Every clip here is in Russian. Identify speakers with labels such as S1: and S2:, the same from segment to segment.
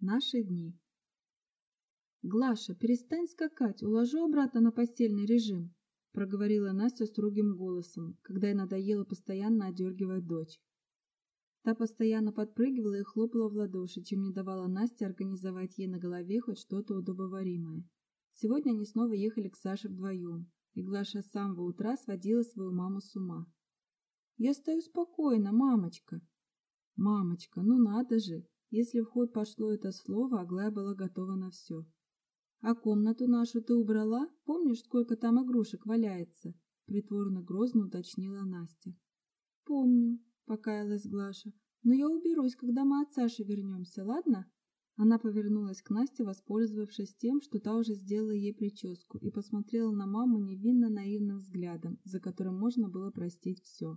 S1: Наши дни. «Глаша, перестань скакать, уложу обратно на постельный режим», проговорила Настя строгим голосом, когда ей надоело постоянно одергивать дочь. Та постоянно подпрыгивала и хлопала в ладоши, чем не давала Насте организовать ей на голове хоть что-то удобоваримое. Сегодня они снова ехали к Саше вдвоем, и Глаша с самого утра сводила свою маму с ума. «Я стою спокойно, мамочка». «Мамочка, ну надо же!» Если в ход пошло это слово, Аглая была готова на все. «А комнату нашу ты убрала? Помнишь, сколько там игрушек валяется?» Притворно грозно уточнила Настя. «Помню», — покаялась Глаша. «Но я уберусь, когда мы от Саши вернемся, ладно?» Она повернулась к Насте, воспользовавшись тем, что та уже сделала ей прическу, и посмотрела на маму невинно наивным взглядом, за которым можно было простить все.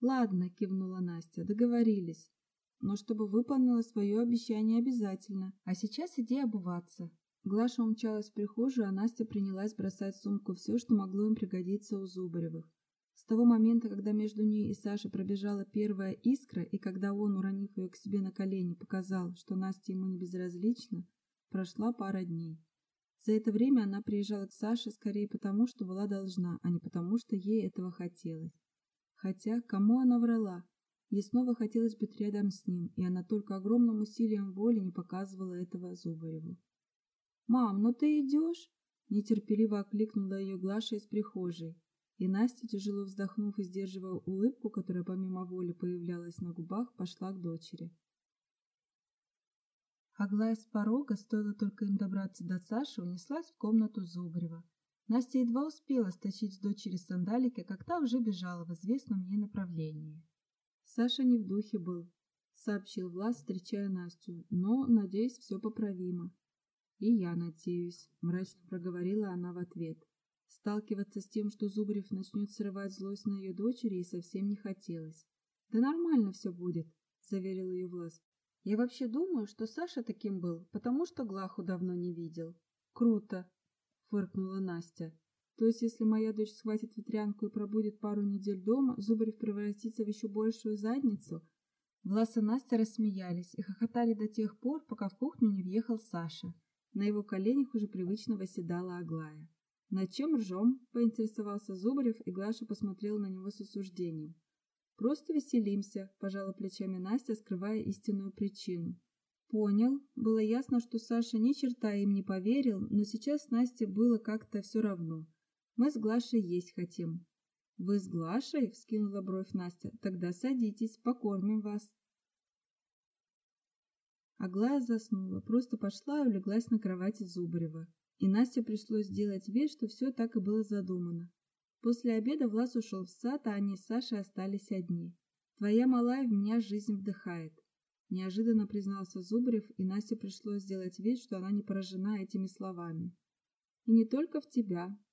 S1: «Ладно», — кивнула Настя, — «договорились. Но чтобы выполнила свое обещание обязательно. А сейчас иди обуваться». Глаша умчалась в прихожую, а Настя принялась бросать в сумку все, что могло им пригодиться у Зубаревых. С того момента, когда между ней и Сашей пробежала первая искра, и когда он, уронив ее к себе на колени, показал, что Настя ему не безразлична, прошла пара дней. За это время она приезжала к Саше скорее потому, что была должна, а не потому, что ей этого хотелось. Хотя, кому она врала? Ей снова хотелось быть рядом с ним, и она только огромным усилием воли не показывала этого Зубареву. «Мам, ну ты идешь?» – нетерпеливо окликнула ее Глаша из прихожей. И Настя, тяжело вздохнув и сдерживая улыбку, которая помимо воли появлялась на губах, пошла к дочери. Аглая с порога, стоило только им добраться до Саши, унеслась в комнату Зубарева. Настя едва успела стащить с дочери сандалики, как та уже бежала в известном ей направлении. Саша не в духе был, сообщил Влас, встречая Настю, но, надеюсь, все поправимо. И я надеюсь, мрачно проговорила она в ответ. Сталкиваться с тем, что Зубарев начнет срывать злость на ее дочери, ей совсем не хотелось. «Да нормально все будет», — заверил ее Влас. «Я вообще думаю, что Саша таким был, потому что Глаху давно не видел». «Круто», — фыркнула Настя. «То есть, если моя дочь схватит ветрянку и пробудет пару недель дома, Зубарев превратится в еще большую задницу?» Влас и Настя рассмеялись и хохотали до тех пор, пока в кухню не въехал Саша. На его коленях уже привычно восседала Аглая. «На чем ржем?» – поинтересовался Зубарев, и Глаша посмотрела на него с осуждением. «Просто веселимся», – пожала плечами Настя, скрывая истинную причину. «Понял. Было ясно, что Саша ни черта им не поверил, но сейчас Насте было как-то все равно. Мы с Глашей есть хотим». «Вы с Глашей?» – вскинула бровь Настя. «Тогда садитесь, покормим вас». Аглая заснула, просто пошла и улеглась на кровати Зубарева. И Насте пришлось сделать вид, что все так и было задумано. После обеда Влас ушел в сад, а они с Сашей остались одни. «Твоя малая в меня жизнь вдыхает», – неожиданно признался Зубарев, и Насте пришлось сделать вид, что она не поражена этими словами. «И не только в тебя», –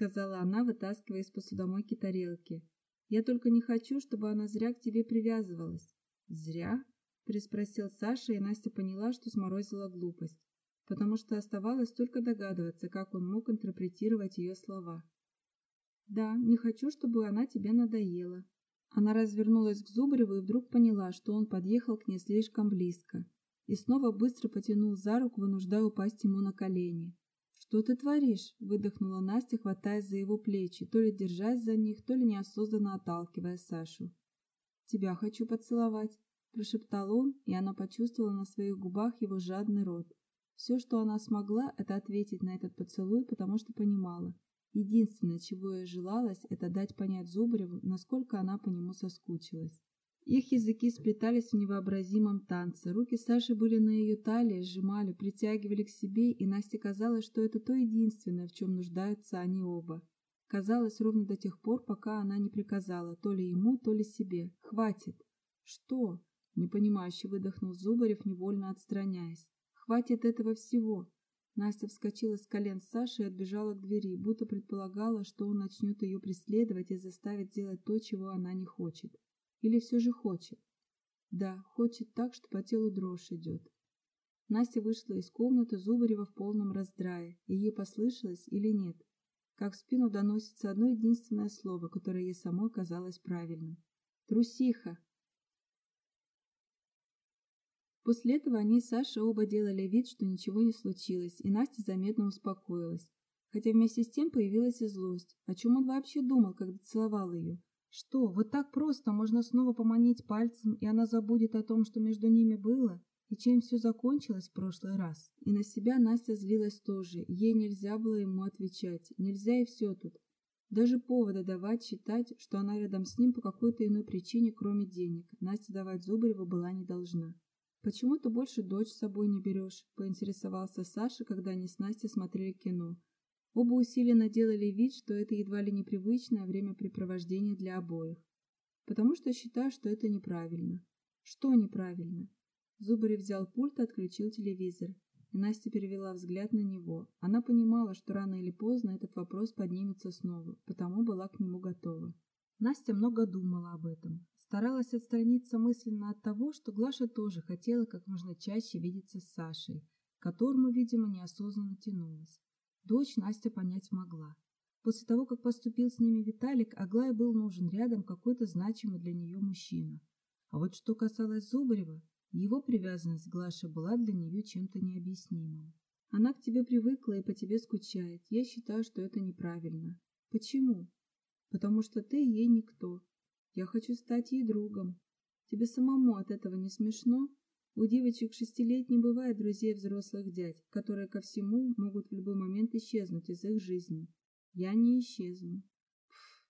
S1: сказала она, вытаскивая из посудомойки тарелки. «Я только не хочу, чтобы она зря к тебе привязывалась». «Зря?» переспросил Саша, и Настя поняла, что сморозила глупость, потому что оставалось только догадываться, как он мог интерпретировать ее слова. «Да, не хочу, чтобы она тебе надоела». Она развернулась к Зубреву и вдруг поняла, что он подъехал к ней слишком близко, и снова быстро потянул за руку, вынуждая упасть ему на колени. «Что ты творишь?» – выдохнула Настя, хватаясь за его плечи, то ли держась за них, то ли неосознанно отталкивая Сашу. «Тебя хочу поцеловать», прошептал он, и она почувствовала на своих губах его жадный рот. Все, что она смогла, это ответить на этот поцелуй, потому что понимала. Единственное, чего ей желалось, это дать понять Зубареву, насколько она по нему соскучилась. Их языки сплетались в невообразимом танце. Руки Саши были на ее талии, сжимали, притягивали к себе, и Насте казалось, что это то единственное, в чем нуждаются они оба. Казалось ровно до тех пор, пока она не приказала то ли ему, то ли себе. «Хватит!» «Что?» Непонимающе выдохнул Зубарев, невольно отстраняясь. Хватит этого всего. Настя вскочила с колен Саши и отбежала к двери, будто предполагала, что он начнет ее преследовать и заставит делать то, чего она не хочет. Или все же хочет? Да, хочет так, что по телу дрожь идет. Настя вышла из комнаты Зубарева в полном раздрае, и ей послышалось или нет, как в спину доносится одно единственное слово, которое ей самой казалось правильным. «Трусиха!» После этого они с Сашей оба делали вид, что ничего не случилось, и Настя заметно успокоилась. Хотя вместе с тем появилась и злость. О чем он вообще думал, когда целовал ее? Что, вот так просто можно снова поманить пальцем, и она забудет о том, что между ними было? И чем все закончилось в прошлый раз? И на себя Настя злилась тоже. Ей нельзя было ему отвечать. Нельзя и все тут. Даже повода давать считать, что она рядом с ним по какой-то иной причине, кроме денег, Настя давать Зубареву была не должна. «Почему ты больше дочь с собой не берешь?» – поинтересовался Саша, когда они с Настей смотрели кино. Оба усиленно делали вид, что это едва ли непривычное времяпрепровождение для обоих. Потому что считаю, что это неправильно. Что неправильно? Зубарев взял пульт и отключил телевизор. И Настя перевела взгляд на него. Она понимала, что рано или поздно этот вопрос поднимется снова, потому была к нему готова. Настя много думала об этом. Старалась отстраниться мысленно от того, что Глаша тоже хотела как можно чаще видеться с Сашей, к которому, видимо, неосознанно тянулась. Дочь Настя понять могла. После того, как поступил с ними Виталик, Аглае был нужен рядом какой-то значимый для нее мужчина. А вот что касалось Зубарева, его привязанность к Глаше была для нее чем-то необъяснимым. Она к тебе привыкла и по тебе скучает. Я считаю, что это неправильно. Почему? Потому что ты ей никто. Я хочу стать ей другом. Тебе самому от этого не смешно? У девочек шести лет не бывает друзей взрослых дядь, которые ко всему могут в любой момент исчезнуть из их жизни. Я не исчезну. Пф.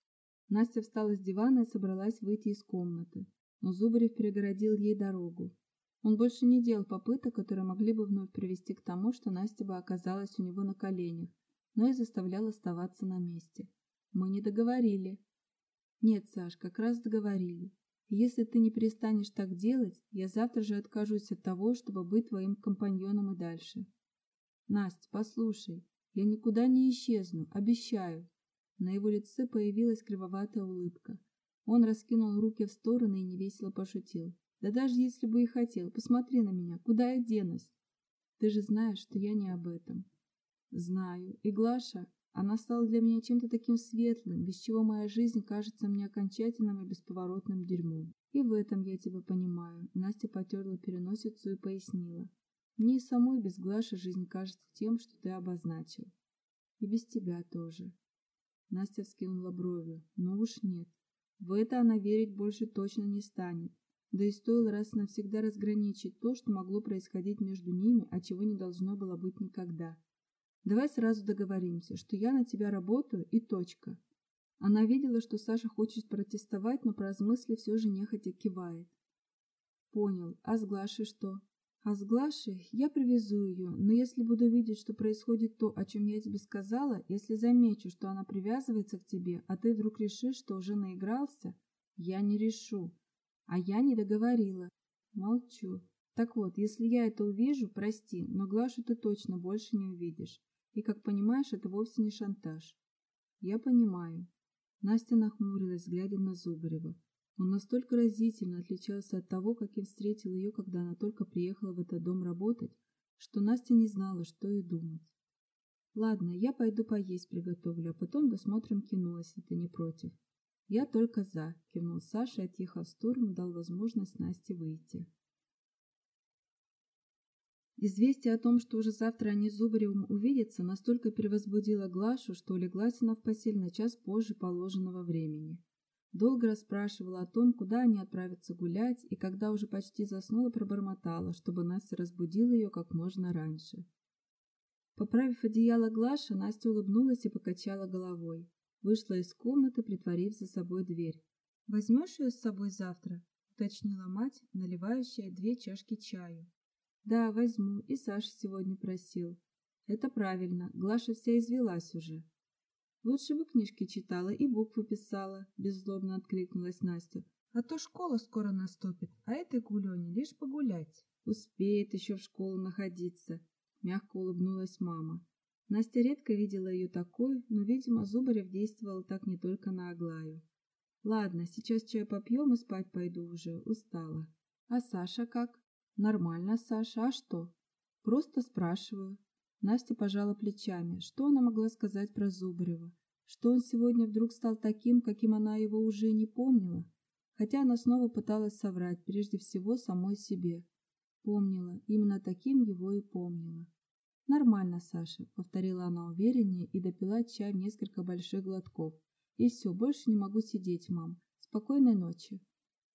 S1: Настя встала с дивана и собралась выйти из комнаты, но Зубарев перегородил ей дорогу. Он больше не делал попыток, которые могли бы вновь привести к тому, что Настя бы оказалась у него на коленях, но и заставлял оставаться на месте. Мы не договорили. Нет, Саш, как раз договорили. Если ты не перестанешь так делать, я завтра же откажусь от того, чтобы быть твоим компаньоном и дальше. Настя, послушай, я никуда не исчезну, обещаю. На его лице появилась кривоватая улыбка. Он раскинул руки в стороны и невесело пошутил. Да даже если бы и хотел, посмотри на меня, куда я денусь? Ты же знаешь, что я не об этом. Знаю. И Глаша, она стала для меня чем-то таким светлым, без чего моя жизнь кажется мне окончательным и бесповоротным дерьмом. И в этом я тебя понимаю. Настя потерла переносицу и пояснила. Мне и самой без Глаши жизнь кажется тем, что ты обозначил. И без тебя тоже. Настя вскинула брови. Ну уж нет. В это она верить больше точно не станет. Да и стоило раз навсегда разграничить то, что могло происходить между ними, а чего не должно было быть никогда. Давай сразу договоримся, что я на тебя работаю и точка. Она видела, что Саша хочет протестовать, но поразмыслив, все же нехотя кивает. Понял. А с Глашей что? А с Глашей я привезу ее, но если буду видеть, что происходит то, о чем я тебе сказала, если замечу, что она привязывается к тебе, а ты вдруг решишь, что уже наигрался, я не решу. А я не договорила. Молчу. Так вот, если я это увижу, прости, но Глашу ты точно больше не увидишь. И, как понимаешь, это вовсе не шантаж. Я понимаю. Настя нахмурилась, глядя на Зубарева. Он настолько разительно отличался от того, каким встретил ее, когда она только приехала в этот дом работать, что Настя не знала, что и думать. Ладно, я пойду поесть приготовлю, а потом досмотрим кино, если ты не против. Я только за, кивнул Саша и, отъехав в сторону, дал возможность Насте выйти. Известие о том, что уже завтра они с Зубаревым увидятся, настолько перевозбудило Глашу, что улеглась она в постель на час позже положенного времени. Долго расспрашивала о том, куда они отправятся гулять, и когда уже почти заснула, пробормотала, чтобы Настя разбудила ее как можно раньше. Поправив одеяло Глаша, Настя улыбнулась и покачала головой. Вышла из комнаты, притворив за собой дверь. «Возьмешь ее с собой завтра?» — уточнила мать, наливающая две чашки чаю. «Да, возьму, и Саша сегодня просил. Это правильно, Глаша вся извелась уже». «Лучше бы книжки читала и буквы писала», — беззлобно откликнулась Настя. «А то школа скоро наступит, а этой гулене лишь погулять. Успеет еще в школу находиться», — мягко улыбнулась мама. Настя редко видела ее такой, но, видимо, Зубарев действовал так не только на Аглаю. Ладно, сейчас чай попьем и спать пойду уже, устала. А Саша как? Нормально, Саша, а что? Просто спрашиваю. Настя пожала плечами. Что она могла сказать про Зубарева? Что он сегодня вдруг стал таким, каким она его уже не помнила? Хотя она снова пыталась соврать, прежде всего самой себе. Помнила, именно таким его и помнила. «Нормально, Саша», — повторила она увереннее и допила чай в несколько больших глотков. «И все, больше не могу сидеть, мам. Спокойной ночи».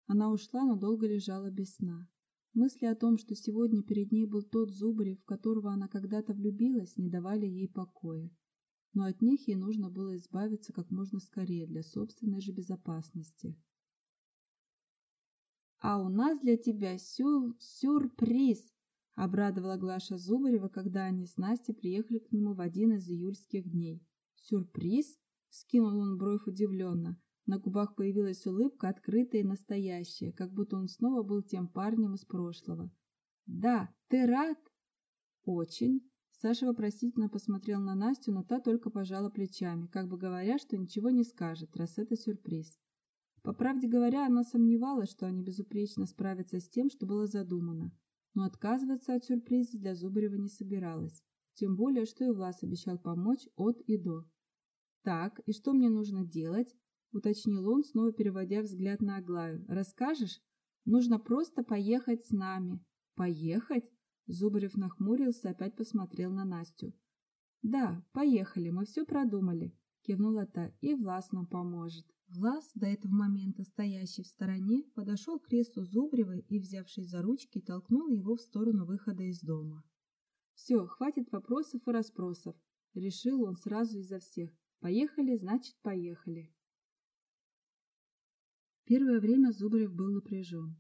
S1: Она ушла, но долго лежала без сна. Мысли о том, что сегодня перед ней был тот Зубарев, в которого она когда-то влюбилась, не давали ей покоя. Но от них ей нужно было избавиться как можно скорее для собственной же безопасности. «А у нас для тебя сюр сюрприз!» — обрадовала Глаша Зубарева, когда они с Настей приехали к нему в один из июльских дней. «Сюрприз?» — скинул он бровь удивленно. На губах появилась улыбка, открытая и настоящая, как будто он снова был тем парнем из прошлого. «Да, ты рад?» «Очень». Саша вопросительно посмотрел на Настю, но та только пожала плечами, как бы говоря, что ничего не скажет, раз это сюрприз. По правде говоря, она сомневалась, что они безупречно справятся с тем, что было задумано, но отказываться от сюрприза для Зубарева не собиралась, тем более, что и Влас обещал помочь от и до. «Так, и что мне нужно делать?» Уточнил он, снова переводя взгляд на Аглаю. Расскажешь? Нужно просто поехать с нами. Поехать? Зубарев нахмурился, опять посмотрел на Настю. Да, поехали, мы все продумали, кивнула та. И Влас нам поможет. Влас, до этого момента стоящий в стороне, подошел к креслу Зубревой и, взявшись за ручки, толкнул его в сторону выхода из дома. Все, хватит вопросов и расспросов, решил он сразу изо всех. Поехали, значит, поехали. Первое время Зубарев был напряжен,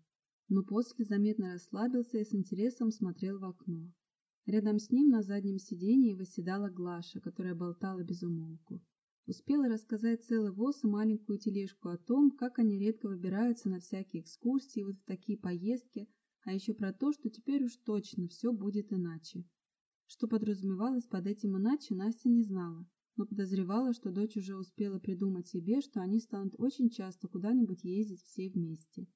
S1: но после заметно расслабился и с интересом смотрел в окно. Рядом с ним на заднем сиденье восседала Глаша, которая болтала без умолку. Успела рассказать целый воз и маленькую тележку о том, как они редко выбираются на всякие экскурсии, вот в такие поездки, а еще про то, что теперь уж точно все будет иначе. Что подразумевалось под этим иначе, Настя не знала но подозревала, что дочь уже успела придумать себе, что они станут очень часто куда-нибудь ездить все вместе.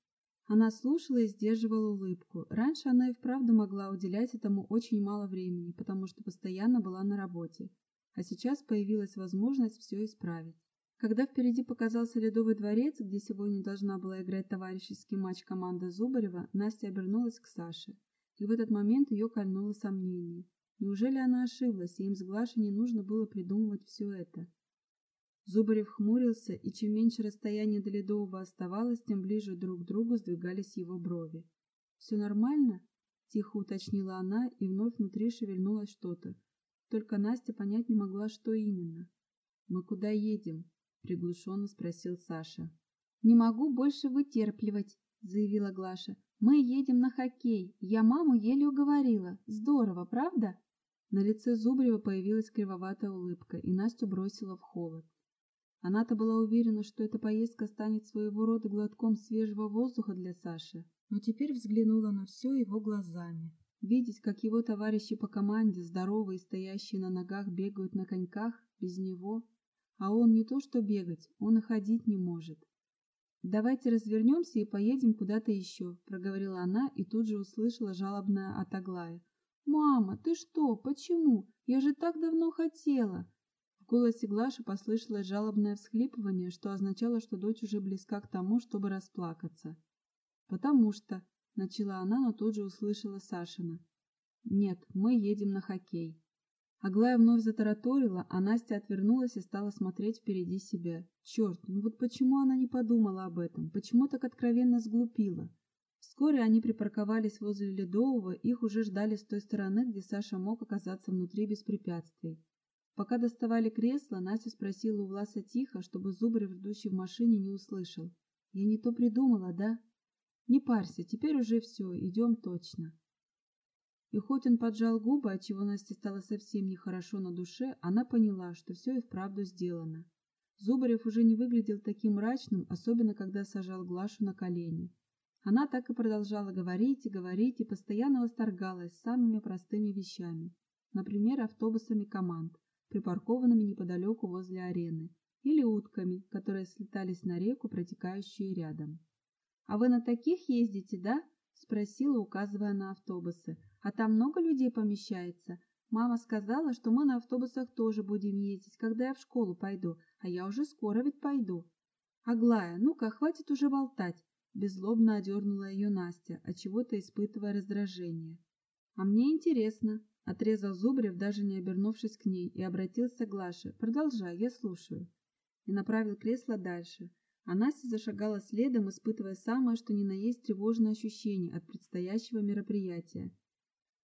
S1: Она слушала и сдерживала улыбку. Раньше она и вправду могла уделять этому очень мало времени, потому что постоянно была на работе. А сейчас появилась возможность все исправить. Когда впереди показался Ледовый дворец, где сегодня должна была играть товарищеский матч команда Зубарева, Настя обернулась к Саше. И в этот момент ее кольнуло сомнение. Неужели она ошиблась, и им с Глашей не нужно было придумывать все это? Зубарев хмурился, и чем меньше расстояние до Ледового оставалось, тем ближе друг к другу сдвигались его брови. «Все нормально?» – тихо уточнила она, и вновь внутри шевельнулось что-то. Только Настя понять не могла, что именно. «Мы куда едем?» – приглушенно спросил Саша. «Не могу больше вытерпливать», – заявила Глаша. «Мы едем на хоккей. Я маму еле уговорила. Здорово, правда?» На лице Зубрева появилась кривоватая улыбка, и Настю бросила в холод. Она-то была уверена, что эта поездка станет своего рода глотком свежего воздуха для Саши, но теперь взглянула на все его глазами. Видеть, как его товарищи по команде, здоровые и стоящие на ногах, бегают на коньках без него, а он не то что бегать, он и ходить не может. «Давайте развернемся и поедем куда-то еще», — проговорила она и тут же услышала жалобное от Аглая. «Мама, ты что? Почему? Я же так давно хотела!» В голосе Глаши послышалось жалобное всхлипывание, что означало, что дочь уже близка к тому, чтобы расплакаться. «Потому что...» — начала она, но тут же услышала Сашина. «Нет, мы едем на хоккей». Аглая вновь затараторила, а Настя отвернулась и стала смотреть впереди себя. Черт, ну вот почему она не подумала об этом? Почему так откровенно сглупила? Вскоре они припарковались возле Ледового, их уже ждали с той стороны, где Саша мог оказаться внутри без препятствий. Пока доставали кресло, Настя спросила у Власа тихо, чтобы Зубарев, ждущий в машине, не услышал. «Я не то придумала, да?» «Не парься, теперь уже все, идем точно». И хоть он поджал губы, отчего Насте стало совсем нехорошо на душе, она поняла, что все и вправду сделано. Зубарев уже не выглядел таким мрачным, особенно когда сажал Глашу на колени. Она так и продолжала говорить и говорить и постоянно восторгалась самыми простыми вещами, например, автобусами команд, припаркованными неподалеку возле арены, или утками, которые слетались на реку, протекающую рядом. «А вы на таких ездите, да?» – спросила, указывая на автобусы. «А там много людей помещается? Мама сказала, что мы на автобусах тоже будем ездить, когда я в школу пойду, а я уже скоро ведь пойду». «Аглая, ну-ка, хватит уже болтать. Беззлобно одернула ее Настя, от чего-то испытывая раздражение. А мне интересно, отрезал Зубрев, даже не обернувшись к ней, и обратился к Глаше. Продолжай, я слушаю. И направил кресло дальше. А Настя зашагала следом, испытывая самое, что ни на есть тревожное ощущение от предстоящего мероприятия.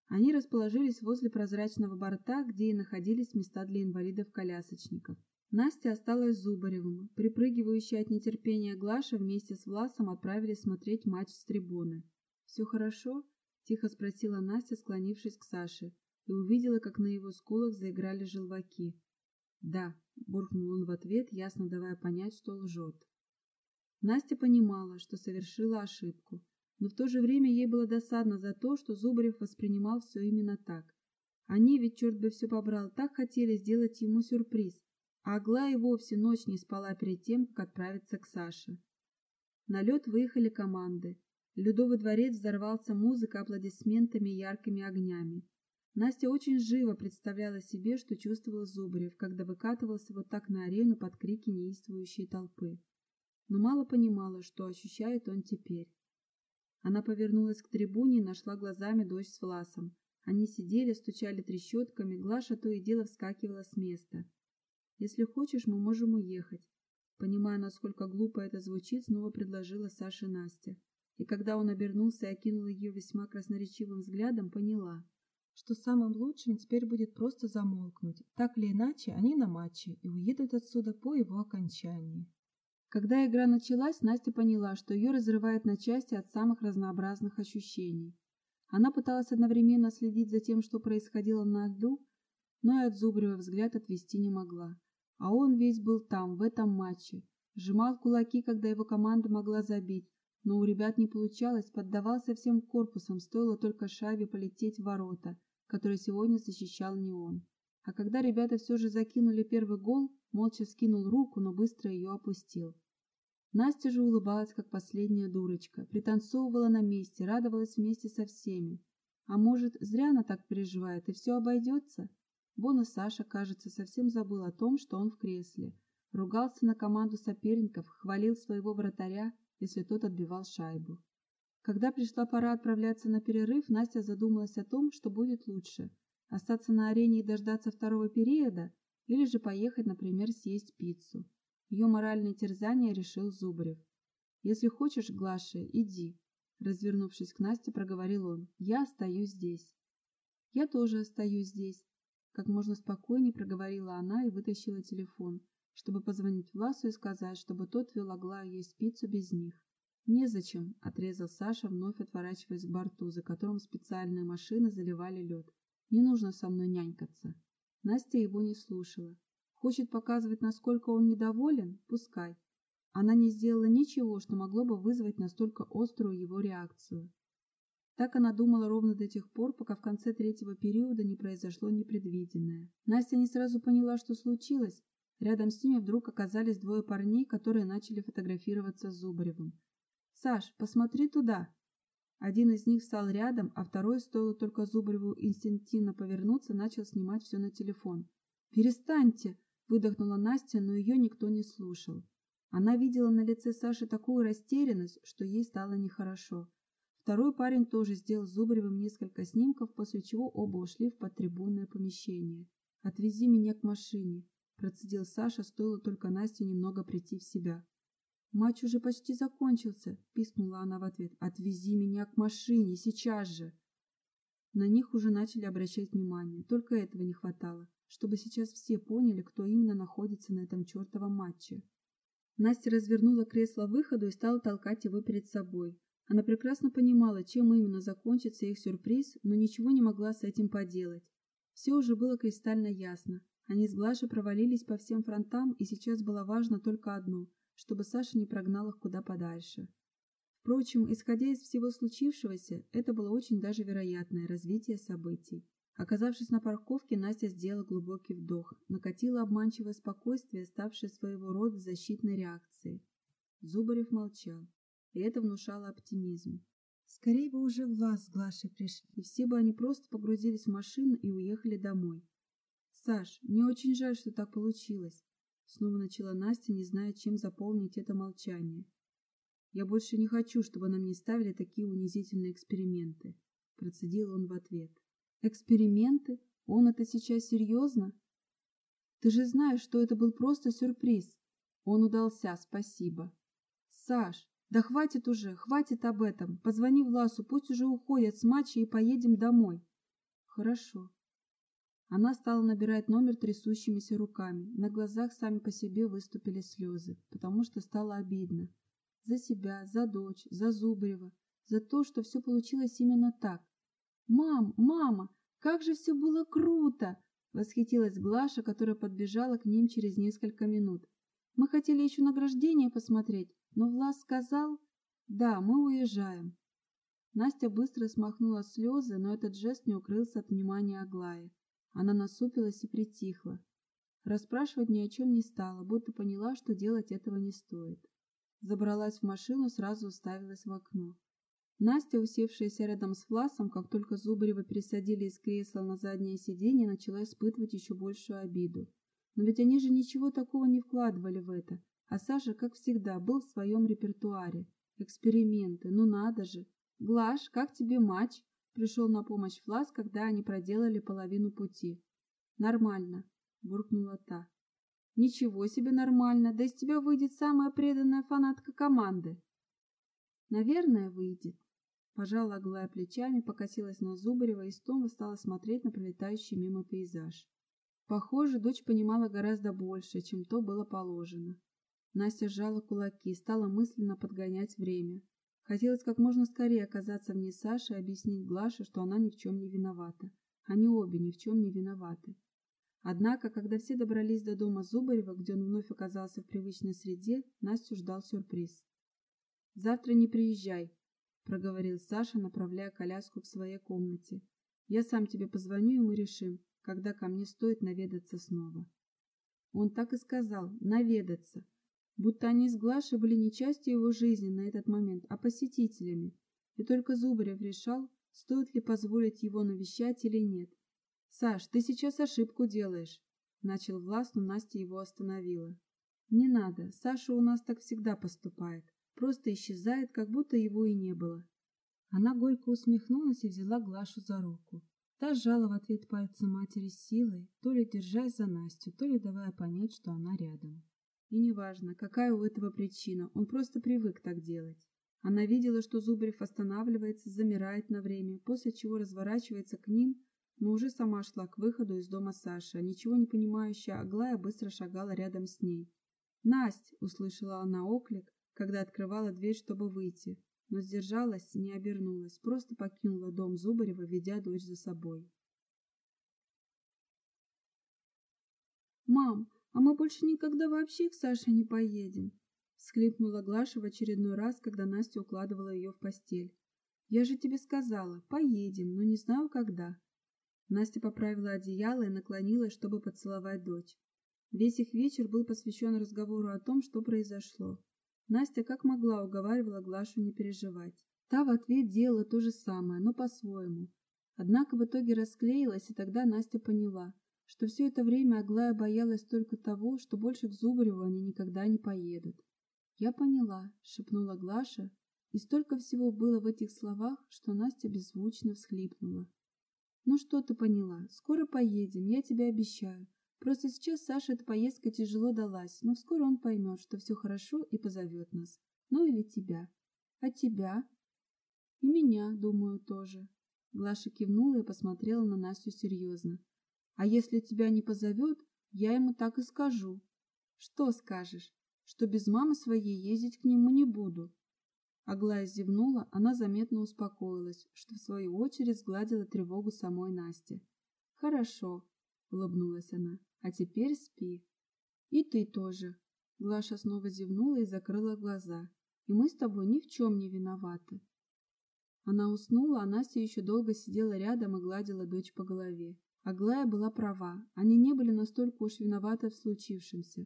S1: Они расположились возле прозрачного борта, где и находились места для инвалидов-колясочников. Настя осталась Зубаревым. Припрыгивающая от нетерпения Глаша вместе с Власом отправились смотреть матч с трибуны. «Все хорошо?» – тихо спросила Настя, склонившись к Саше, и увидела, как на его скулах заиграли желваки. «Да», – буркнул он в ответ, ясно давая понять, что лжет. Настя понимала, что совершила ошибку, но в то же время ей было досадно за то, что Зубарев воспринимал все именно так. Они, ведь черт бы все побрал, так хотели сделать ему сюрприз, Аглая вовсе ночь не спала перед тем, как отправиться к Саше. На лед выехали команды. Ледовый дворец взорвался музыкой, аплодисментами и яркими огнями. Настя очень живо представляла себе, что чувствовал Зубарев, когда выкатывался вот так на арену под крики неистовующей толпы. Но мало понимала, что ощущает он теперь. Она повернулась к трибуне и нашла глазами дочь с Власом. Они сидели, стучали трещотками, Глаша то и дело вскакивала с места. Если хочешь, мы можем уехать. Понимая, насколько глупо это звучит, снова предложила Саше Настя. И когда он обернулся и окинул ее весьма красноречивым взглядом, поняла, что самым лучшим теперь будет просто замолкнуть. Так или иначе, они на матче и уедут отсюда по его окончании. Когда игра началась, Настя поняла, что ее разрывает на части от самых разнообразных ощущений. Она пыталась одновременно следить за тем, что происходило на льду, но и от Зубрева взгляд отвести не могла. А он весь был там, в этом матче. Сжимал кулаки, когда его команда могла забить, но у ребят не получалось, поддавался всем корпусом, стоило только шайбе полететь в ворота, которые сегодня защищал не он. А когда ребята все же закинули первый гол, молча скинул руку, но быстро ее опустил. Настя же улыбалась, как последняя дурочка, пританцовывала на месте, радовалась вместе со всеми. А может, зря она так переживает, и все обойдется? Вон и Саша, кажется, совсем забыл о том, что он в кресле. Ругался на команду соперников, хвалил своего вратаря, если тот отбивал шайбу. Когда пришла пора отправляться на перерыв, Настя задумалась о том, что будет лучше – остаться на арене и дождаться второго периода, или же поехать, например, съесть пиццу. Ее моральное терзание решил Зубарев. «Если хочешь, Глаша, иди», – развернувшись к Насте, проговорил он. «Я остаюсь здесь». «Я тоже остаюсь здесь», как можно спокойнее проговорила она и вытащила телефон, чтобы позвонить Власу и сказать, чтобы тот вел Аглаю есть пиццу без них. «Незачем», — отрезал Саша, вновь отворачиваясь к борту, за которым специальные машины заливали лед. «Не нужно со мной нянькаться». Настя его не слушала. Хочет показывать, насколько он недоволен? Пускай. Она не сделала ничего, что могло бы вызвать настолько острую его реакцию. Так она думала ровно до тех пор, пока в конце третьего периода не произошло непредвиденное. Настя не сразу поняла, что случилось. Рядом с ними вдруг оказались двое парней, которые начали фотографироваться с Зубаревым. «Саш, посмотри туда!» Один из них стал рядом, а второй, стоило только Зубареву инстинктивно повернуться, начал снимать все на телефон. «Перестаньте!» – выдохнула Настя, но ее никто не слушал. Она видела на лице Саши такую растерянность, что ей стало нехорошо. Второй парень тоже сделал Зубаревым несколько снимков, после чего оба ушли в подтрибунное помещение. «Отвези меня к машине», – процедил Саша, стоило только Насте немного прийти в себя. «Матч уже почти закончился», – пискнула она в ответ. «Отвези меня к машине, сейчас же!» На них уже начали обращать внимание, только этого не хватало, чтобы сейчас все поняли, кто именно находится на этом чертовом матче. Настя развернула кресло выходу и стала толкать его перед собой. Она прекрасно понимала, чем именно закончится их сюрприз, но ничего не могла с этим поделать. Все уже было кристально ясно. Они с Глашей провалились по всем фронтам, и сейчас было важно только одно – чтобы Саша не прогнал их куда подальше. Впрочем, исходя из всего случившегося, это было очень даже вероятное развитие событий. Оказавшись на парковке, Настя сделала глубокий вдох, накатила обманчивое спокойствие, ставшее своего рода защитной реакцией. Зубарев молчал и это внушало оптимизм. Скорее бы уже Влас с Глашей пришли, и все бы они просто погрузились в машину и уехали домой. «Саш, мне очень жаль, что так получилось», — снова начала Настя, не зная, чем заполнить это молчание. Я больше не хочу, чтобы на мне ставили такие унизительные эксперименты, процедил он в ответ. Эксперименты? Он это сейчас серьезно? Ты же знаешь, что это был просто сюрприз. Он удался, спасибо. Саш, да хватит уже, хватит об этом. Позвони Власу, пусть уже уходят с матча и поедем домой. Хорошо. Она стала набирать номер трясущимися руками. На глазах сами по себе выступили слезы, потому что стало обидно. За себя, за дочь, за Зубарева, за то, что все получилось именно так. «Мам, мама, как же все было круто!» Восхитилась Глаша, которая подбежала к ним через несколько минут. «Мы хотели еще награждение посмотреть, но Влас сказал...» «Да, мы уезжаем». Настя быстро смахнула слезы, но этот жест не укрылся от внимания Аглаи. Она насупилась и притихла. Расспрашивать ни о чем не стала, будто поняла, что делать этого не стоит. Забралась в машину, сразу уставилась в окно. Настя, усевшаяся рядом с Власом, как только Зубарева пересадили из кресла на заднее сиденье, начала испытывать еще большую обиду. Но ведь они же ничего такого не вкладывали в это, а Саша, как всегда, был в своем репертуаре. Эксперименты, ну надо же. Глаш, как тебе матч? Пришел на помощь Влас, когда они проделали половину пути. Нормально, буркнула та. Ничего себе нормально, да из тебя выйдет самая преданная фанатка команды. Наверное, выйдет. Пожала Аглая плечами, покосилась на Зубарева и снова стала смотреть на пролетающий мимо пейзаж. Похоже, дочь понимала гораздо больше, чем то было положено. Настя сжала кулаки, стала мысленно подгонять время. Хотелось как можно скорее оказаться вне Саши и объяснить Глаше, что она ни в чем не виновата. Они обе ни в чем не виноваты. Однако, когда все добрались до дома Зубарева, где он вновь оказался в привычной среде, Настю ждал сюрприз. «Завтра не приезжай», проговорил Саша, направляя коляску к своей комнате. Я сам тебе позвоню, и мы решим, когда ко мне стоит наведаться снова. Он так и сказал наведаться, будто они с Глашей были не частью его жизни на этот момент, а посетителями. И только Зубарев решал, стоит ли позволить его навещать или нет. Саш, ты сейчас ошибку делаешь, начал Влас, но Настя его остановила. Не надо, Саша у нас так всегда поступает просто исчезает, как будто его и не было. Она горько усмехнулась и взяла Глашу за руку. Та сжала в ответ пальцы матери силой, то ли держась за Настю, то ли давая понять, что она рядом. И неважно, какая у этого причина, он просто привык так делать. Она видела, что Зубарев останавливается, замирает на время, после чего разворачивается к ним, но уже сама шла к выходу из дома Саши, а ничего не понимающая Аглая быстро шагала рядом с ней. «Насть!» — услышала она оклик, когда открывала дверь, чтобы выйти, но сдержалась не обернулась, просто покинула дом Зубарева, ведя дочь за собой. «Мам, а мы больше никогда вообще к Саше не поедем!» всхлипнула Глаша в очередной раз, когда Настя укладывала ее в постель. «Я же тебе сказала, поедем, но не знаю когда». Настя поправила одеяло и наклонилась, чтобы поцеловать дочь. Весь их вечер был посвящен разговору о том, что произошло. Настя как могла уговаривала Глашу не переживать. Та в ответ делала то же самое, но по-своему. Однако в итоге расклеилась, и тогда Настя поняла, что все это время Аглая боялась только того, что больше к Зубареву они никогда не поедут. «Я поняла», — шепнула Глаша, и столько всего было в этих словах, что Настя беззвучно всхлипнула. «Ну что ты поняла? Скоро поедем, я тебе обещаю. Просто сейчас Саше эта поездка тяжело далась, но вскоре он поймет, что все хорошо и позовет нас. Ну или тебя. А тебя? И меня, думаю, тоже. Глаша кивнула и посмотрела на Настю серьезно. А если тебя не позовет, я ему так и скажу. Что скажешь? Что без мамы своей ездить к нему не буду. Аглая зевнула, она заметно успокоилась, что в свою очередь сгладила тревогу самой Насти. Хорошо, улыбнулась она. А теперь спи. И ты тоже. Глаша снова зевнула и закрыла глаза. И мы с тобой ни в чем не виноваты. Она уснула, а Настя еще долго сидела рядом и гладила дочь по голове. Аглая была права, они не были настолько уж виноваты в случившемся.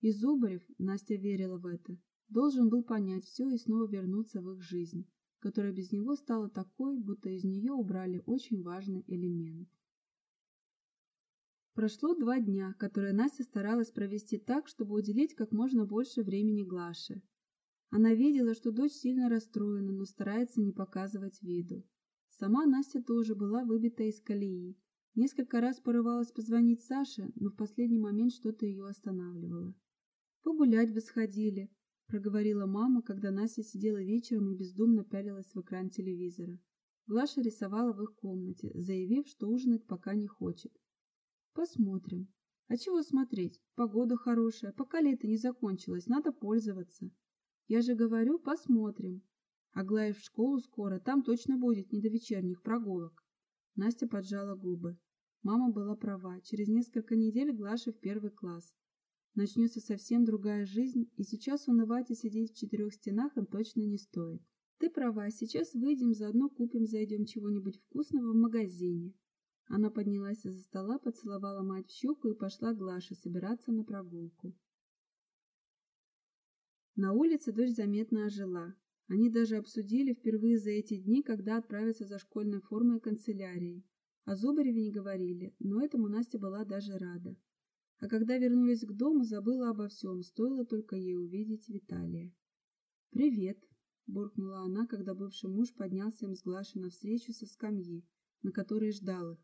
S1: И Зубарев, Настя верила в это, должен был понять все и снова вернуться в их жизнь, которая без него стала такой, будто из нее убрали очень важный элемент. Прошло два дня, которые Настя старалась провести так, чтобы уделить как можно больше времени Глаше. Она видела, что дочь сильно расстроена, но старается не показывать виду. Сама Настя тоже была выбита из колеи. Несколько раз порывалась позвонить Саше, но в последний момент что-то ее останавливало. «Погулять бы сходили», — проговорила мама, когда Настя сидела вечером и бездумно пялилась в экран телевизора. Глаша рисовала в их комнате, заявив, что ужинать пока не хочет. «Посмотрим», а чего смотреть? Погода хорошая, пока лето не закончилось, надо пользоваться. Я же говорю, посмотрим. Аглая в школу скоро, там точно будет не до вечерних прогулок. Настя поджала губы. Мама была права. Через несколько недель Глаша в первый класс. Начнется совсем другая жизнь, и сейчас унывать и сидеть в четырех стенах им точно не стоит. Ты права, сейчас выйдем, заодно купим, зайдем чего-нибудь вкусного в магазине. Она поднялась из-за стола, поцеловала мать в щеку и пошла Глаше собираться на прогулку. На улице дочь заметно ожила. Они даже обсудили впервые за эти дни, когда отправиться за школьной формой и канцелярией. О Зубареве не говорили, но этому Настя была даже рада. А когда вернулись к дому, забыла обо всем, стоило только ей увидеть Виталия. «Привет!» – буркнула она, когда бывший муж поднялся им с Глашей навстречу со скамьи, на которой ждал их.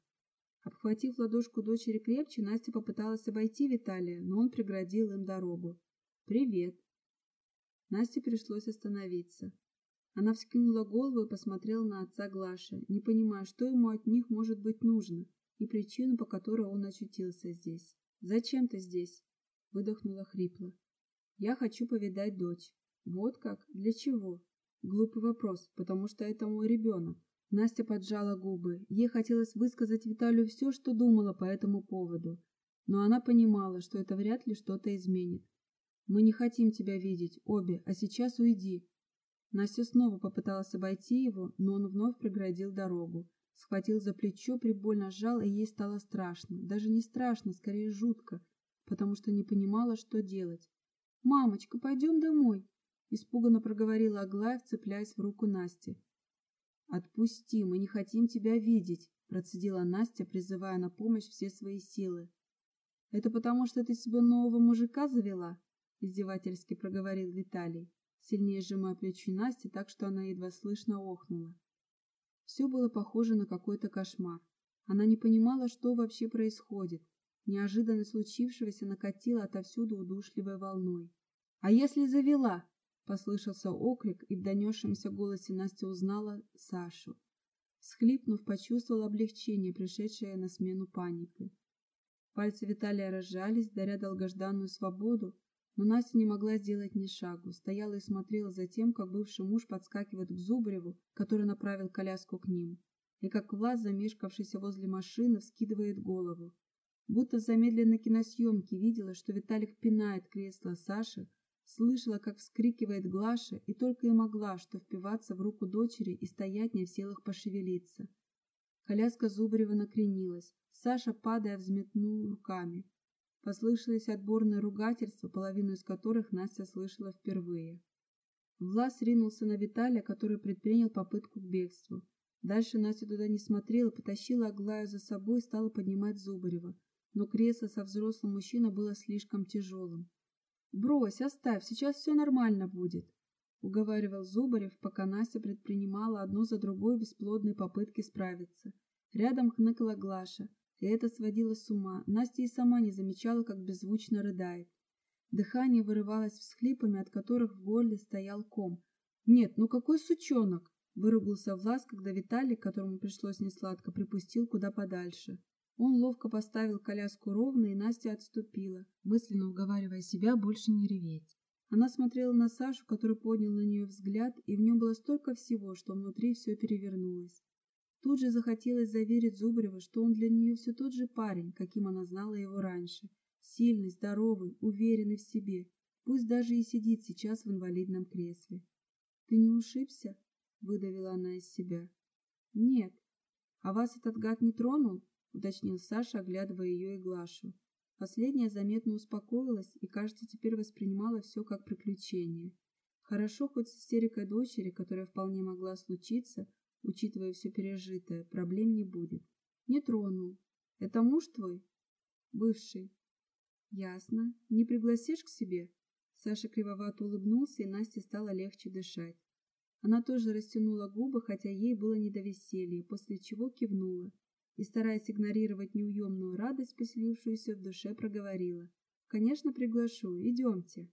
S1: Обхватив ладошку дочери крепче, Настя попыталась обойти Виталия, но он преградил им дорогу. «Привет!» Насте пришлось остановиться. Она вскинула голову и посмотрела на отца Глаши, не понимая, что ему от них может быть нужно и причину, по которой он очутился здесь. «Зачем ты здесь?» – выдохнула хрипло. «Я хочу повидать дочь». «Вот как? Для чего?» Глупый вопрос, потому что это мой ребенок. Настя поджала губы. Ей хотелось высказать Виталию все, что думала по этому поводу. Но она понимала, что это вряд ли что-то изменит. «Мы не хотим тебя видеть, обе, а сейчас уйди». Настя снова попыталась обойти его, но он вновь преградил дорогу. Схватил за плечо, прибольно сжал, и ей стало страшно. Даже не страшно, скорее жутко, потому что не понимала, что делать. «Мамочка, пойдем домой!» Испуганно проговорила Аглая, вцепляясь в руку Насти. «Отпусти, мы не хотим тебя видеть», – процедила Настя, призывая на помощь все свои силы. «Это потому, что ты себе нового мужика завела?» – издевательски проговорил Виталий, сильнее сжимая плечи Насти так, что она едва слышно охнула. Все было похоже на какой-то кошмар. Она не понимала, что вообще происходит. Неожиданно случившегося накатило отовсюду удушливой волной. «А если завела?» Послышался окрик, и в донесшемся голосе Настя узнала Сашу. Схлипнув, почувствовала облегчение, пришедшее на смену паники. Пальцы Виталия разжались, даря долгожданную свободу, но Настя не могла сделать ни шагу, стояла и смотрела за тем, как бывший муж подскакивает к Зубареву, который направил коляску к ним, и как Влас, замешкавшийся возле машины, вскидывает голову. Будто в замедленной киносъемке видела, что Виталик пинает кресло Саши, Слышала, как вскрикивает Глаша, и только и могла, что впиваться в руку дочери и стоять не в силах пошевелиться. Коляска Зубарева накренилась. Саша, падая, взметнул руками. Послышались отборные ругательства, половину из которых Настя слышала впервые. Влас ринулся на Виталия, который предпринял попытку к бегству. Дальше Настя туда не смотрела, потащила Аглаю за собой и стала поднимать Зубарева. Но кресло со взрослым мужчиной было слишком тяжелым. «Брось, оставь, сейчас все нормально будет», — уговаривал Зубарев, пока Настя предпринимала одну за другой бесплодные попытки справиться. Рядом хныкала Глаша, и это сводило с ума. Настя и сама не замечала, как беззвучно рыдает. Дыхание вырывалось всхлипами, от которых в горле стоял ком. «Нет, ну какой сучонок!» — выругался Влас, когда Виталий, которому пришлось несладко, припустил куда подальше. Он ловко поставил коляску ровно, и Настя отступила, мысленно уговаривая себя больше не реветь. Она смотрела на Сашу, который поднял на нее взгляд, и в нем было столько всего, что внутри все перевернулось. Тут же захотелось заверить Зубарева, что он для нее все тот же парень, каким она знала его раньше. Сильный, здоровый, уверенный в себе, пусть даже и сидит сейчас в инвалидном кресле. «Ты не ушибся?» — выдавила она из себя. «Нет. А вас этот гад не тронул?» уточнил Саша, оглядывая ее и Глашу. Последняя заметно успокоилась и, кажется, теперь воспринимала все как приключение. Хорошо хоть с истерикой дочери, которая вполне могла случиться, учитывая все пережитое, проблем не будет. Не тронул. Это муж твой? Бывший. Ясно. Не пригласишь к себе? Саша кривовато улыбнулся, и Насте стало легче дышать. Она тоже растянула губы, хотя ей было не до веселья, после чего кивнула и, стараясь игнорировать неуемную радость, поселившуюся в душе, проговорила. «Конечно, приглашу. Идемте».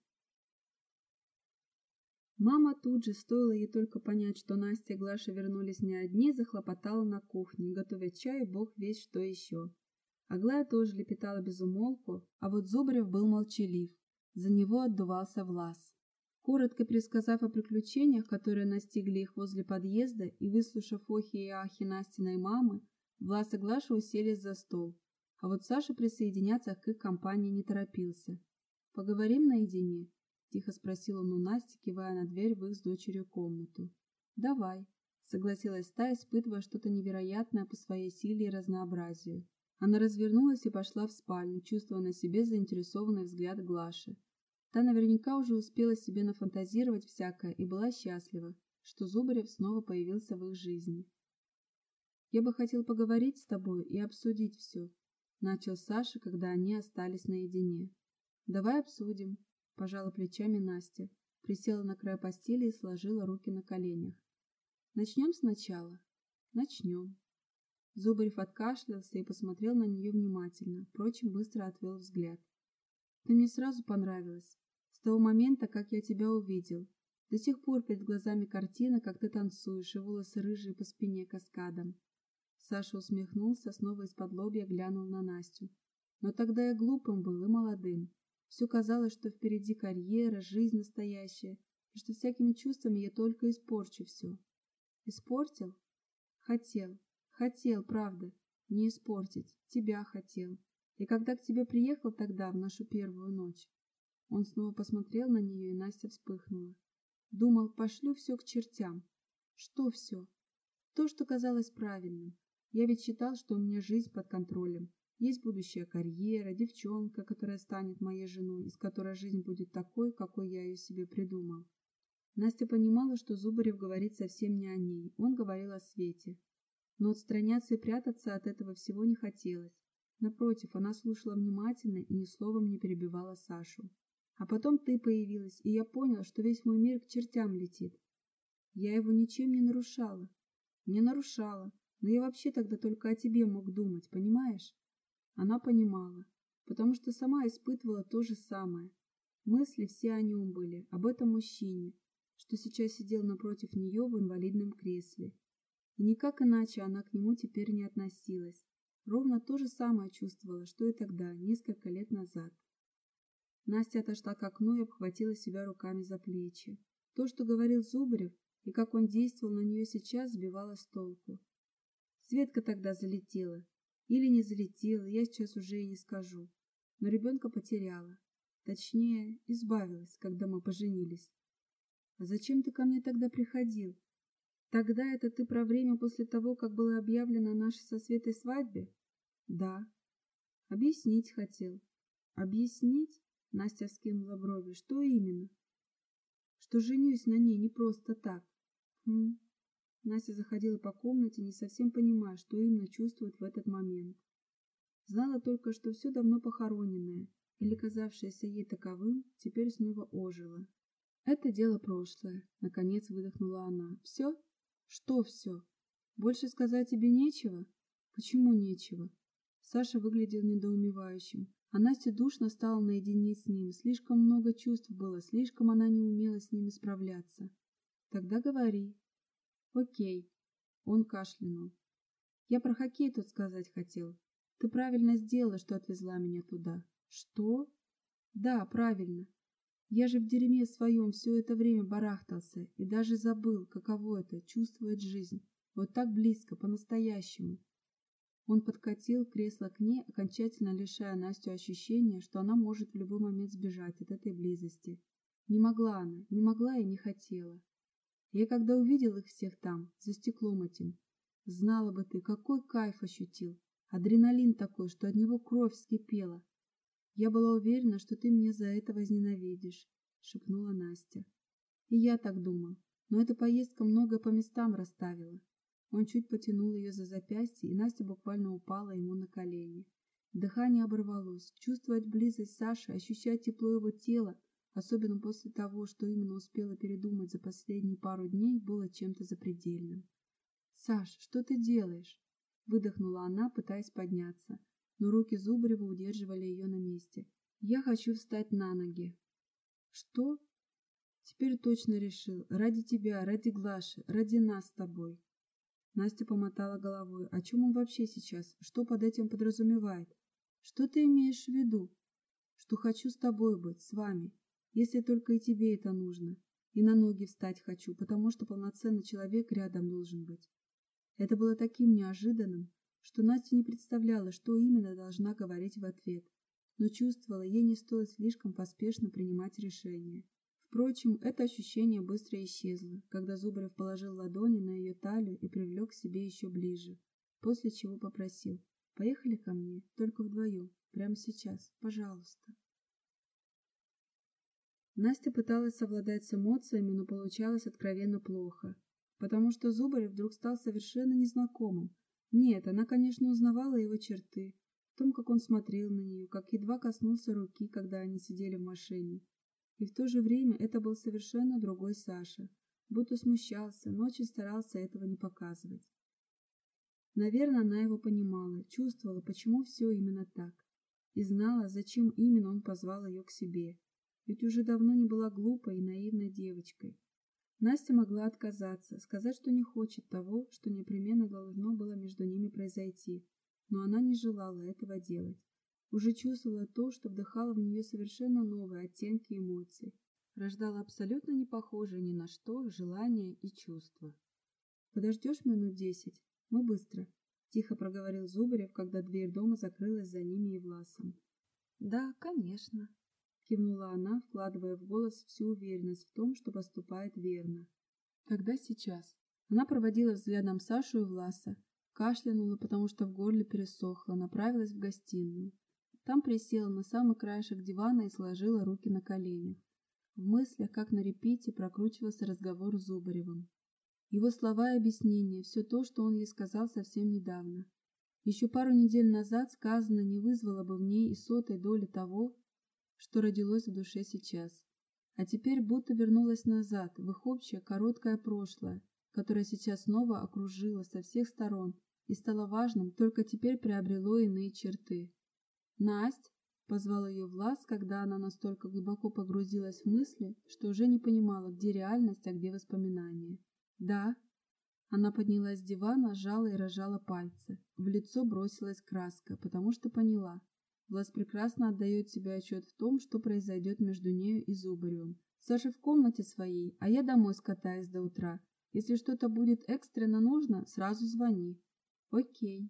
S1: Мама тут же, стоило ей только понять, что Настя и Глаша вернулись не одни, захлопотала на кухне, готовя чай бог весь что еще. Аглая тоже лепетала без умолку, а вот Зубарев был молчалив. За него отдувался Влас. Коротко пересказав о приключениях, которые настигли их возле подъезда, и выслушав охи и ахи Настиной мамы, Влас и Глаша уселись за стол, а вот Саша присоединяться к их компании не торопился. «Поговорим наедине?» – тихо спросил он у Насти, кивая на дверь в их с дочерью комнату. «Давай», – согласилась та, испытывая что-то невероятное по своей силе и разнообразию. Она развернулась и пошла в спальню, чувствуя на себе заинтересованный взгляд Глаши. Та наверняка уже успела себе нафантазировать всякое и была счастлива, что Зубарев снова появился в их жизни. Я бы хотел поговорить с тобой и обсудить все, начал Саша, когда они остались наедине. Давай обсудим, пожала плечами Настя, присела на край постели и сложила руки на коленях. Начнем сначала. Начнем. Зубарев откашлялся и посмотрел на нее внимательно, впрочем, быстро отвел взгляд. Ты мне сразу понравилась. С того момента, как я тебя увидел. До сих пор перед глазами картина, как ты танцуешь, и волосы рыжие по спине каскадом. Саша усмехнулся, снова из-под лобья глянул на Настю. Но тогда я глупым был и молодым. Все казалось, что впереди карьера, жизнь настоящая, и что всякими чувствами я только испорчу все. Испортил? Хотел. Хотел, правда. Не испортить. Тебя хотел. И когда к тебе приехал тогда, в нашу первую ночь, он снова посмотрел на нее, и Настя вспыхнула. Думал, пошлю все к чертям. Что все? То, что казалось правильным. Я ведь считал, что у меня жизнь под контролем. Есть будущая карьера, девчонка, которая станет моей женой, из которой жизнь будет такой, какой я ее себе придумал. Настя понимала, что Зубарев говорит совсем не о ней, он говорил о Свете. Но отстраняться и прятаться от этого всего не хотелось. Напротив, она слушала внимательно и ни словом не перебивала Сашу. А потом ты появилась, и я понял, что весь мой мир к чертям летит. Я его ничем не нарушала. Не нарушала, но я вообще тогда только о тебе мог думать, понимаешь? Она понимала, потому что сама испытывала то же самое. Мысли все о нем были, об этом мужчине, что сейчас сидел напротив нее в инвалидном кресле. И никак иначе она к нему теперь не относилась. Ровно то же самое чувствовала, что и тогда, несколько лет назад. Настя отошла к окну и обхватила себя руками за плечи. То, что говорил Зубарев, и как он действовал на нее сейчас, сбивало с толку. Светка тогда залетела. Или не залетела, я сейчас уже и не скажу. Но ребенка потеряла. Точнее, избавилась, когда мы поженились. А зачем ты ко мне тогда приходил? Тогда это ты про время после того, как было объявлено о нашей со Светой свадьбе? Да. Объяснить хотел. Объяснить? Настя вскинула брови. Что именно? Что женюсь на ней не просто так. Хм, Настя заходила по комнате, не совсем понимая, что именно чувствует в этот момент. Знала только, что все давно похороненное, или казавшееся ей таковым, теперь снова ожило. Это дело прошлое, наконец выдохнула она. Все? Что все? Больше сказать тебе нечего? Почему нечего? Саша выглядел недоумевающим, а Настя душно стала наедине с ним. Слишком много чувств было, слишком она не умела с ними справляться. Тогда говори, Окей. Он кашлянул. Я про хоккей тут сказать хотел. Ты правильно сделала, что отвезла меня туда. Что? Да, правильно. Я же в дерьме своем все это время барахтался и даже забыл, каково это чувствовать жизнь. Вот так близко, по-настоящему. Он подкатил кресло к ней, окончательно лишая Настю ощущения, что она может в любой момент сбежать от этой близости. Не могла она, не могла и не хотела. Я когда увидел их всех там, за стеклом этим, знала бы ты, какой кайф ощутил. Адреналин такой, что от него кровь вскипела. Я была уверена, что ты меня за это возненавидишь, шепнула Настя. И я так думал, но эта поездка много по местам расставила. Он чуть потянул ее за запястье, и Настя буквально упала ему на колени. Дыхание оборвалось. Чувствовать близость Саши, ощущать тепло его тела, особенно после того, что именно успела передумать за последние пару дней, было чем-то запредельным. «Саш, что ты делаешь?» — выдохнула она, пытаясь подняться, но руки Зубарева удерживали ее на месте. «Я хочу встать на ноги». «Что?» «Теперь точно решил. Ради тебя, ради Глаши, ради нас с тобой». Настя помотала головой. О чем он вообще сейчас? Что под этим подразумевает? Что ты имеешь в виду? Что хочу с тобой быть, с вами, если только и тебе это нужно. И на ноги встать хочу, потому что полноценный человек рядом должен быть. Это было таким неожиданным, что Настя не представляла, что именно должна говорить в ответ, но чувствовала, ей не стоит слишком поспешно принимать решение. Впрочем, это ощущение быстро исчезло, когда Зубарев положил ладони на ее талию и привлек к себе еще ближе, после чего попросил «Поехали ко мне, только вдвоем, прямо сейчас, пожалуйста». Настя пыталась совладать с эмоциями, но получалось откровенно плохо, потому что Зубарев вдруг стал совершенно незнакомым. Нет, она, конечно, узнавала его черты, в том, как он смотрел на нее, как едва коснулся руки, когда они сидели в машине, и в то же время это был совершенно другой Саша, будто смущался, но очень старался этого не показывать. Наверное, она его понимала, чувствовала, почему все именно так, и знала, зачем именно он позвал ее к себе, ведь уже давно не была глупой и наивной девочкой. Настя могла отказаться, сказать, что не хочет того, что непременно должно было между ними произойти, но она не желала этого делать уже чувствовала то, что вдыхало в нее совершенно новые оттенки эмоций, рождало абсолютно не похожие ни на что желания и чувства. «Подождешь минут десять? Мы быстро», — тихо проговорил Зубарев, когда дверь дома закрылась за ними и Власом. «Да, конечно», — кивнула она, вкладывая в голос всю уверенность в том, что поступает верно. «Когда сейчас?» Она проводила взглядом Сашу и Власа, кашлянула, потому что в горле пересохло, направилась в гостиную. Там присела на самый краешек дивана и сложила руки на коленях. В мыслях, как на репите, прокручивался разговор с Зубаревым. Его слова и объяснения, все то, что он ей сказал совсем недавно. Еще пару недель назад сказано не вызвало бы в ней и сотой доли того, что родилось в душе сейчас. А теперь будто вернулась назад, в их общее короткое прошлое, которое сейчас снова окружило со всех сторон и стало важным, только теперь приобрело иные черты. «Насть!» — позвал ее Влас, когда она настолько глубоко погрузилась в мысли, что уже не понимала, где реальность, а где воспоминания. «Да». Она поднялась с дивана, сжала и разжала пальцы. В лицо бросилась краска, потому что поняла. Влас прекрасно отдает себе отчет в том, что произойдет между нею и Зубаревым. Саша в комнате своей, а я домой скатаюсь до утра. Если что-то будет экстренно нужно, сразу звони. Окей.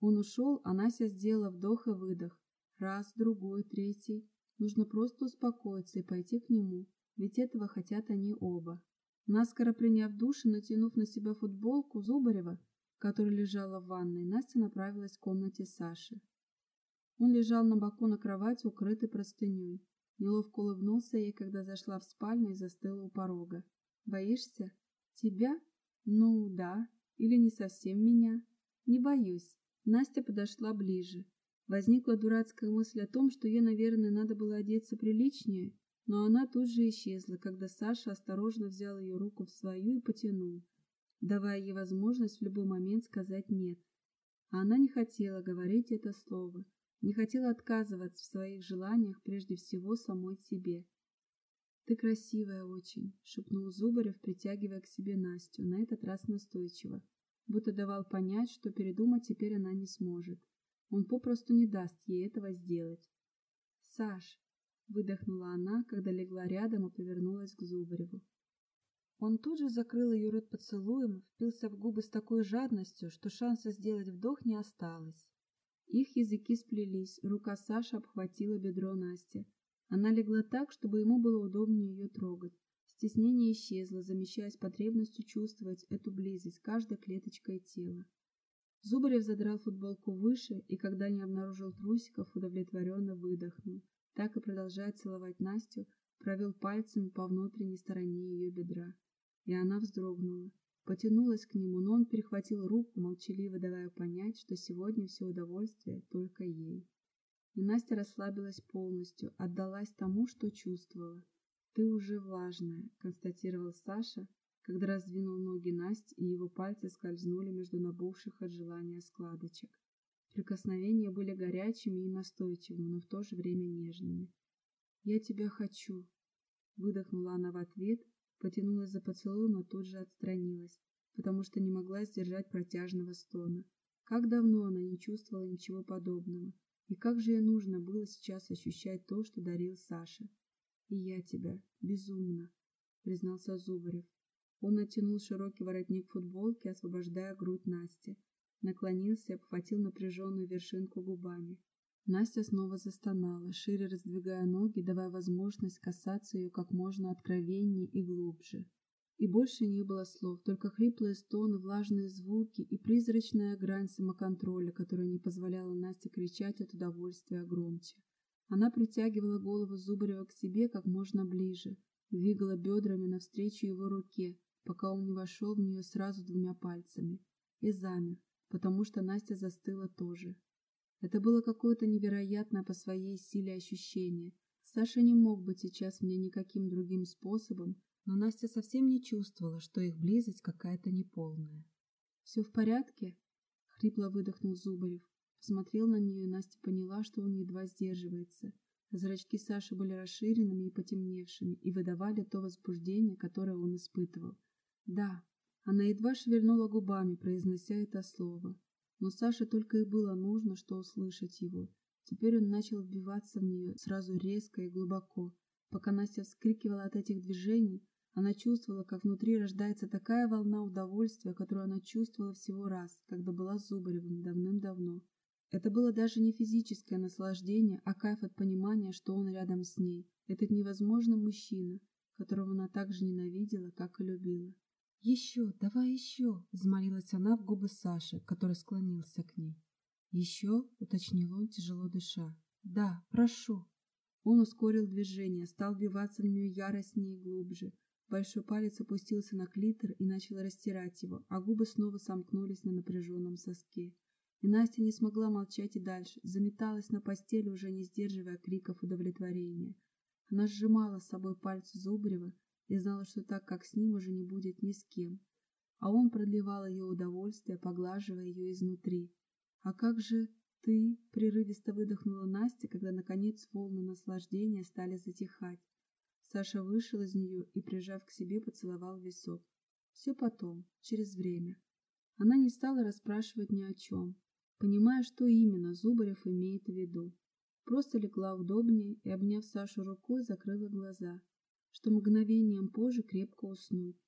S1: Он ушел, а Настя сделала вдох и выдох. Раз, другой, третий. Нужно просто успокоиться и пойти к нему, ведь этого хотят они оба. Наскоро приняв душ и натянув на себя футболку Зубарева, которая лежала в ванной, Настя направилась к комнате Саши. Он лежал на боку на кровати, укрытый простыней. Неловко улыбнулся ей, когда зашла в спальню и застыла у порога. «Боишься? Тебя? Ну, да. Или не совсем меня? Не боюсь. Настя подошла ближе. Возникла дурацкая мысль о том, что ей, наверное, надо было одеться приличнее, но она тут же исчезла, когда Саша осторожно взял ее руку в свою и потянул, давая ей возможность в любой момент сказать «нет». А она не хотела говорить это слово, не хотела отказываться в своих желаниях прежде всего самой себе. «Ты красивая очень», — шепнул Зубарев, притягивая к себе Настю, на этот раз настойчиво будто давал понять, что передумать теперь она не сможет. Он попросту не даст ей этого сделать. «Саш!» — выдохнула она, когда легла рядом и повернулась к Зубареву. Он тут же закрыл ее рот поцелуем, впился в губы с такой жадностью, что шанса сделать вдох не осталось. Их языки сплелись, рука Саши обхватила бедро Насти. Она легла так, чтобы ему было удобнее ее трогать. Стеснение исчезло, замещаясь потребностью чувствовать эту близость каждой клеточкой тела. Зубарев задрал футболку выше и, когда не обнаружил трусиков, удовлетворенно выдохнул. Так и продолжая целовать Настю, провел пальцами по внутренней стороне ее бедра. И она вздрогнула. Потянулась к нему, но он перехватил руку, молчаливо давая понять, что сегодня все удовольствие только ей. И Настя расслабилась полностью, отдалась тому, что чувствовала. «Ты уже влажная», — констатировал Саша, когда раздвинул ноги Насти, и его пальцы скользнули между набухших от желания складочек. Прикосновения были горячими и настойчивыми, но в то же время нежными. «Я тебя хочу», — выдохнула она в ответ, потянулась за поцелуем, но тут же отстранилась, потому что не могла сдержать протяжного стона. Как давно она не чувствовала ничего подобного, и как же ей нужно было сейчас ощущать то, что дарил Саша. «И я тебя, безумно», — признался Зубарев. Он натянул широкий воротник футболки, освобождая грудь Насти. Наклонился и обхватил напряженную вершинку губами. Настя снова застонала, шире раздвигая ноги, давая возможность касаться ее как можно откровеннее и глубже. И больше не было слов, только хриплые стоны, влажные звуки и призрачная грань самоконтроля, которая не позволяла Насте кричать от удовольствия громче. Она притягивала голову Зубарева к себе как можно ближе, двигала бедрами навстречу его руке, пока он не вошел в нее сразу двумя пальцами, и замер, потому что Настя застыла тоже. Это было какое-то невероятное по своей силе ощущение. Саша не мог быть сейчас мне никаким другим способом, но Настя совсем не чувствовала, что их близость какая-то неполная. «Все в порядке?» — хрипло выдохнул Зубарев. Посмотрел на нее, и Настя поняла, что он едва сдерживается. Зрачки Саши были расширенными и потемневшими и выдавали то возбуждение, которое он испытывал. Да, она едва шевельнула губами, произнося это слово. Но Саше только и было нужно, что услышать его. Теперь он начал вбиваться в нее сразу резко и глубоко. Пока Настя вскрикивала от этих движений, она чувствовала, как внутри рождается такая волна удовольствия, которую она чувствовала всего раз, когда была с Зубаревым давным-давно. Это было даже не физическое наслаждение, а кайф от понимания, что он рядом с ней. Этот невозможный мужчина, которого она так же ненавидела, как и любила. «Еще, давай еще!» — взмолилась она в губы Саши, который склонился к ней. «Еще?» — уточнил он, тяжело дыша. «Да, прошу!» Он ускорил движение, стал вбиваться в нее яростнее и глубже. Большой палец опустился на клитор и начал растирать его, а губы снова сомкнулись на напряженном соске. И Настя не смогла молчать и дальше, заметалась на постели, уже не сдерживая криков удовлетворения. Она сжимала с собой пальцы Зубрева, и знала, что так, как с ним, уже не будет ни с кем. А он продлевал ее удовольствие, поглаживая ее изнутри. «А как же ты?» — прерывисто выдохнула Настя, когда, наконец, волны наслаждения стали затихать. Саша вышел из нее и, прижав к себе, поцеловал висок. Все потом, через время. Она не стала расспрашивать ни о чем, понимая, что именно Зубарев имеет в виду. Просто легла удобнее и, обняв Сашу рукой, закрыла глаза что мгновением позже крепко уснуть.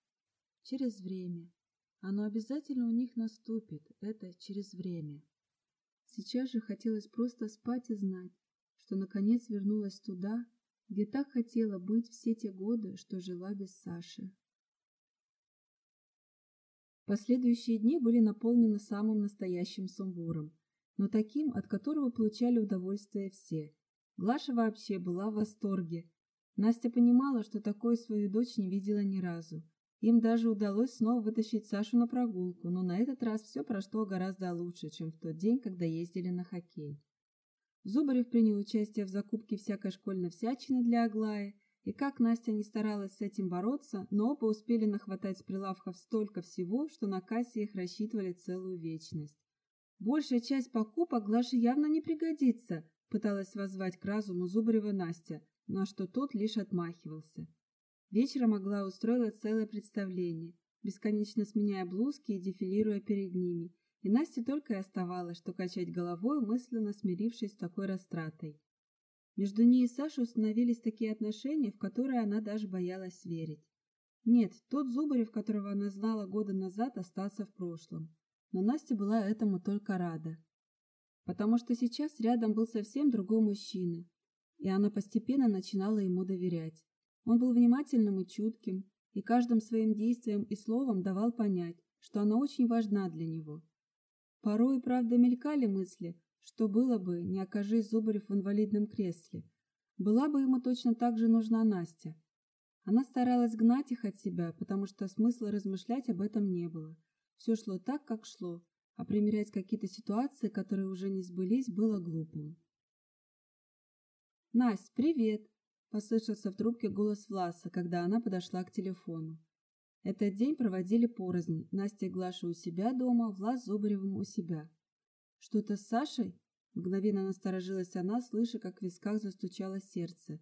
S1: Через время. Оно обязательно у них наступит, это через время. Сейчас же хотелось просто спать и знать, что наконец вернулась туда, где так хотела быть все те годы, что жила без Саши. Последующие дни были наполнены самым настоящим сумбуром, но таким, от которого получали удовольствие все. Глаша вообще была в восторге Настя понимала, что такое свою дочь не видела ни разу. Им даже удалось снова вытащить Сашу на прогулку, но на этот раз все прошло гораздо лучше, чем в тот день, когда ездили на хоккей. Зубарев принял участие в закупке всякой школьной всячины для Аглаи, и как Настя не старалась с этим бороться, но оба успели нахватать с прилавков столько всего, что на кассе их рассчитывали целую вечность. «Большая часть покупок Глаше явно не пригодится», пыталась воззвать к разуму Зубарева Настя, на что тот лишь отмахивался. Вечером Аглая устроила целое представление, бесконечно сменяя блузки и дефилируя перед ними, и Насте только и оставалось, что качать головой, мысленно смирившись с такой растратой. Между ней и Сашей установились такие отношения, в которые она даже боялась верить. Нет, тот Зубарев, которого она знала года назад, остался в прошлом. Но Настя была этому только рада. Потому что сейчас рядом был совсем другой мужчина, и она постепенно начинала ему доверять. Он был внимательным и чутким, и каждым своим действием и словом давал понять, что она очень важна для него. Порой, правда, мелькали мысли, что было бы, не окажись Зубарев в инвалидном кресле. Была бы ему точно так же нужна Настя. Она старалась гнать их от себя, потому что смысла размышлять об этом не было. Все шло так, как шло, а примерять какие-то ситуации, которые уже не сбылись, было глупым. «Насть, привет!» – послышался в трубке голос Власа, когда она подошла к телефону. Этот день проводили порознь. Настя и Глаша у себя дома, Влас с Зубаревым у себя. «Что-то с Сашей?» – мгновенно насторожилась она, слыша, как в висках застучало сердце.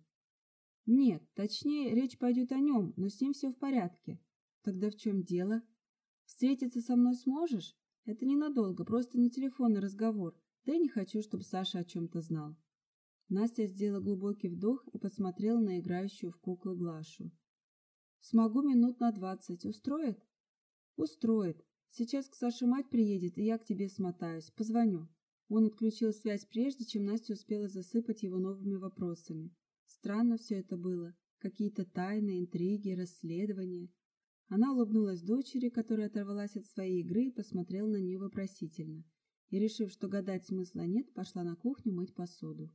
S1: «Нет, точнее, речь пойдет о нем, но с ним все в порядке. Тогда в чем дело? Встретиться со мной сможешь? Это ненадолго, просто не телефонный разговор. Да и не хочу, чтобы Саша о чем-то знал». Настя сделала глубокий вдох и посмотрела на играющую в куклы Глашу. «Смогу минут на двадцать. Устроит?» «Устроит. Сейчас к Саше мать приедет, и я к тебе смотаюсь. Позвоню». Он отключил связь прежде, чем Настя успела засыпать его новыми вопросами. Странно все это было. Какие-то тайны, интриги, расследования. Она улыбнулась дочери, которая оторвалась от своей игры и посмотрела на нее вопросительно. И, решив, что гадать смысла нет, пошла на кухню мыть посуду.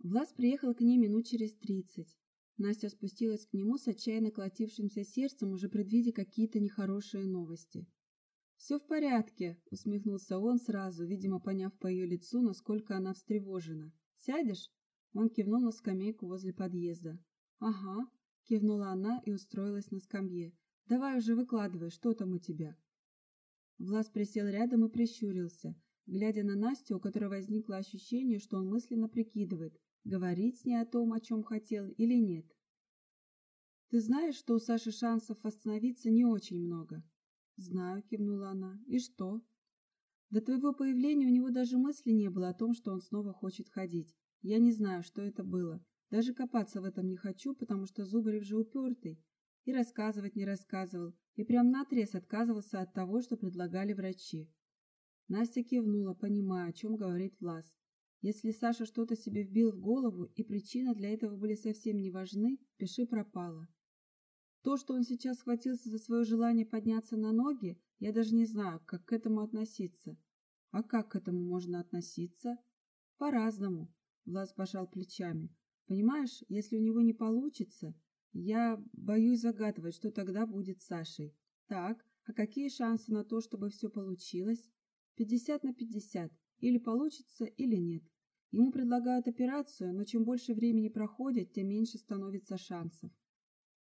S1: Влас приехал к ней минут через тридцать. Настя спустилась к нему с отчаянно колотившимся сердцем, уже предвидя какие-то нехорошие новости. «Все в порядке», — усмехнулся он сразу, видимо, поняв по ее лицу, насколько она встревожена. «Сядешь?» Он кивнул на скамейку возле подъезда. «Ага», — кивнула она и устроилась на скамье. «Давай уже выкладывай, что там у тебя?» Влас присел рядом и прищурился, глядя на Настю, у которой возникло ощущение, что он мысленно прикидывает, говорить с ней о том, о чем хотел или нет. «Ты знаешь, что у Саши шансов остановиться не очень много?» «Знаю», — кивнула она. «И что?» «До твоего появления у него даже мысли не было о том, что он снова хочет ходить. Я не знаю, что это было. Даже копаться в этом не хочу, потому что Зубарев же упертый. И рассказывать не рассказывал, и прям наотрез отказывался от того, что предлагали врачи. Настя кивнула, понимая, о чем говорит Влас. Если Саша что-то себе вбил в голову, и причины для этого были совсем не важны, пиши пропало. То, что он сейчас схватился за свое желание подняться на ноги, я даже не знаю, как к этому относиться. А как к этому можно относиться? По-разному. Влас пожал плечами. Понимаешь, если у него не получится, я боюсь загадывать, что тогда будет с Сашей. Так, а какие шансы на то, чтобы все получилось? Пятьдесят на пятьдесят. Или получится, или нет. Ему предлагают операцию, но чем больше времени проходит, тем меньше становится шансов.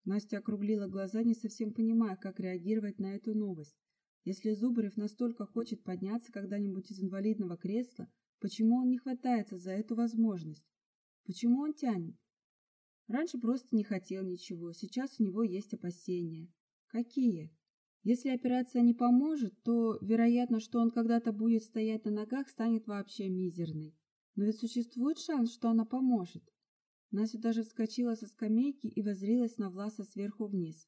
S1: Настя округлила глаза, не совсем понимая, как реагировать на эту новость. Если Зубарев настолько хочет подняться когда-нибудь из инвалидного кресла, почему он не хватается за эту возможность? Почему он тянет? Раньше просто не хотел ничего, сейчас у него есть опасения. Какие? Если операция не поможет, то вероятно, что он когда-то будет стоять на ногах, станет вообще мизерной. Но ведь существует шанс, что она поможет. Настя даже вскочила со скамейки и воззрилась на Власа сверху вниз.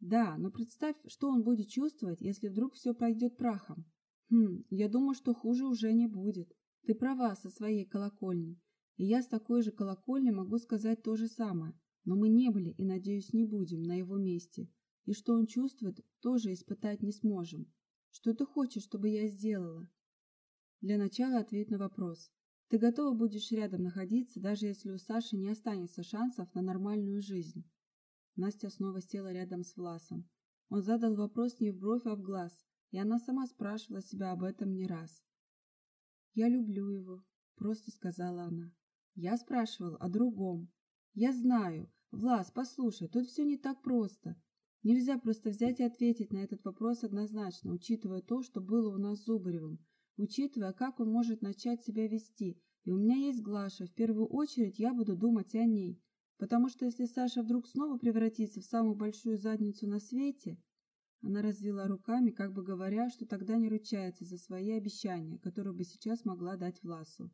S1: Да, но представь, что он будет чувствовать, если вдруг все пойдет прахом. Хм, я думаю, что хуже уже не будет. Ты права со своей колокольней. И я с такой же колокольни могу сказать то же самое. Но мы не были и, надеюсь, не будем на его месте. И что он чувствует, тоже испытать не сможем. Что ты хочешь, чтобы я сделала? Для начала ответь на вопрос. Ты готова будешь рядом находиться, даже если у Саши не останется шансов на нормальную жизнь? Настя снова села рядом с Власом. Он задал вопрос не в бровь, а в глаз, и она сама спрашивала себя об этом не раз. «Я люблю его», — просто сказала она. «Я спрашивал о другом. Я знаю. Влас, послушай, тут все не так просто. Нельзя просто взять и ответить на этот вопрос однозначно, учитывая то, что было у нас с Зубаревым, учитывая, как он может начать себя вести. И у меня есть Глаша, в первую очередь я буду думать о ней. Потому что если Саша вдруг снова превратится в самую большую задницу на свете... Она развела руками, как бы говоря, что тогда не ручается за свои обещания, которые бы сейчас могла дать Власу.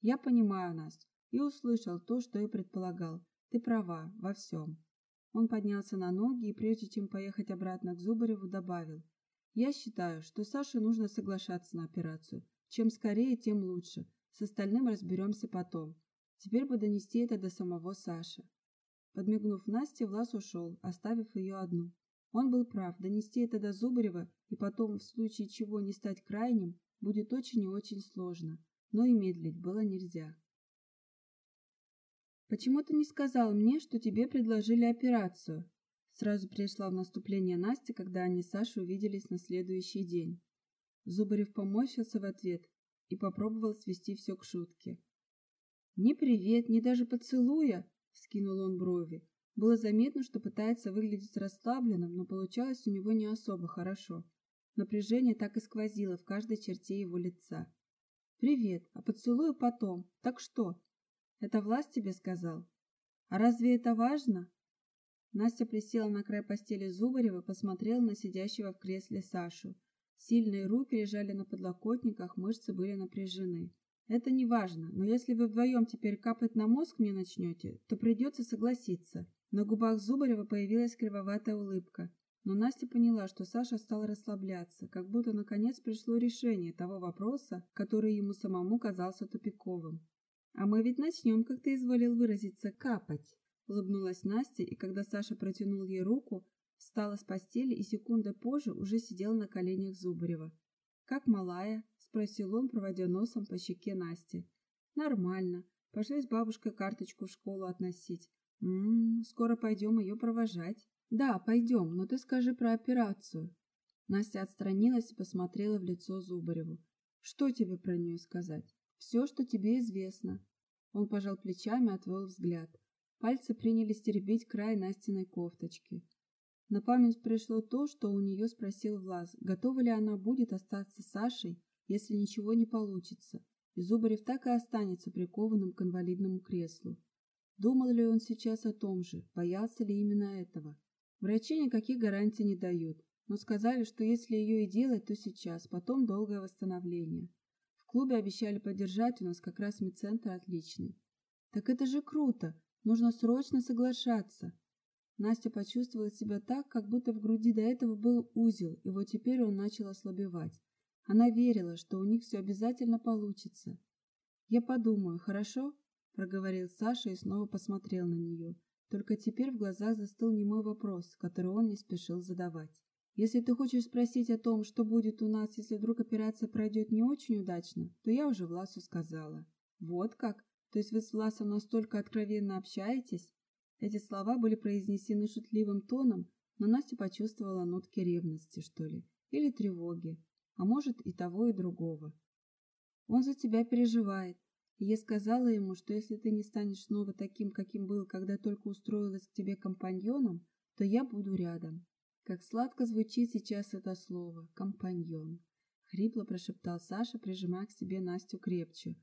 S1: Я понимаю, Настя, и услышал то, что я предполагал. Ты права во всем. Он поднялся на ноги и, прежде чем поехать обратно к Зубареву, добавил. «Я считаю, что Саше нужно соглашаться на операцию. Чем скорее, тем лучше. С остальным разберемся потом. Теперь бы донести это до самого Саши». Подмигнув Насте, Влас ушел, оставив ее одну. Он был прав, донести это до Зубарева и потом, в случае чего не стать крайним, будет очень и очень сложно. Но и медлить было нельзя. Почему ты не сказал мне, что тебе предложили операцию? Сразу пришла в наступление Настя, когда они с Сашей увиделись на следующий день. Зубарев поморщился в ответ. и попробовал свести все к шутке. «Ни привет, ни даже поцелуя!» — вскинул он брови. Было заметно, что пытается выглядеть расслабленным, но получалось у него не особо хорошо. Напряжение так и сквозило в каждой черте его лица. «Привет, а поцелую потом. Так что? Это Влас тебе сказал? А разве это важно?» Настя присела на край постели Зубарева, посмотрела на сидящего в кресле Сашу. Сильные руки лежали на подлокотниках, мышцы были напряжены. Это не важно, но если вы вдвоем теперь капать на мозг мне начнете, то придется согласиться. На губах Зубарева появилась кривоватая улыбка. Но Настя поняла, что Саша стал расслабляться, как будто наконец пришло решение того вопроса, который ему самому казался тупиковым. «А мы ведь начнем, как ты изволил выразиться, капать», — улыбнулась Настя, и когда Саша протянул ей руку, встала с постели и секунда позже уже сидела на коленях Зубарева. «Как малая?» — спросил он, проводя носом по щеке Насти. «Нормально. Пошли с бабушкой карточку в школу относить. М -м, скоро пойдем ее провожать». «Да, пойдем, но ты скажи про операцию». Настя отстранилась и посмотрела в лицо Зубареву. «Что тебе про нее сказать? Все, что тебе известно». Он пожал плечами, отвел взгляд. Пальцы принялись теребить край Настиной кофточки. На память пришло то, что у нее спросил Влас, готова ли она будет остаться с Сашей, если ничего не получится, и Зубарев так и останется прикованным к инвалидному креслу. Думал ли он сейчас о том же, боялся ли именно этого? Врачи никаких гарантий не дают, но сказали, что если ее и делать, то сейчас, потом долгое восстановление. Клубе обещали поддержать, у нас как раз медцентр отличный. Так это же круто, нужно срочно соглашаться. Настя почувствовала себя так, как будто в груди до этого был узел, и вот теперь он начал ослабевать. Она верила, что у них все обязательно получится. «Я подумаю, хорошо?» – проговорил Саша и снова посмотрел на нее. Только теперь в глазах застыл немой вопрос, который он не спешил задавать. Если ты хочешь спросить о том, что будет у нас, если вдруг операция пройдет не очень удачно, то я уже Власу сказала. Вот как? То есть вы с Власом настолько откровенно общаетесь? Эти слова были произнесены шутливым тоном, но Настя почувствовала нотки ревности, что ли, или тревоги, а может и того, и другого. Он за тебя переживает, я сказала ему, что если ты не станешь снова таким, каким был, когда только устроилась к тебе компаньоном, то я буду рядом. Как сладко звучит сейчас это слово «компаньон», — хрипло прошептал Саша, прижимая к себе Настю крепче.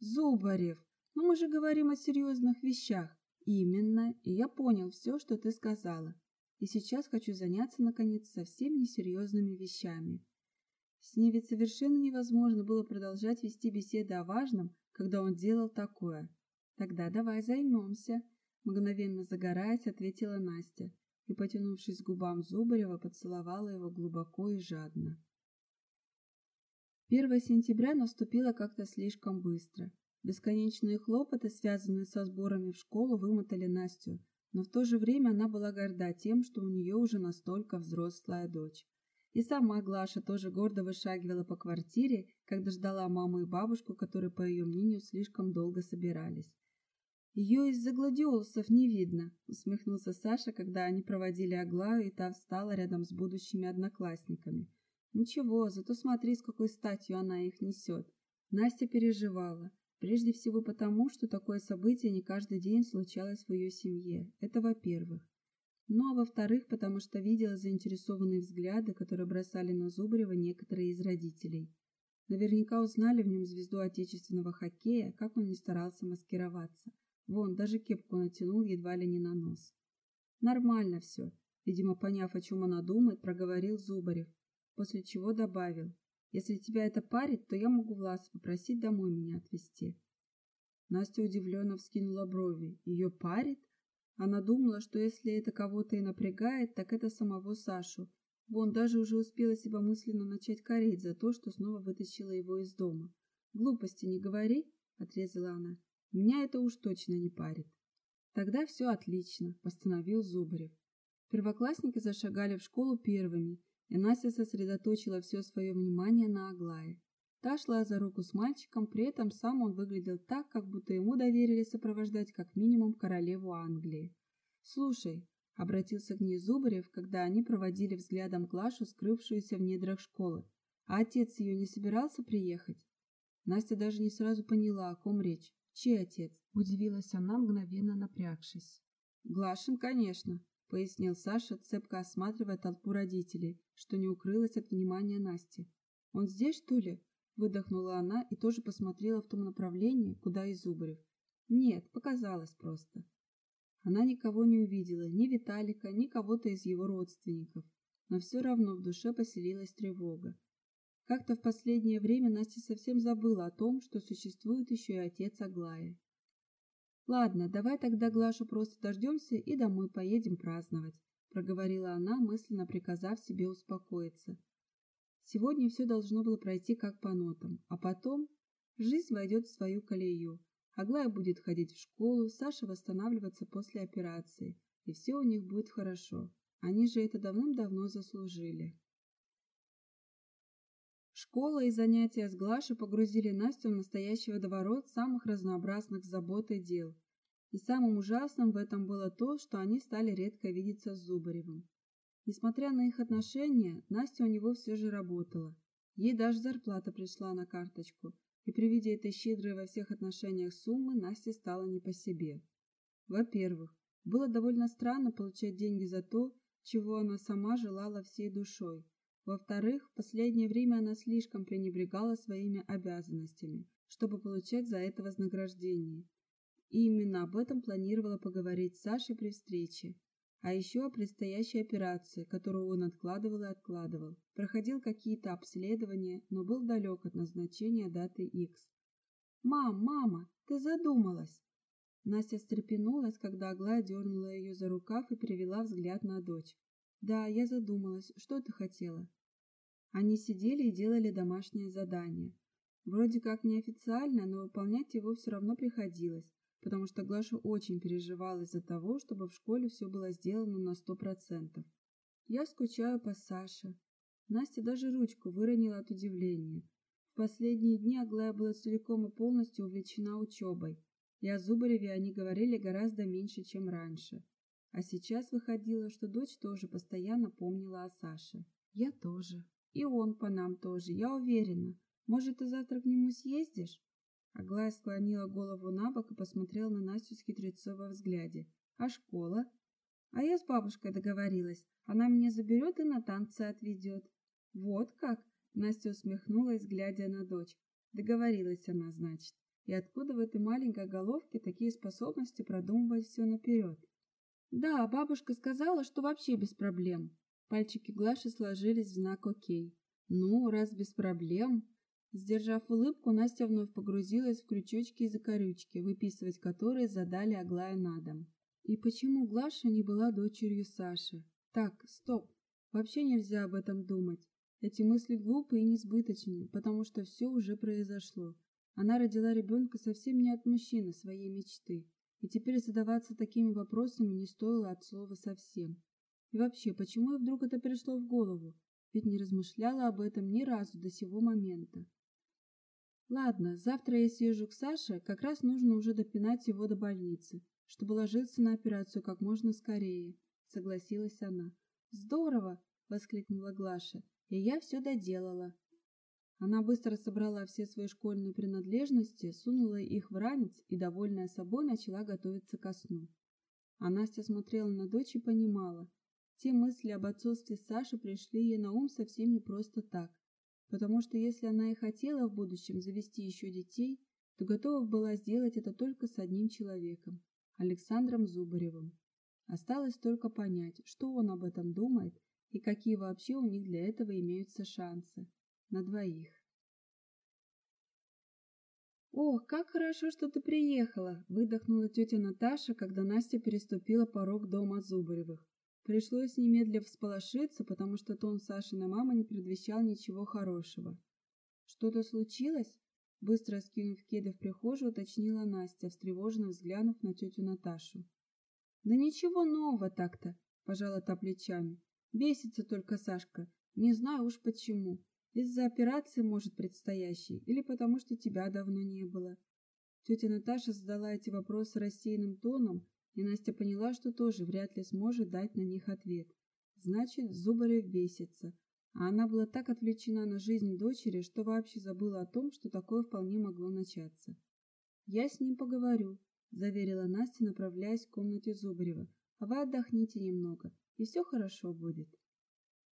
S1: «Зубарев, ну мы же говорим о серьезных вещах». «Именно, и я понял все, что ты сказала. И сейчас хочу заняться, наконец, совсем несерьезными вещами». С ней ведь совершенно невозможно было продолжать вести беседы о важном, когда он делал такое. Тогда давай займемся. Мгновенно загораясь, ответила Настя и, потянувшись к губам Зубарева, поцеловала его глубоко и жадно. 1 сентября наступило как-то слишком быстро. Бесконечные хлопоты, связанные со сборами в школу, вымотали Настю, но в то же время она была горда тем, что у нее уже настолько взрослая дочь. И сама Глаша тоже гордо вышагивала по квартире, когда ждала маму и бабушку, которые, по ее мнению, слишком долго собирались. «Ее из-за гладиолусов не видно», — усмехнулся Саша, когда они проводили Аглаю, и та встала рядом с будущими одноклассниками. «Ничего, зато смотри, с какой статью она их несет». Настя переживала. Прежде всего потому, что такое событие не каждый день случалось в ее семье. Это во-первых. Ну а во-вторых, потому что видела заинтересованные взгляды, которые бросали на Зубарева некоторые из родителей. Наверняка узнали в нем звезду отечественного хоккея, как он не старался маскироваться. Вон, даже кепку натянул едва ли не на нос. Нормально все. Видимо, поняв, о чем она думает, проговорил Зубарев, после чего добавил. Если тебя это парит, то я могу Власа попросить домой меня отвезти. Настя удивленно вскинула брови. Ее парит? Она думала, что если это кого-то и напрягает, так это самого Сашу. Вон даже уже успела себя мысленно начать корить за то, что снова вытащила его из дома. «Глупости не говори», — отрезала она. «Меня это уж точно не парит». «Тогда все отлично», — постановил Зубарев. Первоклассники зашагали в школу первыми, и Настя сосредоточила все свое внимание на Аглае. Та шла за руку с мальчиком, при этом сам он выглядел так, как будто ему доверили сопровождать как минимум королеву Англии. «Слушай», — обратился к ней Зубарев, когда они проводили взглядом Глашу, скрывшуюся в недрах школы, «а отец ее не собирался приехать?» Настя даже не сразу поняла, о ком речь. Чей отец? Удивилась она, мгновенно напрягшись. Глашин, конечно, пояснил Саша, цепко осматривая толпу родителей, что не укрылось от внимания Насти. Он здесь, что ли? Выдохнула она и тоже посмотрела в том направлении, куда и Зубарев. Нет, показалось просто. Она никого не увидела, ни Виталика, ни кого-то из его родственников, но все равно в душе поселилась тревога. Как-то в последнее время Настя совсем забыла о том, что существует еще и отец Аглая. Ладно, давай тогда Глашу просто дождемся и домой поедем праздновать, проговорила она, мысленно приказав себе успокоиться. Сегодня все должно было пройти как по нотам, а потом жизнь войдет в свою колею. Аглая будет ходить в школу, Саша восстанавливаться после операции, и все у них будет хорошо. Они же это давным-давно заслужили. Школа и занятия с Глашей погрузили Настю в настоящий водоворот самых разнообразных забот и дел. И самым ужасным в этом было то, что они стали редко видеться с Зубаревым. Несмотря на их отношения, Настя у него все же работала. Ей даже зарплата пришла на карточку, и при виде этой щедрой во всех отношениях суммы Насте стало не по себе. Во-первых, было довольно странно получать деньги за то, чего она сама желала всей душой. Во-вторых, в последнее время она слишком пренебрегала своими обязанностями, чтобы получать за это вознаграждение. И именно об этом планировала поговорить с Сашей при встрече а еще о предстоящей операции, которую он откладывал и откладывал. Проходил какие-то обследования, но был далек от назначения даты X. «Мам, мама, ты задумалась!» Настя встрепенулась, когда Аглая дернула ее за рукав и перевела взгляд на дочь. «Да, я задумалась. Что ты хотела?» Они сидели и делали домашнее задание. Вроде как неофициально, но выполнять его все равно приходилось, потому что Глаша очень переживала из-за того, чтобы в школе все было сделано на сто процентов. Я скучаю по Саше. Настя даже ручку выронила от удивления. В последние дни Аглая была целиком и полностью увлечена учебой, и о Зубареве они говорили гораздо меньше, чем раньше. А сейчас выходило, что дочь тоже постоянно помнила о Саше. Я тоже. И он по нам тоже, я уверена. Может, ты завтра к нему съездишь? Аглая склонила голову на бок и посмотрела на Настю с хитрецой во взгляде. «А школа?» «А я с бабушкой договорилась. Она меня заберет и на танцы отведет». «Вот как?» Настя усмехнулась, глядя на дочь. Договорилась она, значит. И откуда в этой маленькой головке такие способности продумывать все наперед? Да, бабушка сказала, что вообще без проблем. Пальчики Глаши сложились в знак «Окей». Ну, раз без проблем, Сдержав улыбку, Настя вновь погрузилась в крючочки и закорючки, выписывать которые задали Аглая на дом. И почему Глаша не была дочерью Саши? Так, стоп. Вообще нельзя об этом думать. Эти мысли глупые и несбыточные, потому что все уже произошло. Она родила ребенка совсем не от мужчины своей мечты. И теперь задаваться такими вопросами не стоило от слова совсем. И вообще, почему ей вдруг это пришло в голову? Ведь не размышляла об этом ни разу до сего момента. Ладно, завтра я съезжу к Саше, как раз нужно уже допинать его до больницы, чтобы ложиться на операцию как можно скорее, согласилась она. Здорово, воскликнула Глаша. И я все доделала. Она быстро собрала все свои школьные принадлежности, сунула их в ранец и, довольная собой, начала готовиться ко сну. А Настя смотрела на дочь и понимала, те мысли об отцовстве Саши пришли ей на ум совсем не просто так потому что если она и хотела в будущем завести еще детей, то готова была сделать это только с одним человеком Александром Зубаревым. Осталось только понять, что он об этом думает и какие вообще у них для этого имеются шансы на двоих. Ох, как хорошо, что ты приехала, выдохнула тетя Наташа, когда Настя переступила порог дома Зубаревых. Пришлось немедля всполошиться, потому что тон Сашиной мамы не предвещал ничего хорошего. Что-то случилось? Быстро скинув кеды в прихожую, уточнила Настя, встревоженно взглянув на тетю Наташу. Да ничего нового так-то, пожала та плечами. Бесится только Сашка. Не знаю уж почему. Из-за операции, может, предстоящей, или потому что тебя давно не было. Тетя Наташа задала эти вопросы рассеянным тоном, и Настя поняла, что тоже вряд ли сможет дать на них ответ. Значит, Зубарев бесится. А она была так отвлечена на жизнь дочери, что вообще забыла о том, что такое вполне могло начаться. «Я с ним поговорю», — заверила Настя, направляясь к комнате Зубарева. «А вы отдохните немного, и все хорошо будет».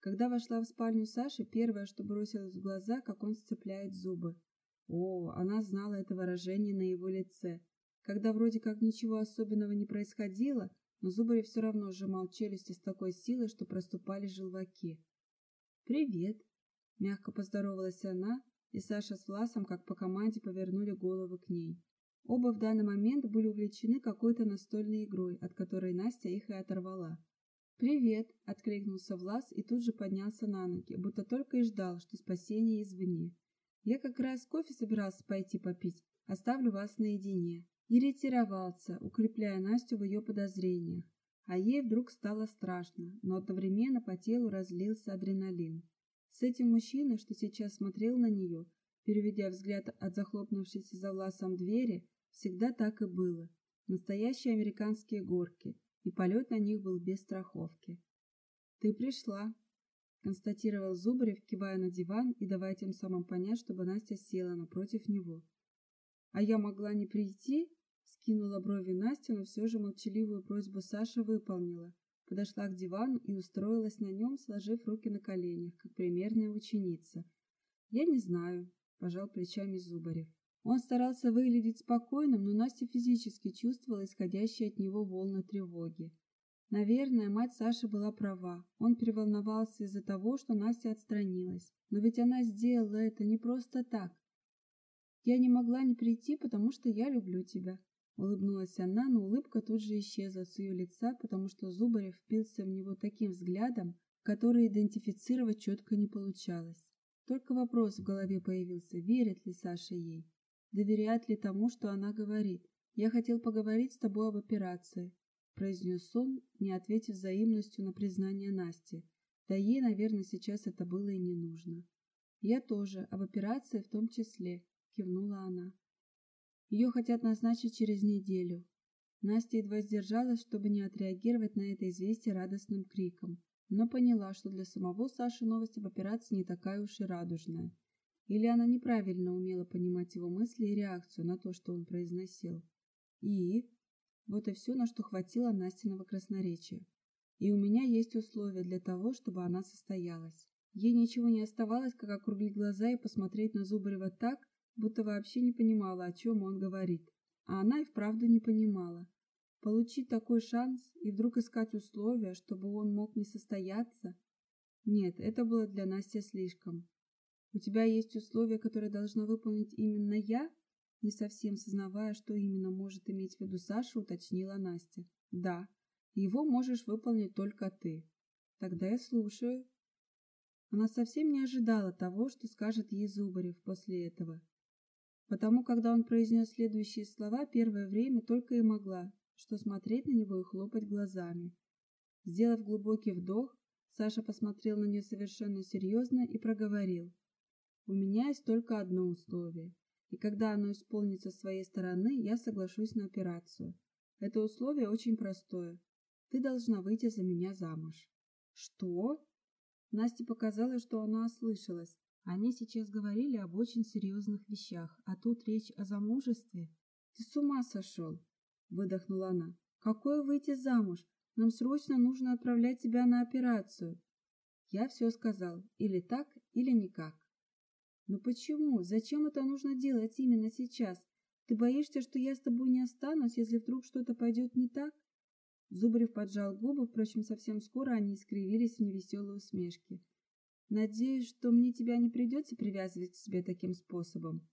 S1: Когда вошла в спальню Саши, первое, что бросилось в глаза, как он сцепляет зубы. О, она знала это выражение на его лице. Когда вроде как ничего особенного не происходило, но Зубарев все равно сжимал челюсти с такой силой, что проступали желваки. «Привет!» — мягко поздоровалась она, и Саша с Власом, как по команде, повернули головы к ней. Оба в данный момент были увлечены какой-то настольной игрой, от которой Настя их и оторвала. «Привет!» — откликнулся Влас и тут же поднялся на ноги, будто только и ждал, что спасение извне. «Я как раз кофе собирался пойти попить. Оставлю вас наедине». И ретировался, укрепляя Настю в ее подозрениях. А ей вдруг стало страшно, но одновременно по телу разлился адреналин. С этим мужчиной, что сейчас смотрел на нее, переведя взгляд от захлопнувшейся за Власом двери, всегда так и было. Настоящие американские горки, и полет на них был без страховки. «Ты пришла», — констатировал Зубарев, кивая на диван и давая тем самым понять, чтобы Настя села напротив него. «А я могла не прийти?» — скинула брови Настя, но все же молчаливую просьбу Саши выполнила. Подошла к дивану и устроилась на нем, сложив руки на коленях, как примерная ученица. «Я не знаю», — пожал плечами Зубарев. Он старался выглядеть спокойным, но Настя физически чувствовала исходящие от него волны тревоги. Наверное, мать Саши была права. Он переволновался из-за того, что Настя отстранилась. Но ведь она сделала это не просто так. Я не могла не прийти, потому что я люблю тебя. Улыбнулась она, но улыбка тут же исчезла с ее лица, потому что Зубарев впился в него таким взглядом, который идентифицировать четко не получалось. Только вопрос в голове появился, верит ли Саша ей. Доверяет ли тому, что она говорит? Я хотел поговорить с тобой об операции, произнес он, не ответив взаимностью на признание Насти. Да ей, наверное, сейчас это было и не нужно. Я тоже, об операции в том числе, кивнула она. Ее хотят назначить через неделю. Настя едва сдержалась, чтобы не отреагировать на это известие радостным криком, но поняла, что для самого Саши новость об операции не такая уж и радужная. Или она неправильно умела понимать его мысли и реакцию на то, что он произносил. И вот и все, на что хватило Настиного красноречия. И у меня есть условия для того, чтобы она состоялась. Ей ничего не оставалось, как округлить глаза и посмотреть на Зубарева так, будто вообще не понимала, о чем он говорит. А она и вправду не понимала. Получить такой шанс и вдруг искать условия, чтобы он мог не состояться? Нет, это было для Насти слишком. У тебя есть условия, которые должна выполнить именно я? Не совсем сознавая, что именно может иметь в виду Саша, уточнила Настя. Да, его можешь выполнить только ты. Тогда я слушаю. Она совсем не ожидала того, что скажет ей Зубарев после этого. Потому, когда он произнес следующие слова, первое время только и могла, что смотреть на него и хлопать глазами. Сделав глубокий вдох, Саша посмотрел на нее совершенно серьезно и проговорил. У меня есть только одно условие, и когда оно исполнится с своей стороны, я соглашусь на операцию. Это условие очень простое. Ты должна выйти за меня замуж. Что? Насте показалось, что она ослышалась. Они сейчас говорили об очень серьезных вещах, а тут речь о замужестве. Ты с ума сошел? Выдохнула она. Какое выйти замуж? Нам срочно нужно отправлять тебя на операцию. Я все сказал. Или так, или никак. Но почему? Зачем это нужно делать именно сейчас? Ты боишься, что я с тобой не останусь, если вдруг что-то пойдет не так? Зубрев поджал губы, впрочем, совсем скоро они искривились в невеселой усмешке. Надеюсь, что мне тебя не придется привязывать к себе таким способом.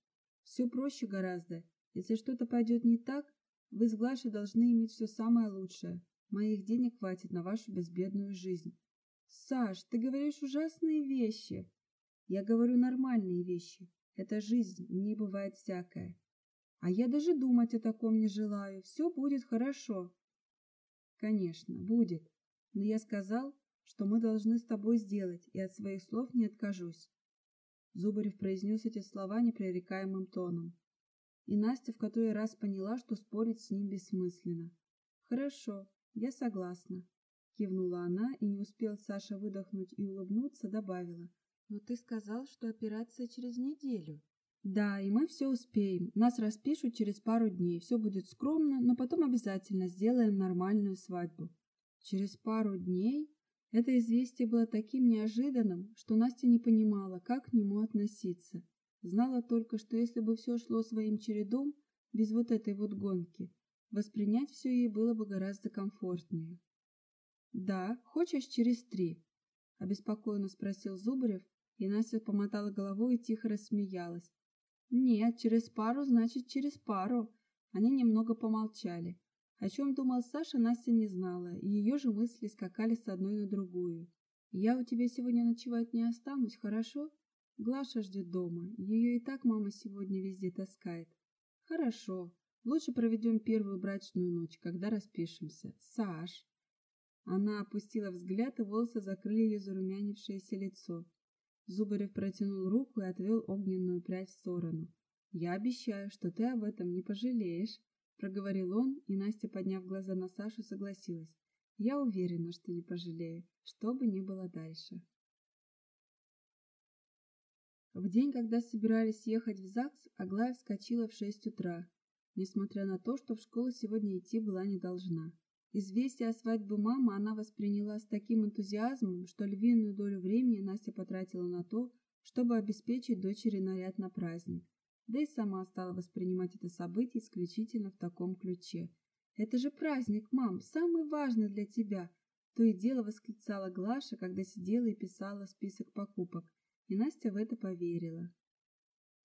S1: Все проще гораздо. Если что-то пойдет не так, вы с Глашей должны иметь все самое лучшее. Моих денег хватит на вашу безбедную жизнь. Саш, ты говоришь ужасные вещи. Я говорю нормальные вещи. Это жизнь, в ней бывает всякое. А я даже думать о таком не желаю. Все будет хорошо. Конечно, будет. Но я сказал, что мы должны с тобой сделать, и от своих слов не откажусь. Зубарев произнес эти слова непререкаемым тоном. И Настя в который раз поняла, что спорить с ним бессмысленно. Хорошо, я согласна, кивнула она и не успел Саша выдохнуть и улыбнуться, добавила: "Но ты сказал, что операция через неделю". Да, и мы все успеем. Нас распишут через пару дней. Все будет скромно, но потом обязательно сделаем нормальную свадьбу. Через пару дней это известие было таким неожиданным, что Настя не понимала, как к нему относиться. Знала только, что если бы все шло своим чередом, без вот этой вот гонки, воспринять все ей было бы гораздо комфортнее. «Да, хочешь через три?» – обеспокоенно спросил Зубарев, и Настя помотала головой и тихо рассмеялась. Нет, через пару, значит, через пару. Они немного помолчали. О чем думал Саша, Настя не знала, и ее же мысли скакали с одной на другую. Я у тебя сегодня ночевать не останусь, хорошо? Глаша ждет дома. Ее и так мама сегодня везде таскает. Хорошо. Лучше проведем первую брачную ночь, когда распишемся. Саш. Она опустила взгляд, и волосы закрыли ее зарумянившееся лицо. Зубарев протянул руку и отвел огненную прядь в сторону. «Я обещаю, что ты об этом не пожалеешь», — проговорил он, и Настя, подняв глаза на Сашу, согласилась. «Я уверена, что не пожалею, что бы ни было дальше». В день, когда собирались ехать в ЗАГС, Аглая вскочила в шесть утра, несмотря на то, что в школу сегодня идти была не должна. Известие о свадьбе мамы она восприняла с таким энтузиазмом, что львиную долю времени Настя потратила на то, чтобы обеспечить дочери наряд на праздник. Да и сама стала воспринимать это событие исключительно в таком ключе. «Это же праздник, мам, самый важный для тебя!» То и дело восклицала Глаша, когда сидела и писала список покупок, и Настя в это поверила.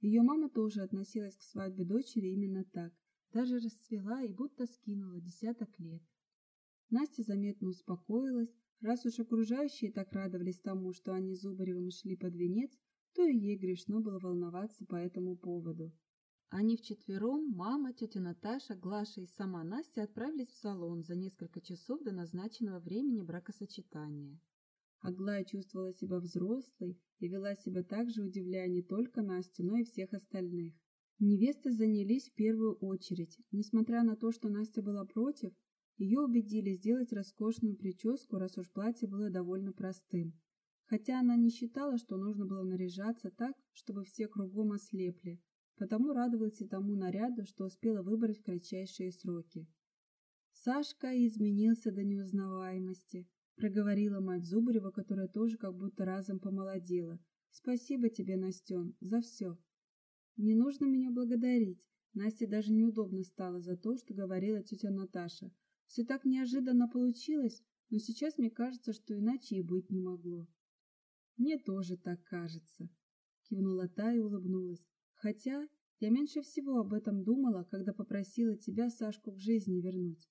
S1: Ее мама тоже относилась к свадьбе дочери именно так, даже расцвела и будто скинула десяток лет. Настя заметно успокоилась. Раз уж окружающие так радовались тому, что они Зубаревым шли под венец, то и ей грешно было волноваться по этому поводу. Они вчетвером, мама, тетя Наташа, Глаша и сама Настя отправились в салон за несколько часов до назначенного времени бракосочетания. Аглая чувствовала себя взрослой и вела себя так же, удивляя не только Настю, но и всех остальных. Невесты занялись в первую очередь. Несмотря на то, что Настя была против, ее убедили сделать роскошную прическу, раз уж платье было довольно простым. Хотя она не считала, что нужно было наряжаться так, чтобы все кругом ослепли, потому радовалась и тому наряду, что успела выбрать в кратчайшие сроки. Сашка изменился до неузнаваемости, проговорила мать Зубарева, которая тоже как будто разом помолодела. Спасибо тебе, Настен, за все. Не нужно меня благодарить. Насте даже неудобно стало за то, что говорила тетя Наташа. Все так неожиданно получилось, но сейчас мне кажется, что иначе и быть не могло. Мне тоже так кажется, кивнула та и улыбнулась. Хотя я меньше всего об этом думала, когда попросила тебя Сашку к жизни вернуть.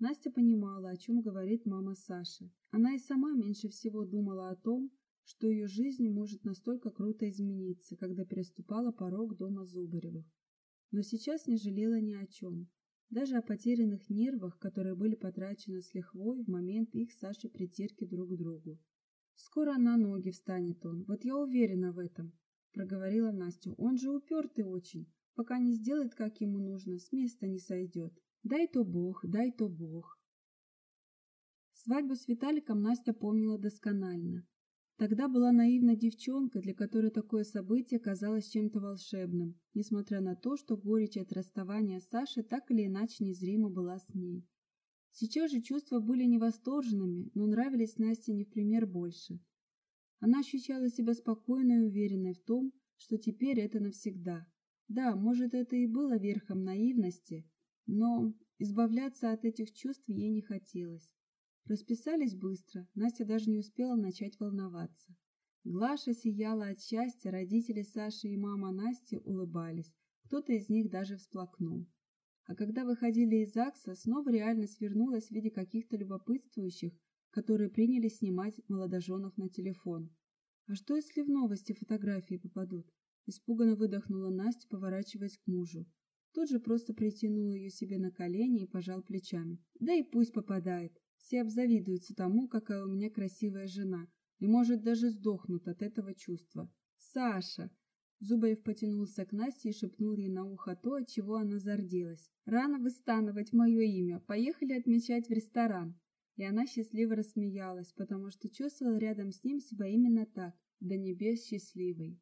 S1: Настя понимала, о чем говорит мама Саши. Она и сама меньше всего думала о том, что ее жизнь может настолько круто измениться, когда переступала порог дома Зубаревых. Но сейчас не жалела ни о чем даже о потерянных нервах, которые были потрачены с лихвой в момент их Саши притирки друг к другу. Скоро на ноги встанет он, вот я уверена в этом, проговорила Настя. Он же упертый очень, пока не сделает, как ему нужно, с места не сойдет. Дай то Бог, дай то Бог. Свадьбу с Виталиком Настя помнила досконально. Тогда была наивна девчонка, для которой такое событие казалось чем-то волшебным, несмотря на то, что горечь от расставания с Сашей так или иначе незримо была с ней. Сейчас же чувства были не восторженными, но нравились Насте не в пример больше. Она ощущала себя спокойной и уверенной в том, что теперь это навсегда. Да, может, это и было верхом наивности, но избавляться от этих чувств ей не хотелось. Расписались быстро, Настя даже не успела начать волноваться. Глаша сияла от счастья, родители Саши и мама Насти улыбались, кто-то из них даже всплакнул. А когда выходили из ЗАГСа, снова реальность вернулась в виде каких-то любопытствующих, которые приняли снимать молодоженов на телефон. А что, если в новости фотографии попадут? Испуганно выдохнула Настя, поворачиваясь к мужу. Тот же просто притянул ее себе на колени и пожал плечами. Да и пусть попадает. Все обзавидуются тому, какая у меня красивая жена, и, может, даже сдохнут от этого чувства. Саша! Зубаев потянулся к Насте и шепнул ей на ухо то, от чего она зарделась. Рано выстанывать мое имя. Поехали отмечать в ресторан. И она счастливо рассмеялась, потому что чувствовала рядом с ним себя именно так, до небес счастливой.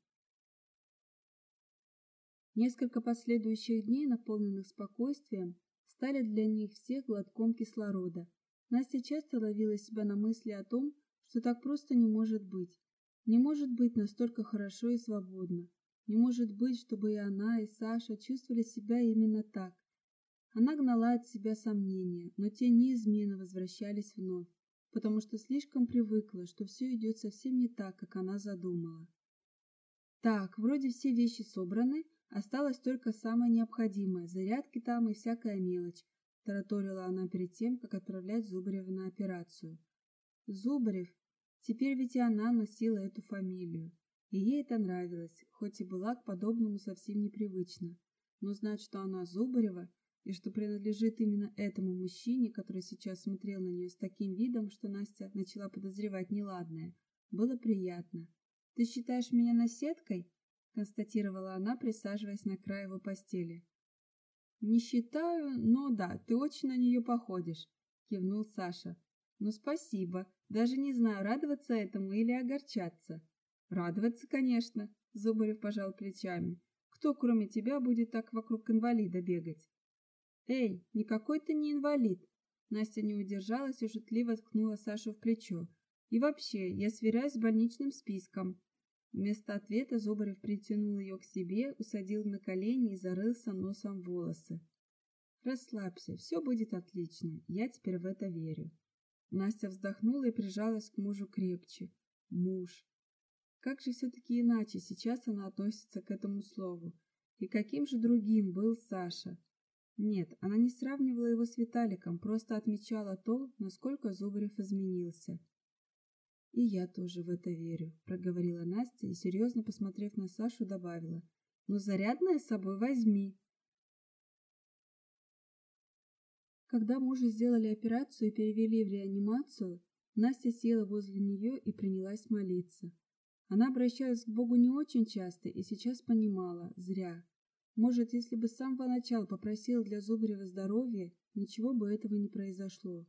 S1: Несколько последующих дней, наполненных спокойствием, стали для них всех глотком кислорода. Настя часто ловила себя на мысли о том, что так просто не может быть. Не может быть настолько хорошо и свободно. Не может быть, чтобы и она, и Саша чувствовали себя именно так. Она гнала от себя сомнения, но те неизменно возвращались вновь, потому что слишком привыкла, что все идет совсем не так, как она задумала. Так, вроде все вещи собраны, осталось только самое необходимое, зарядки там и всякая мелочь, тараторила она перед тем, как отправлять Зубарева на операцию. Зубарев Теперь ведь и она носила эту фамилию, и ей это нравилось, хоть и была к подобному совсем непривычна. Но знать, что она Зубарева и что принадлежит именно этому мужчине, который сейчас смотрел на нее с таким видом, что Настя начала подозревать неладное, было приятно. Ты считаешь меня наседкой? констатировала она, присаживаясь на край его постели. Не считаю, но да, ты очень на нее походишь, кивнул Саша. Ну спасибо. Даже не знаю, радоваться этому или огорчаться. Радоваться, конечно, Зубарев пожал плечами. Кто, кроме тебя, будет так вокруг инвалида бегать? Эй, никакой ты не инвалид. Настя не удержалась и шутливо ткнула Сашу в плечо. И вообще, я сверяюсь с больничным списком. Вместо ответа Зубарев притянул ее к себе, усадил на колени и зарылся носом в волосы. Расслабься, все будет отлично. Я теперь в это верю. Настя вздохнула и прижалась к мужу крепче. Муж. Как же все таки иначе сейчас она относится к этому слову? И каким же другим был Саша? Нет, она не сравнивала его с Виталиком, просто отмечала то, насколько Зубарев изменился. И я тоже в это верю, проговорила Настя и серьезно посмотрев на Сашу, добавила: "Ну зарядное с собой возьми". Когда мужу сделали операцию и перевели в реанимацию, Настя села возле нее и принялась молиться. Она обращалась к Богу не очень часто и сейчас понимала, зря. Может, если бы с самого начала попросила для Зубарева здоровья, ничего бы этого не произошло.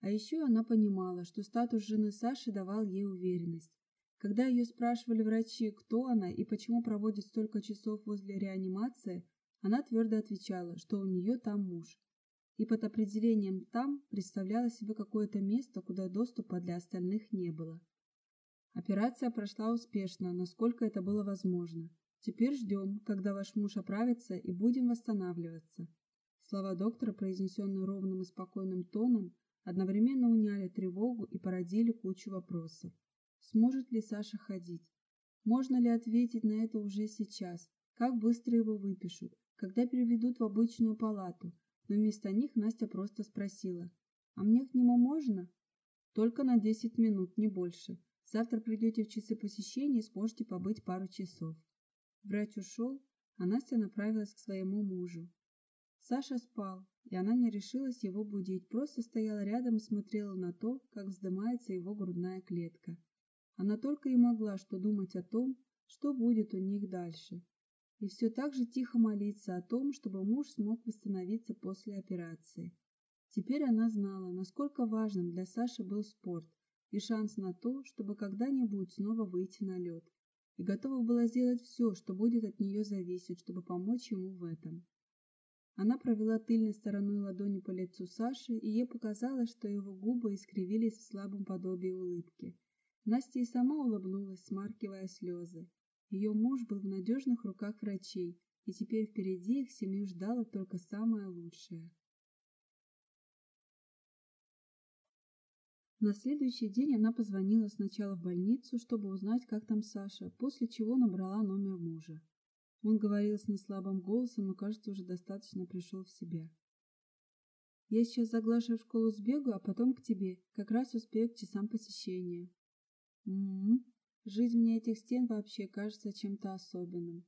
S1: А еще она понимала, что статус жены Саши давал ей уверенность. Когда ее спрашивали врачи, кто она и почему проводит столько часов возле реанимации, она твердо отвечала, что у нее там муж и под определением «там» представляла себе какое-то место, куда доступа для остальных не было. Операция прошла успешно, насколько это было возможно. Теперь ждем, когда ваш муж оправится и будем восстанавливаться. Слова доктора, произнесенные ровным и спокойным тоном, одновременно уняли тревогу и породили кучу вопросов. Сможет ли Саша ходить? Можно ли ответить на это уже сейчас? Как быстро его выпишут? Когда переведут в обычную палату? но вместо них Настя просто спросила: "А мне к нему можно?" "Только на 10 минут, не больше. Завтра придете в часы посещения и сможете побыть пару часов". Врач ушел, а Настя направилась к своему мужу. Саша спал, и она не решилась его будить, просто стояла рядом и смотрела на то, как вздымается его грудная клетка. Она только и могла что думать о том, что будет у них дальше и все так же тихо молиться о том, чтобы муж смог восстановиться после операции. Теперь она знала, насколько важным для Саши был спорт и шанс на то, чтобы когда-нибудь снова выйти на лед, и готова была сделать все, что будет от нее зависеть, чтобы помочь ему в этом. Она провела тыльной стороной ладони по лицу Саши, и ей показалось, что его губы искривились в слабом подобии улыбки. Настя и сама улыбнулась, смаркивая слезы. Ее муж был в надежных руках врачей, и теперь впереди их семью ждало только самое лучшее. На следующий день она позвонила сначала в больницу, чтобы узнать, как там Саша, после чего набрала номер мужа. Он говорил с неслабым голосом, но, кажется, уже достаточно пришел в себя. Я сейчас за Глашей в школу сбегаю, а потом к тебе. Как раз успею к часам посещения. М-м. Жизнь мне этих стен вообще кажется чем-то особенным.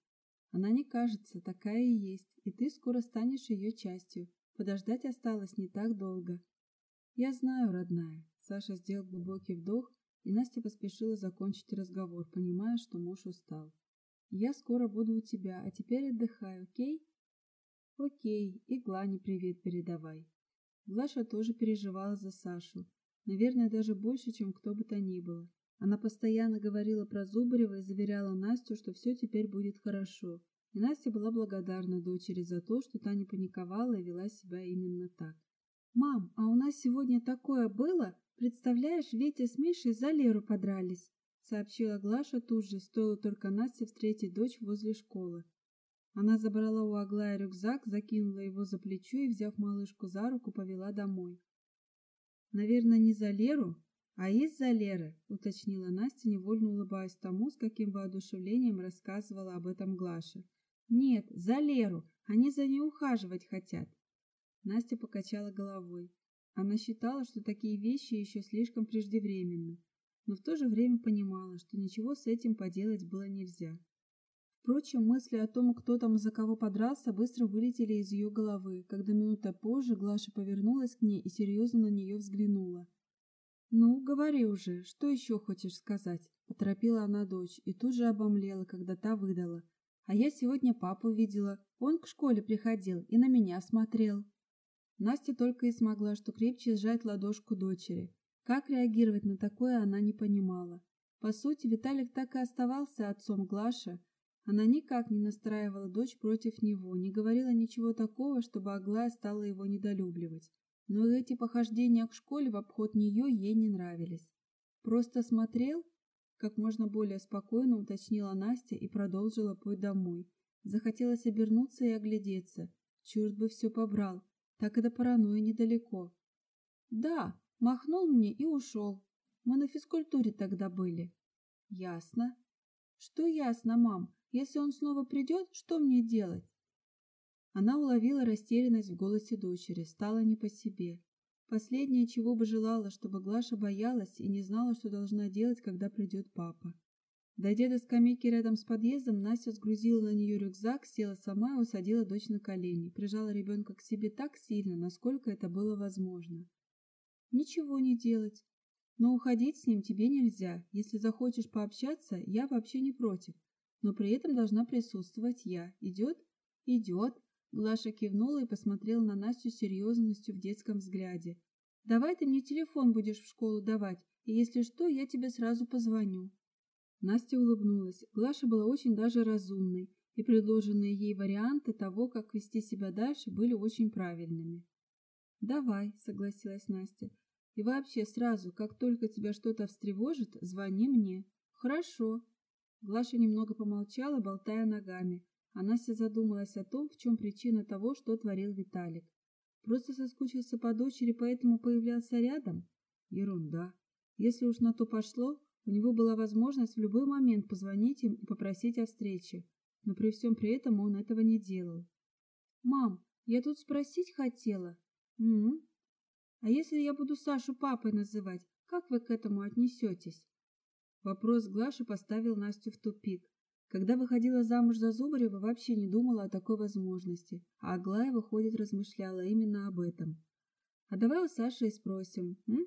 S1: Она не кажется, такая и есть, и ты скоро станешь ее частью. Подождать осталось не так долго. Я знаю, родная. Саша сделал глубокий вдох, и Настя поспешила закончить разговор, понимая, что муж устал. Я скоро буду у тебя, а теперь отдыхай, о'кей? О'кей, и Глане привет передавай. Глаша тоже переживала за Сашу. Наверное, даже больше, чем кто бы то ни было. Она постоянно говорила про Зубарева и заверяла Настю, что все теперь будет хорошо. И Настя была благодарна дочери за то, что та не паниковала и вела себя именно так. «Мам, а у нас сегодня такое было? Представляешь, Витя с Мишей за Леру подрались», сообщила Глаша тут же, стоило только Насте встретить дочь возле школы. Она забрала у Аглая рюкзак, закинула его за плечо и, взяв малышку за руку, повела домой. «Наверное, не за Леру, а из-за Леры», — уточнила Настя, невольно улыбаясь тому, с каким воодушевлением рассказывала об этом Глаша. «Нет, за Леру, они за ней ухаживать хотят». Настя покачала головой. Она считала, что такие вещи еще слишком преждевременны, но в то же время понимала, что ничего с этим поделать было нельзя. Впрочем, мысли о том, кто там за кого подрался, быстро вылетели из ее головы, когда минута позже Глаша повернулась к ней и серьезно на нее взглянула. «Ну, говори уже, что еще хочешь сказать?» – поторопила она дочь и тут же обомлела, когда та выдала. «А я сегодня папу видела, он к школе приходил и на меня смотрел». Настя только и смогла, что крепче сжать ладошку дочери. Как реагировать на такое она не понимала. По сути, Виталик так и оставался отцом Глаши, она никак не настраивала дочь против него, не говорила ничего такого, чтобы Аглая стала его недолюбливать. Но эти похождения к школе в обход нее ей не нравились. «Просто смотрел?» Как можно более спокойно уточнила Настя и продолжила путь домой. Захотелось обернуться и оглядеться. Черт бы все побрал. Так и до паранойи недалеко. «Да, махнул мне и ушел. Мы на физкультуре тогда были». «Ясно». «Что ясно, мам? Если он снова придет, что мне делать? Она уловила растерянность в голосе дочери, стала не по себе. Последнее, чего бы желала, чтобы Глаша боялась и не знала, что должна делать, когда придет папа. Дойдя до скамейки рядом с подъездом, Настя сгрузила на нее рюкзак, села сама и усадила дочь на колени, прижала ребенка к себе так сильно, насколько это было возможно. «Ничего не делать. Но уходить с ним тебе нельзя. Если захочешь пообщаться, я вообще не против но при этом должна присутствовать я. Идет? Идет. Глаша кивнула и посмотрела на Настю с серьезностью в детском взгляде. Давай ты мне телефон будешь в школу давать, и если что, я тебе сразу позвоню. Настя улыбнулась. Глаша была очень даже разумной, и предложенные ей варианты того, как вести себя дальше, были очень правильными. «Давай», — согласилась Настя. «И вообще сразу, как только тебя что-то встревожит, звони мне». «Хорошо», Глаша немного помолчала, болтая ногами. Она Настя задумалась о том, в чем причина того, что творил Виталик. Просто соскучился по дочери, поэтому появлялся рядом? Ерунда. Если уж на то пошло, у него была возможность в любой момент позвонить им и попросить о встрече, но при всем при этом он этого не делал. «Мам, я тут спросить хотела». «М -м? А если я буду Сашу папой называть, как вы к этому отнесетесь?» Вопрос Глаши поставил Настю в тупик. Когда выходила замуж за Зубарева, вообще не думала о такой возможности, а Аглая, выходит, размышляла именно об этом. «А давай у Саши и спросим, м?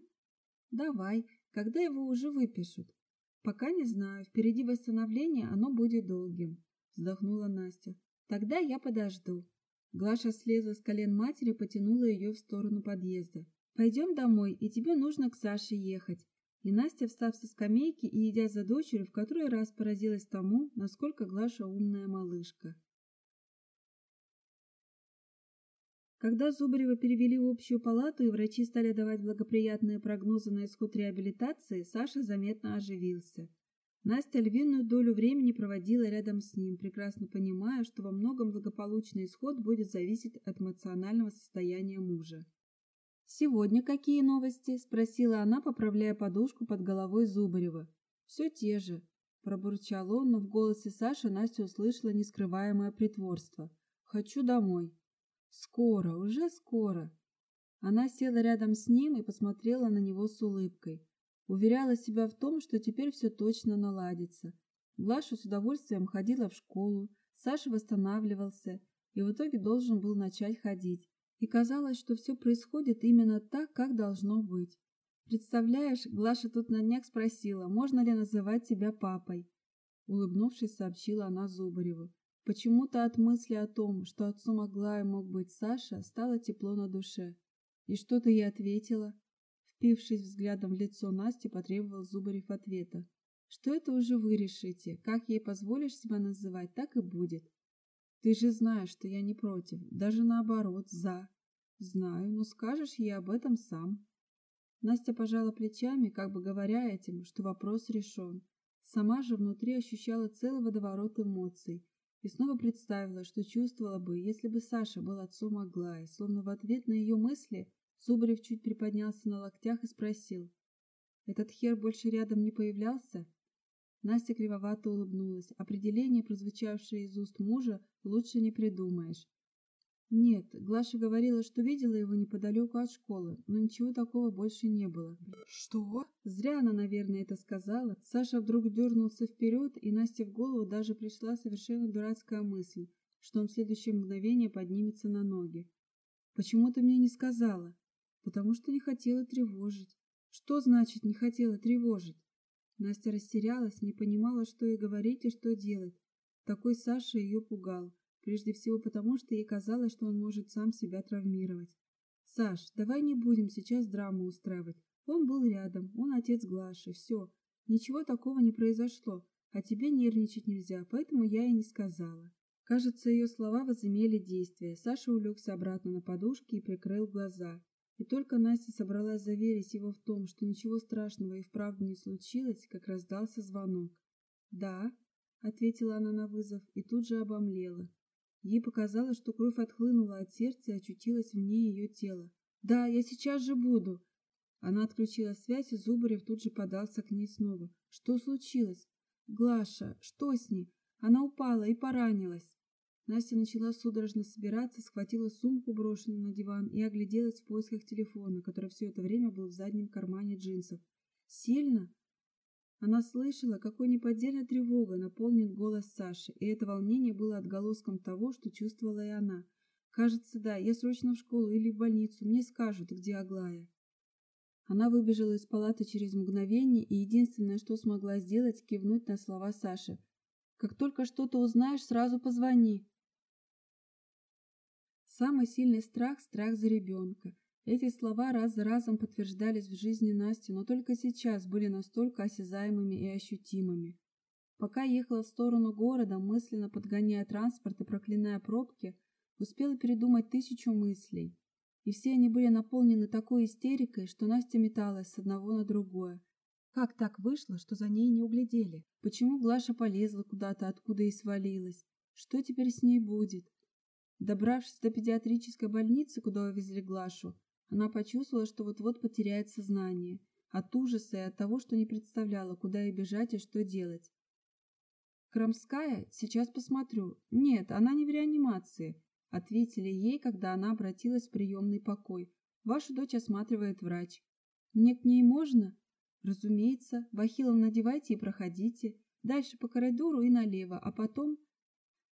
S1: Давай, когда его уже выпишут?» «Пока не знаю, впереди восстановление, оно будет долгим», — вздохнула Настя. «Тогда я подожду». Глаша слезла с колен матери и потянула ее в сторону подъезда. «Пойдем домой, и тебе нужно к Саше ехать. И Настя, встав со скамейки и идя за дочерью, в который раз поразилась тому, насколько Глаша умная малышка. Когда Зубарева перевели в общую палату и врачи стали давать благоприятные прогнозы на исход реабилитации, Саша заметно оживился. Настя львиную долю времени проводила рядом с ним, прекрасно понимая, что во многом благополучный исход будет зависеть от эмоционального состояния мужа. «Сегодня какие новости?» – спросила она, поправляя подушку под головой Зубарева. «Все те же», – пробурчал он, но в голосе Саши Настя услышала нескрываемое притворство. «Хочу домой». «Скоро, уже скоро». Она села рядом с ним и посмотрела на него с улыбкой. Уверяла себя в том, что теперь все точно наладится. Глаша с удовольствием ходила в школу, Саша восстанавливался и в итоге должен был начать ходить и казалось, что все происходит именно так, как должно быть. Представляешь, Глаша тут на днях спросила, можно ли называть тебя папой. Улыбнувшись, сообщила она Зубареву. Почему-то от мысли о том, что отцом Аглая мог быть Саша, стало тепло на душе. И что ты ей ответила? Впившись взглядом в лицо Насти, потребовал Зубарев ответа. Что это уже вы решите. Как ей позволишь себя называть, так и будет. Ты же знаешь, что я не против, даже наоборот, за. Знаю, но скажешь ей об этом сам. Настя пожала плечами, как бы говоря этим, что вопрос решен. Сама же внутри ощущала целый водоворот эмоций и снова представила, что чувствовала бы, если бы Саша был отцом Аглаи, словно в ответ на ее мысли Зубарев чуть приподнялся на локтях и спросил. «Этот хер больше рядом не появлялся?» Настя кривовато улыбнулась. Определение, прозвучавшее из уст мужа, лучше не придумаешь. Нет, Глаша говорила, что видела его неподалеку от школы, но ничего такого больше не было.
S2: Что?
S1: Зря она, наверное, это сказала. Саша вдруг дернулся вперед, и Насте в голову даже пришла совершенно дурацкая мысль, что он в следующее мгновение поднимется на ноги. «Почему ты мне не сказала?» «Потому что не хотела тревожить». «Что значит не хотела тревожить?» Настя растерялась, не понимала, что ей говорить и что делать. Такой Саша ее пугал, прежде всего потому, что ей казалось, что он может сам себя травмировать. «Саш, давай не будем сейчас драму устраивать. Он был рядом, он отец Глаши, все. Ничего такого не произошло, а тебе нервничать нельзя, поэтому я и не сказала». Кажется, ее слова возымели действие. Саша улегся обратно на подушке и прикрыл глаза. И только Настя собралась заверить его в том, что ничего страшного и вправду не случилось, как раздался звонок. «Да», — ответила она на вызов и тут же обомлела. Ей показалось, что кровь отхлынула от сердца и очутилась вне ее тела. «Да, я сейчас же буду!» Она отключила связь, и Зубарев тут же подался к ней снова. «Что случилось?» «Глаша, что с ней? Она упала и поранилась!» Настя начала судорожно собираться, схватила сумку, брошенную на диван, и огляделась в поисках телефона, который все это время был в заднем кармане джинсов. «Сильно?» Она слышала, какой неподдельной тревогой наполнен голос Саши, и это волнение было отголоском того, что чувствовала и она. «Кажется, да, я срочно в школу или в больницу, мне скажут, где Аглая». Она выбежала из палаты через мгновение, и единственное, что смогла сделать, кивнуть на слова Саши. «Как только что-то узнаешь, сразу позвони». Самый сильный страх – страх за ребенка. Эти слова раз за разом подтверждались в жизни Насти, но только сейчас были настолько осязаемыми и ощутимыми. Пока ехала в сторону города, мысленно подгоняя транспорт и проклиная пробки, успела передумать тысячу мыслей. И все они были наполнены такой истерикой, что Настя металась с одного на другое. Как так вышло, что за ней не углядели? Почему Глаша полезла куда-то, откуда и свалилась? Что теперь с ней будет? Добравшись до педиатрической больницы, куда увезли Глашу, она почувствовала, что вот-вот потеряет сознание. От ужаса и от того, что не представляла, куда ей бежать и что делать. «Крамская? Сейчас посмотрю. Нет, она не в реанимации», — ответили ей, когда она обратилась в приемный покой. «Вашу дочь осматривает врач». «Мне к ней можно?» «Разумеется. Бахилов надевайте и проходите. Дальше по коридору и налево, а потом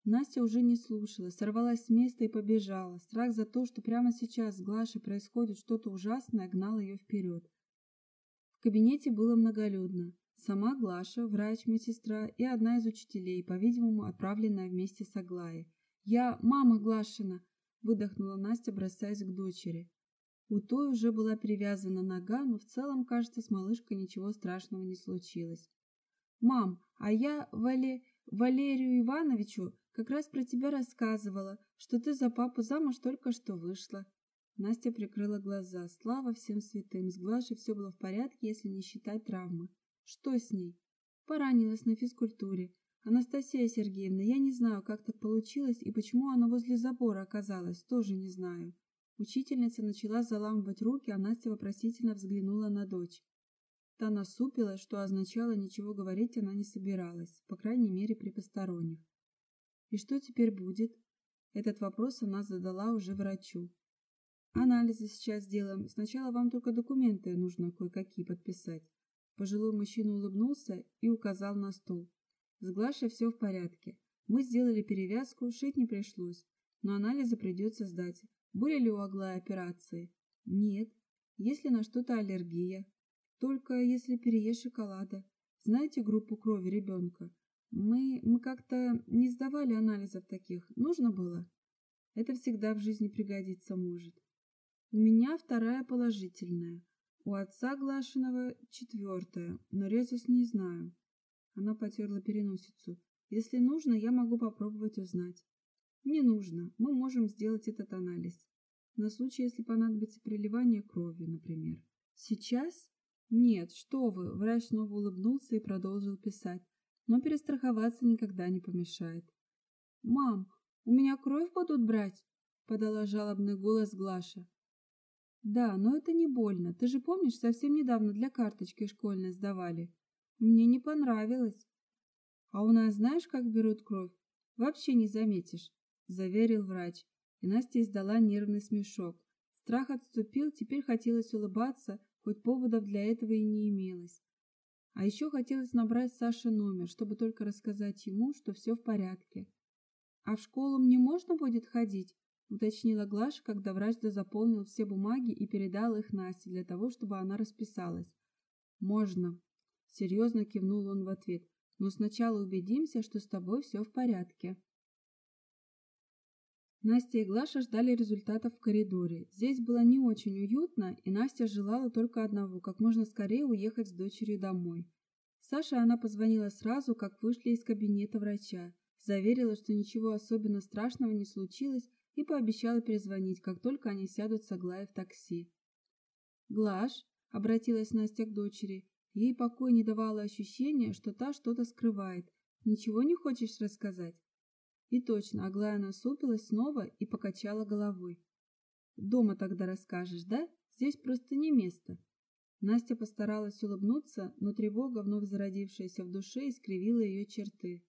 S1: Настя уже не слушала, сорвалась с места и побежала. Страх за то, что прямо сейчас с Глашей происходит что-то ужасное, гнал ее вперед. В кабинете было многолюдно. Сама Глаша, врач, медсестра и одна из учителей, по-видимому, отправленная вместе с Аглаей. «Я мама Глашина!» – выдохнула Настя, бросаясь к дочери. У той уже была перевязана нога, но в целом, кажется, с малышкой ничего страшного не случилось. «Мам, а я Вале... Валерию Ивановичу как раз про тебя рассказывала, что ты за папу замуж только что вышла. Настя прикрыла глаза. Слава всем святым. С Глашей все было в порядке, если не считать травмы. Что с ней? Поранилась на физкультуре. Анастасия Сергеевна, я не знаю, как так получилось и почему она возле забора оказалась, тоже не знаю. Учительница начала заламывать руки, а Настя вопросительно взглянула на дочь. Та насупилась, что означало, ничего говорить она не собиралась, по крайней мере при посторонних. И что теперь будет? Этот вопрос она задала уже врачу. Анализы сейчас сделаем. Сначала вам только документы нужно кое-какие подписать. Пожилой мужчина улыбнулся и указал на стол. С Глашей все в порядке. Мы сделали перевязку, шить не пришлось. Но анализы придется сдать. Были ли у Аглая операции? Нет. Если на что-то аллергия. Только если переешь шоколада. Знаете группу крови ребенка? Мы, мы как-то не сдавали анализов таких. Нужно было? Это всегда в жизни пригодиться может. У меня вторая положительная. У отца Глашиного четвертое, но резус не знаю. Она потерла переносицу. Если нужно, я могу попробовать узнать. Не нужно, мы можем сделать этот анализ. На случай, если понадобится приливание крови, например. Сейчас? Нет, что вы, врач снова улыбнулся и продолжил писать. Но перестраховаться никогда не помешает. «Мам, у меня кровь будут брать?» — подала жалобный голос Глаша. «Да, но это не больно. Ты же помнишь, совсем недавно для карточки школьной сдавали. Мне не понравилось. А у нас знаешь, как берут кровь? Вообще не заметишь», — заверил врач. И Настя издала нервный смешок. Страх отступил, теперь хотелось улыбаться, хоть поводов для этого и не имелось. А еще хотелось набрать Саше номер, чтобы только рассказать ему, что все в порядке. «А в школу мне можно будет ходить?» — уточнила Глаша, когда врач дозаполнил все бумаги и передал их Насте для того, чтобы она расписалась. «Можно», — серьезно кивнул он в ответ, «но сначала убедимся, что с тобой все в порядке». Настя и Глаша ждали результатов в коридоре. Здесь было не очень уютно, и Настя желала только одного – как можно скорее уехать с дочерью домой. Саше она позвонила сразу, как вышли из кабинета врача заверила, что ничего особенно страшного не случилось и пообещала перезвонить, как только они сядут с Аглаей в такси. «Глаш», — обратилась Настя к дочери, ей покоя не давало ощущения, что та что-то скрывает. «Ничего не хочешь рассказать?» И точно, Аглая насупилась снова и покачала головой. «Дома тогда расскажешь, да? Здесь просто не место». Настя постаралась улыбнуться, но тревога, вновь зародившаяся в душе, искривила ее черты.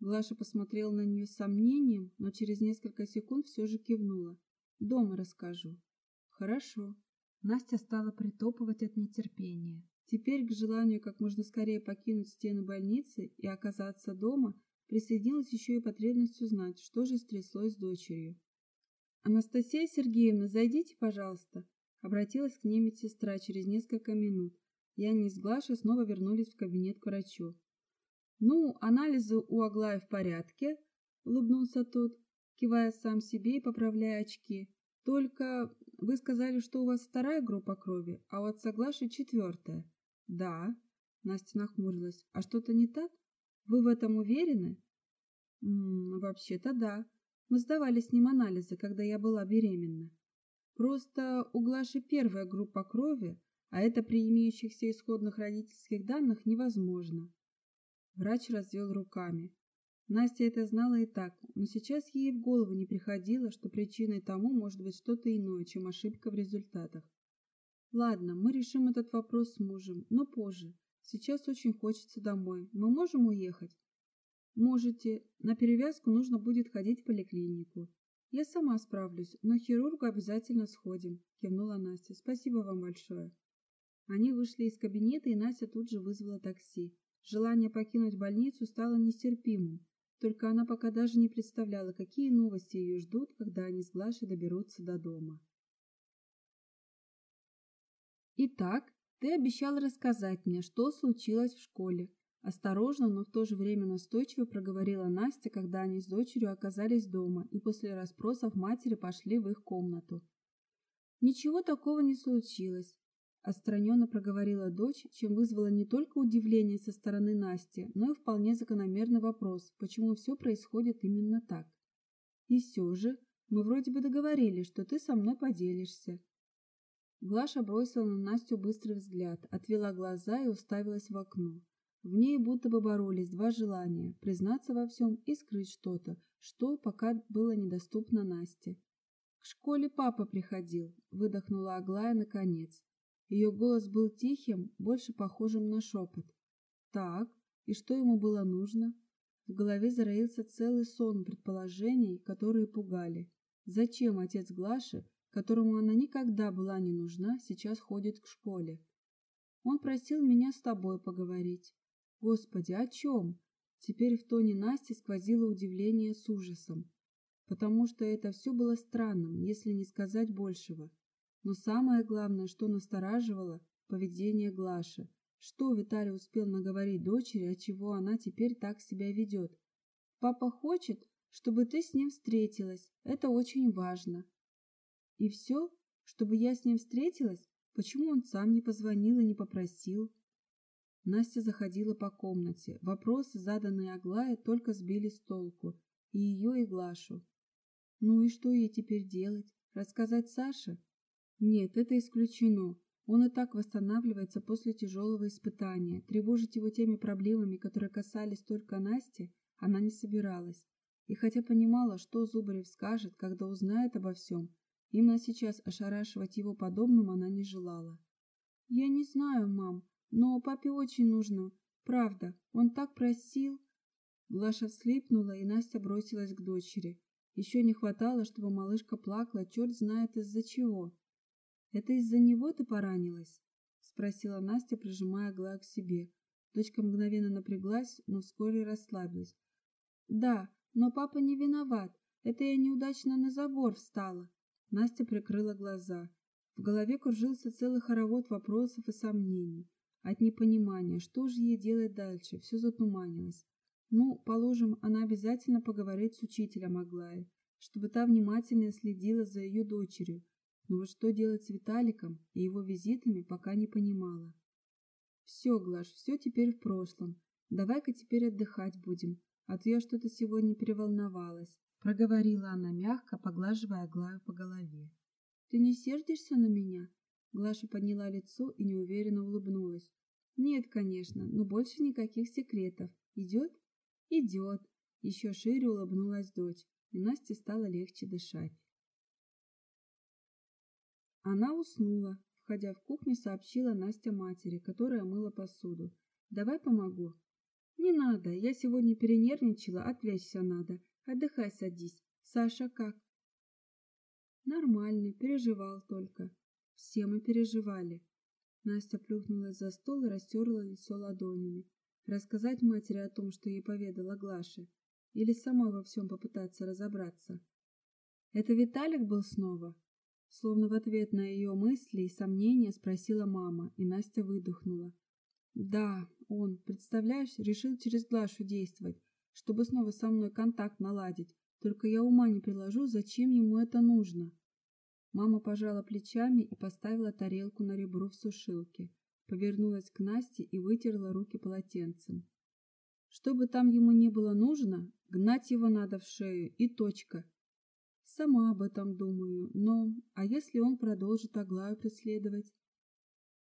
S1: Глаша посмотрела на нее с сомнением, но через несколько секунд все же кивнула. «Дома расскажу». «Хорошо». Настя стала притопывать от нетерпения. Теперь к желанию как можно скорее покинуть стены больницы и оказаться дома присоединилась еще и потребность узнать, что же стряслось с дочерью. «Анастасия Сергеевна, зайдите, пожалуйста», — обратилась к ней медсестра через несколько минут. Яне с Глашей снова вернулись в кабинет к врачу. «Ну, анализы у Аглаи в порядке», — улыбнулся тот, кивая сам себе и поправляя очки. «Только вы сказали, что у вас вторая группа крови, а у отца четвертая». «Да», — Настя нахмурилась. «А что-то не так? Вы в этом уверены?» «Вообще-то да. Мы сдавали с ним анализы, когда я была беременна. Просто у Глаши первая группа крови, а это при имеющихся исходных родительских данных невозможно. Врач развел руками. Настя это знала и так, но сейчас ей в голову не приходило, что причиной тому может быть что-то иное, чем ошибка в результатах. Ладно, мы решим этот вопрос с мужем, но позже. Сейчас очень хочется домой. Мы можем уехать? Можете. На перевязку нужно будет ходить в поликлинику. Я сама справлюсь, но к хирургу обязательно сходим, кивнула Настя. Спасибо вам большое. Они вышли из кабинета, и Настя тут же вызвала такси. Желание покинуть больницу стало нестерпимым, только она пока даже не представляла, какие новости ее ждут, когда они с Глашей доберутся до дома. «Итак, ты обещал рассказать мне, что случилось в школе», Осторожно, но в то же время настойчиво проговорила Настя, когда они с дочерью оказались дома и после расспросов матери пошли в их комнату. Ничего такого не случилось. Отстраненно проговорила дочь, чем вызвала не только удивление со стороны Насти, но и вполне закономерный вопрос, почему все происходит именно так. И все же, мы вроде бы договорились, что ты со мной поделишься. Глаша бросила на Настю быстрый взгляд, отвела глаза и уставилась в окно. В ней будто бы боролись два желания – признаться во всем и скрыть что-то, что пока было недоступно Насте. «К школе папа приходил», – выдохнула Аглая наконец. Ее голос был тихим, больше похожим на шепот. Так, и что ему было нужно? В голове зароился целый сон предположений, которые пугали. Зачем отец Глаши, которому она никогда была не нужна, сейчас ходит к школе? Он просил меня с тобой поговорить. Господи, о чем? Теперь в тоне Насти сквозило удивление с ужасом, потому что это все было странным, если не сказать большего. Но самое главное, что настораживало – поведение Глаши. Что Виталий успел наговорить дочери, от чего она теперь так себя ведет? «Папа хочет, чтобы ты с ним встретилась. Это очень важно». «И все? Чтобы я с ним встретилась?» – Почему он сам не позвонил и не попросил? Настя заходила по комнате. Вопросы, заданные Аглае, только сбили с толку. И ее, и Глашу. Ну и что ей теперь делать? Рассказать Саше? Нет, это исключено. Он и так восстанавливается после тяжелого испытания. Тревожить его теми проблемами, которые касались только Насти, она не собиралась. И хотя понимала, что Зубарев скажет, когда узнает обо всем, именно сейчас ошарашивать его подобным она не желала. «Я не знаю, мам, но папе очень нужно. Правда, он так просил...» Глаша вслипнула, и Настя бросилась к дочери. Еще не хватало, чтобы малышка плакала, черт знает из-за чего. «Это из-за него ты поранилась?» — спросила Настя, прижимая Глаю к себе. Дочка мгновенно напряглась, но вскоре расслабилась. «Да, но папа не виноват. Это я неудачно на забор встала». Настя прикрыла глаза. В голове кружился целый хоровод вопросов и сомнений. От непонимания, что же ей делать дальше, все затуманилось. Ну, положим, она обязательно поговорит с учителем Аглаи, чтобы та внимательно следила за ее дочерью, но вот что делать с Виталиком и его визитами, пока не понимала. Все, Глаш, все теперь в прошлом. Давай-ка теперь отдыхать будем, а то я что-то сегодня переволновалась, проговорила она мягко, поглаживая Аглаю по голове. Ты не сердишься на меня? Глаша подняла лицо и неуверенно улыбнулась. Нет, конечно, но больше никаких секретов. Идет? Идет. Еще шире улыбнулась дочь, и Насте стало легче дышать. Она уснула. Входя в кухню, сообщила Настя матери, которая мыла посуду. «Давай помогу». «Не надо, я сегодня перенервничала, отвлечься надо. Отдыхай, садись. Саша как?» «Нормально, переживал только. Все мы переживали». Настя плюхнулась за стол и растерла лицо ладонями. Рассказать матери о том, что ей поведала Глаша, или сама во всем попытаться разобраться. «Это Виталик был снова?» Словно в ответ на ее мысли и сомнения спросила мама, и Настя выдохнула. Да, он, представляешь, решил через Глашу действовать, чтобы снова со мной контакт наладить. Только я ума не приложу, зачем ему это нужно. Мама пожала плечами и поставила тарелку на ребро в сушилке, повернулась к Насте и вытерла руки полотенцем. Что бы там ему не было нужно, гнать его надо в шею и точка. Сама об этом думаю, но... А если он продолжит Аглаю преследовать?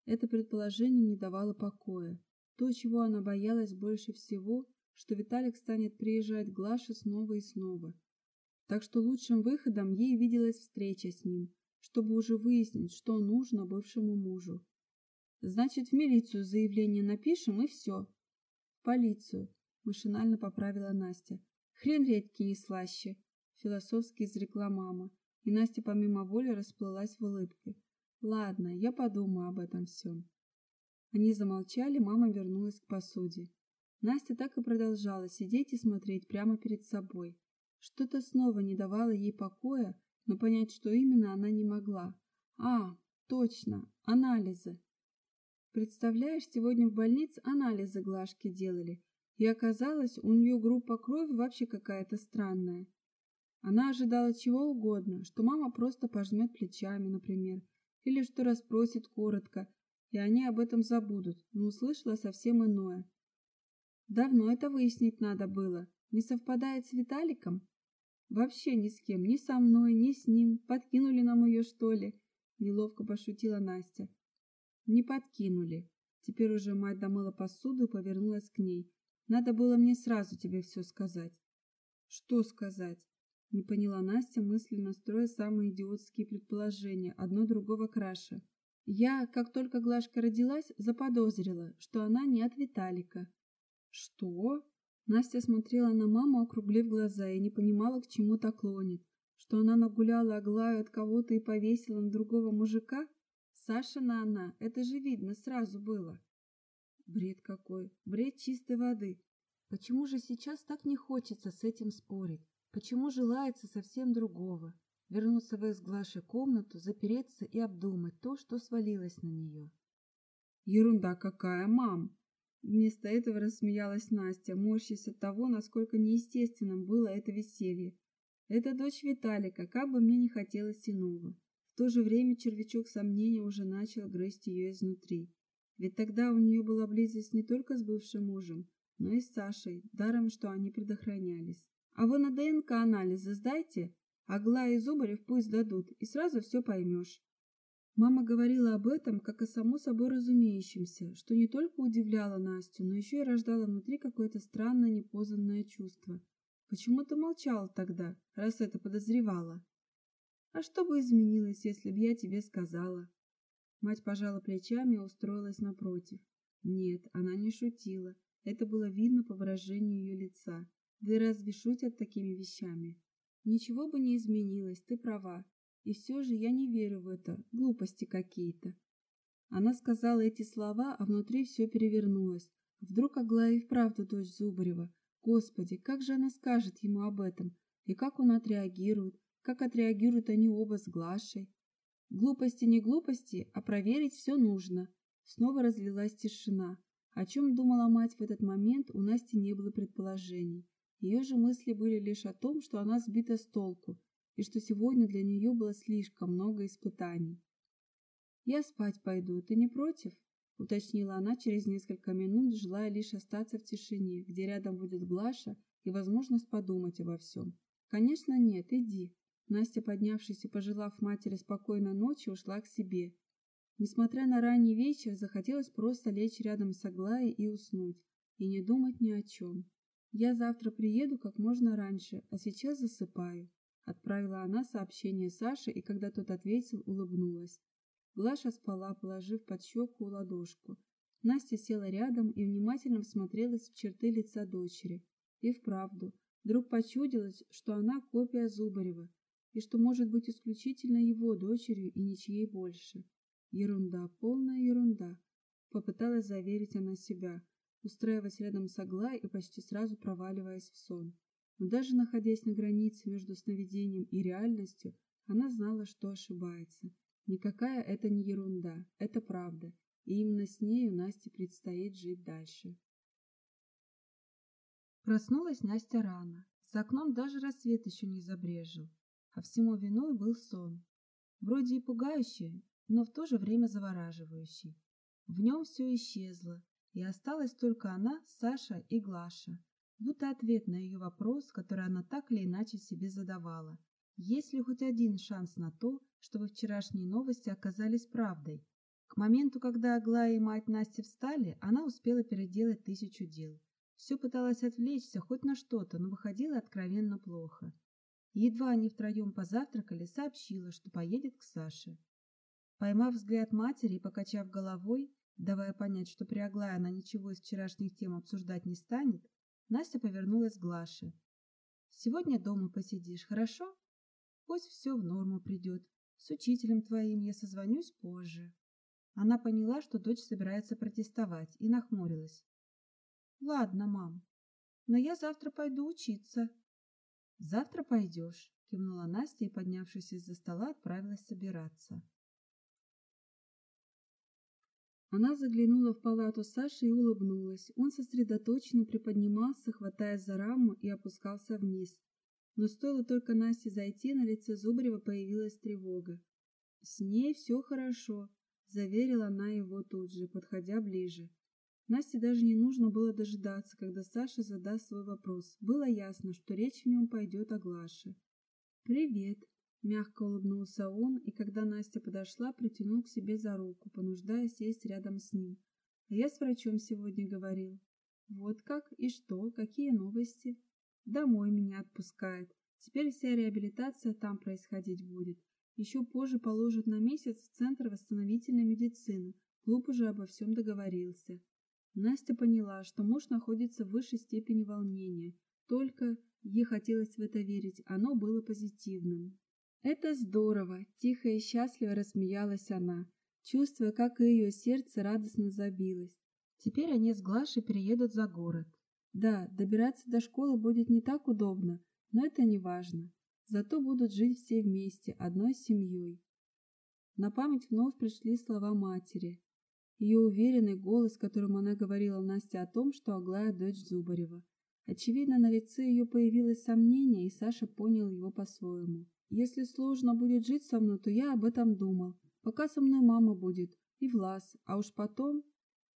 S1: Это предположение не давало покоя. То, чего она боялась больше всего, что Виталик станет приезжать к Глаше снова и снова. Так что лучшим выходом ей виделась встреча с ним, чтобы уже выяснить, что нужно бывшему мужу. Значит, в милицию заявление напишем и все. В полицию, машинально поправила Настя. Хрен редкий не слаще философски изрекла мама, и Настя помимо воли расплылась в улыбке. Ладно, я подумаю об этом всем. Они замолчали, мама вернулась к посуде. Настя так и продолжала сидеть и смотреть прямо перед собой. Что-то снова не давало ей покоя, но понять, что именно, она не могла. А, точно, анализы. Представляешь, сегодня в больнице анализы Глашки делали, и оказалось, у нее группа крови вообще какая-то странная. Она ожидала чего угодно, что мама просто пожмет плечами, например, или что расспросит коротко, и они об этом забудут, но услышала совсем иное. Давно это выяснить надо было. Не совпадает с Виталиком? Вообще ни с кем, ни со мной, ни с ним. Подкинули нам ее, что ли? Неловко пошутила Настя. Не подкинули. Теперь уже мать домыла посуду и повернулась к ней. Надо было мне сразу тебе все сказать. Что сказать? Не поняла Настя, мысленно строя самые идиотские предположения, одно другого краше. Я, как только Глашка родилась, заподозрила, что она не от Виталика. Что? Настя смотрела на маму, округлив глаза, и не понимала, к чему так клонит. Что она нагуляла Аглаю от кого-то и повесила на другого мужика? Сашина она, это же видно сразу было. Бред какой, бред чистой воды. Почему же сейчас так не хочется с этим спорить? Почему желается совсем другого? Вернуться в их комнату, запереться и обдумать то, что свалилось на нее. Ерунда какая, мам! Вместо этого рассмеялась Настя, морщась от того, насколько неестественным было это веселье. Это дочь Виталика, как бы мне не хотелось иного. В то же время червячок сомнения уже начал грызть ее изнутри. Ведь тогда у нее была близость не только с бывшим мужем, но и с Сашей, даром, что они предохранялись. А вы на ДНК-анализы сдайте, Аглая и Зубарев пусть дадут, и сразу все поймешь. Мама говорила об этом, как о само собой разумеющемся, что не только удивляло Настю, но еще и рождало внутри какое-то странное непознанное чувство. Почему ты молчала тогда, раз это подозревала? А что бы изменилось, если бы я тебе сказала? Мать пожала плечами и устроилась напротив. Нет, она не шутила. Это было видно по выражению ее лица. Да и разве шутят такими вещами? Ничего бы не изменилось, ты права. И все же я не верю в это, глупости какие-то. Она сказала эти слова, а внутри все перевернулось. Вдруг Аглая и вправду дочь Зубарева. Господи, как же она скажет ему об этом? И как он отреагирует? Как отреагируют они оба с Глашей? Глупости не глупости, а проверить все нужно. Снова разлилась тишина. О чем думала мать в этот момент, у Насти не было предположений. Ее же мысли были лишь о том, что она сбита с толку, и что сегодня для нее было слишком много испытаний. «Я спать пойду, ты не против?» — уточнила она через несколько минут, желая лишь остаться в тишине, где рядом будет Глаша и возможность подумать обо всем. «Конечно нет, иди». Настя, поднявшись и пожелав матери спокойной ночи, ушла к себе. Несмотря на ранний вечер, захотелось просто лечь рядом с Аглаей и уснуть, и не думать ни о чем. «Я завтра приеду как можно раньше, а сейчас засыпаю», Отправила она сообщение Саше, и когда тот ответил, улыбнулась. Глаша спала, положив под щеку ладошку. Настя села рядом и внимательно всмотрелась в черты лица дочери. И вправду, вдруг почудилось, что она копия Зубарева, и что может быть исключительно его дочерью и ничьей больше. Ерунда, полная ерунда. Попыталась заверить она себя, устраиваясь рядом с Аглай и почти сразу проваливаясь в сон. Но даже находясь на границе между сновидением и реальностью, она знала, что ошибается. Никакая это не ерунда, это правда, и именно с нею Насте предстоит жить дальше. Проснулась Настя рано. За окном даже рассвет еще не забрежил, а всему виной был сон. Вроде и пугающий, но в то же время завораживающий. В нем все исчезло, и осталась только она, Саша и Глаша будто ответ на ее вопрос, который она так или иначе себе задавала. Есть ли хоть один шанс на то, чтобы вчерашние новости оказались правдой? К моменту, когда Аглая и мать Насти встали, она успела переделать тысячу дел. Все пыталась отвлечься хоть на что-то, но выходило откровенно плохо. Едва они втроем позавтракали, сообщила, что поедет к Саше. Поймав взгляд матери и покачав головой, давая понять, что при Аглае она ничего из вчерашних тем обсуждать не станет, Настя повернулась к Глаше. «Сегодня дома посидишь, хорошо? Пусть все в норму придет. С учителем твоим я созвонюсь позже». Она поняла, что дочь собирается протестовать, и нахмурилась. «Ладно, мам, но я завтра пойду учиться». «Завтра пойдешь», — кивнула Настя и, поднявшись из-за стола, отправилась собираться. Она заглянула в палату Саши и улыбнулась. Он сосредоточенно приподнимался, хватаясь за раму и опускался вниз. Но стоило только Насте зайти, на лице Зубарева появилась тревога. «С ней все хорошо», — заверила она его тут же, подходя ближе. Насте даже не нужно было дожидаться, когда Саша задаст свой вопрос. Было ясно, что речь в нем пойдет о Глаше. «Привет», Мягко улыбнулся он, и когда Настя подошла, притянул к себе за руку, понуждая сесть рядом с ним. А я с врачом сегодня говорил. Вот как и что, какие новости? Домой меня отпускает. Теперь вся реабилитация там происходить будет. Еще позже положат на месяц в Центр восстановительной медицины. Клуб уже обо всем договорился. Настя поняла, что муж находится в высшей степени волнения. Только ей хотелось в это верить, оно было позитивным. «Это здорово!» – тихо и счастливо рассмеялась она, чувствуя, как и ее сердце радостно забилось. Теперь они с Глашей переедут за город. Да, добираться до школы будет не так удобно, но это не важно. Зато будут жить все вместе, одной семьей. На память вновь пришли слова матери. Ее уверенный голос, которым она говорила Насте о том, что Аглая дочь Зубарева. Очевидно, на лице ее появилось сомнение, и Саша понял его по-своему. Если сложно будет жить со мной, то я об этом думал. Пока со мной мама будет и Влас, а уж потом...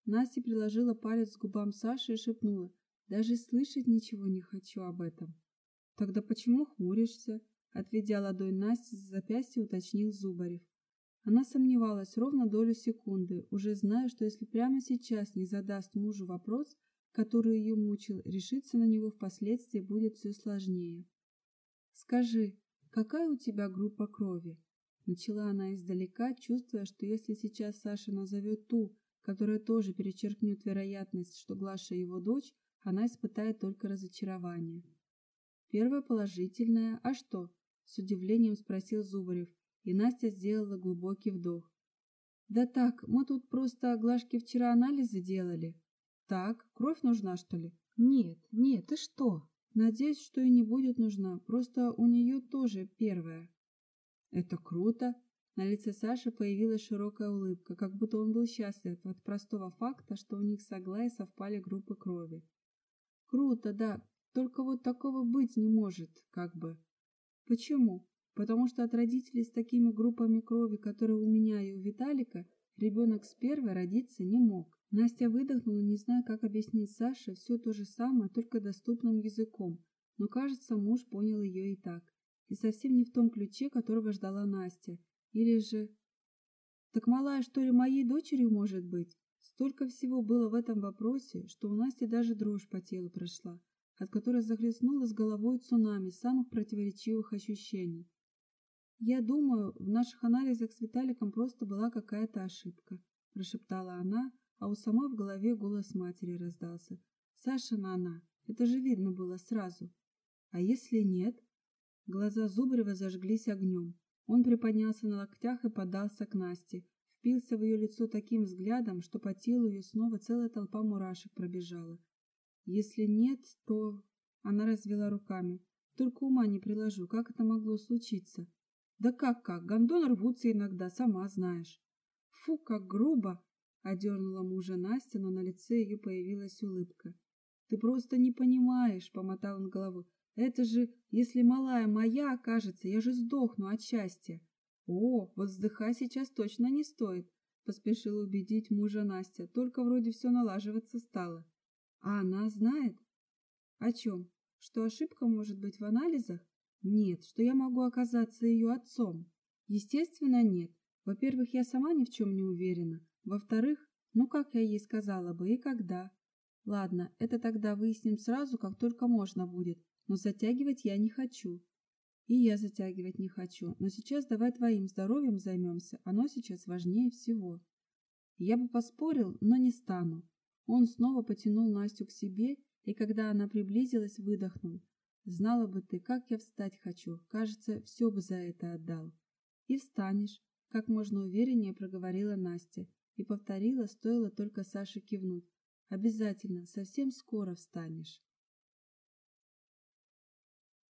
S1: Настя приложила палец к губам Саши и шепнула. Даже слышать ничего не хочу об этом. Тогда почему хмуришься? Отведя ладонь Насти за запястье, уточнил Зубарев. Она сомневалась ровно долю секунды, уже зная, что если прямо сейчас не задаст мужу вопрос, который ее мучил, решиться на него впоследствии будет все сложнее. «Скажи, какая у тебя группа крови?» Начала она издалека, чувствуя, что если сейчас Саша назовет ту, которая тоже перечеркнет вероятность, что Глаша его дочь, она испытает только разочарование. Первая положительная, а что? С удивлением спросил Зубарев, и Настя сделала глубокий вдох. Да так, мы тут просто Глашке вчера анализы делали. Так, кровь нужна, что ли? Нет, нет, ты что? Надеюсь, что и не будет нужна, просто у нее тоже первая. Это круто. На лице Саши появилась широкая улыбка, как будто он был счастлив от простого факта, что у них с Аглаей совпали группы крови. Круто, да, только вот такого быть не может, как бы. Почему? Потому что от родителей с такими группами крови, которые у меня и у Виталика, ребенок с первой родиться не мог. Настя выдохнула, не зная, как объяснить Саше все то же самое, только доступным языком, но, кажется, муж понял ее и так. И совсем не в том ключе, которого ждала Настя. Или же... Так малая, что ли, моей дочерью может быть? Столько всего было в этом вопросе, что у Насти даже дрожь по телу прошла, от которой захлестнула с головой цунами самых противоречивых ощущений. Я думаю, в наших анализах с Виталиком просто была какая-то ошибка, прошептала она, а у самой в голове голос матери раздался. Сашина она, это же видно было сразу. А если нет? Глаза Зубрева зажглись огнем. Он приподнялся на локтях и подался к Насте, впился в ее лицо таким взглядом, что по телу ее снова целая толпа мурашек пробежала. Если нет, то... Она развела руками. Только ума не приложу, как это могло случиться. Да как-как, гондоны рвутся иногда, сама знаешь. Фу, как грубо! Одернула мужа Настя, но на лице ее появилась улыбка. «Ты просто не понимаешь», — помотал он головой. «Это же, если малая моя окажется, я же сдохну от счастья». «О, вот вздыхай сейчас точно не стоит», — поспешила убедить мужа Настя. «Только вроде все налаживаться стало». «А она знает?» «О чем? Что ошибка может быть в анализах?» «Нет, что я могу оказаться ее отцом». «Естественно, нет. Во-первых, я сама ни в чем не уверена. Во-вторых, ну как я ей сказала бы и когда? Ладно, это тогда выясним сразу, как только можно будет, но затягивать я не хочу. И я затягивать не хочу, но сейчас давай твоим здоровьем займемся, оно сейчас важнее всего. Я бы поспорил, но не стану. Он снова потянул Настю к себе, и когда она приблизилась, выдохнул. Знала бы ты, как я встать хочу, кажется, все бы за это отдал. И встанешь, как можно увереннее проговорила Настя, и повторила, стоило только Саше кивнуть. Обязательно, совсем скоро встанешь.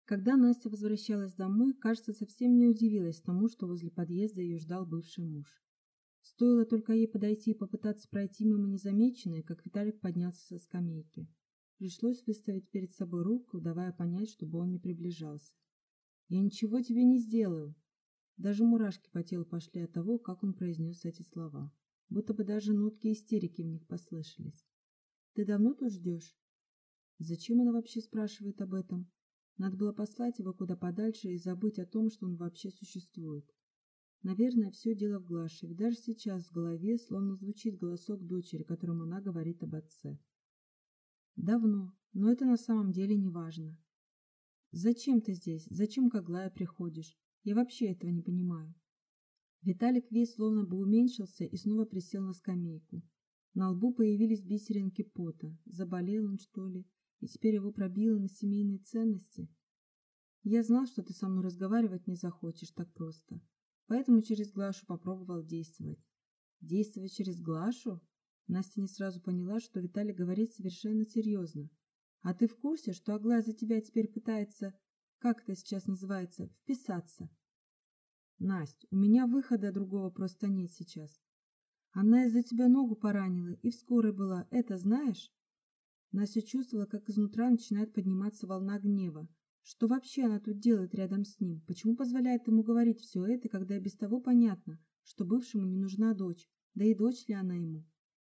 S1: Когда Настя возвращалась домой, кажется, совсем не удивилась тому, что возле подъезда ее ждал бывший муж. Стоило только ей подойти и попытаться пройти мимо незамеченной, как Виталик поднялся со скамейки. Пришлось выставить перед собой руку, давая понять, чтобы он не приближался. «Я ничего тебе не сделаю!» Даже мурашки по телу пошли от того, как он произнес эти слова будто бы даже нотки истерики в них послышались. «Ты давно тут ждешь?» Зачем она вообще спрашивает об этом? Надо было послать его куда подальше и забыть о том, что он вообще существует. Наверное, все дело в Глаше, ведь даже сейчас в голове словно звучит голосок дочери, которому она говорит об отце. Давно, но это на самом деле не важно. Зачем ты здесь? Зачем к Аглае приходишь? Я вообще этого не понимаю. Виталик весь словно бы уменьшился и снова присел на скамейку. На лбу появились бисеринки пота. Заболел он, что ли? И теперь его пробило на семейные ценности? Я знал, что ты со мной разговаривать не захочешь так просто. Поэтому через Глашу попробовал действовать. Действовать через Глашу? Настя не сразу поняла, что Виталий говорит совершенно серьезно. А ты в курсе, что Аглая за тебя теперь пытается, как это сейчас называется, вписаться? Настя, у меня выхода другого просто нет сейчас. Она из-за тебя ногу поранила и в скорой была, это знаешь? Настя чувствовала, как изнутра начинает подниматься волна гнева. Что вообще она тут делает рядом с ним? Почему позволяет ему говорить все это, когда и без того понятно, что бывшему не нужна дочь? Да и дочь ли она ему?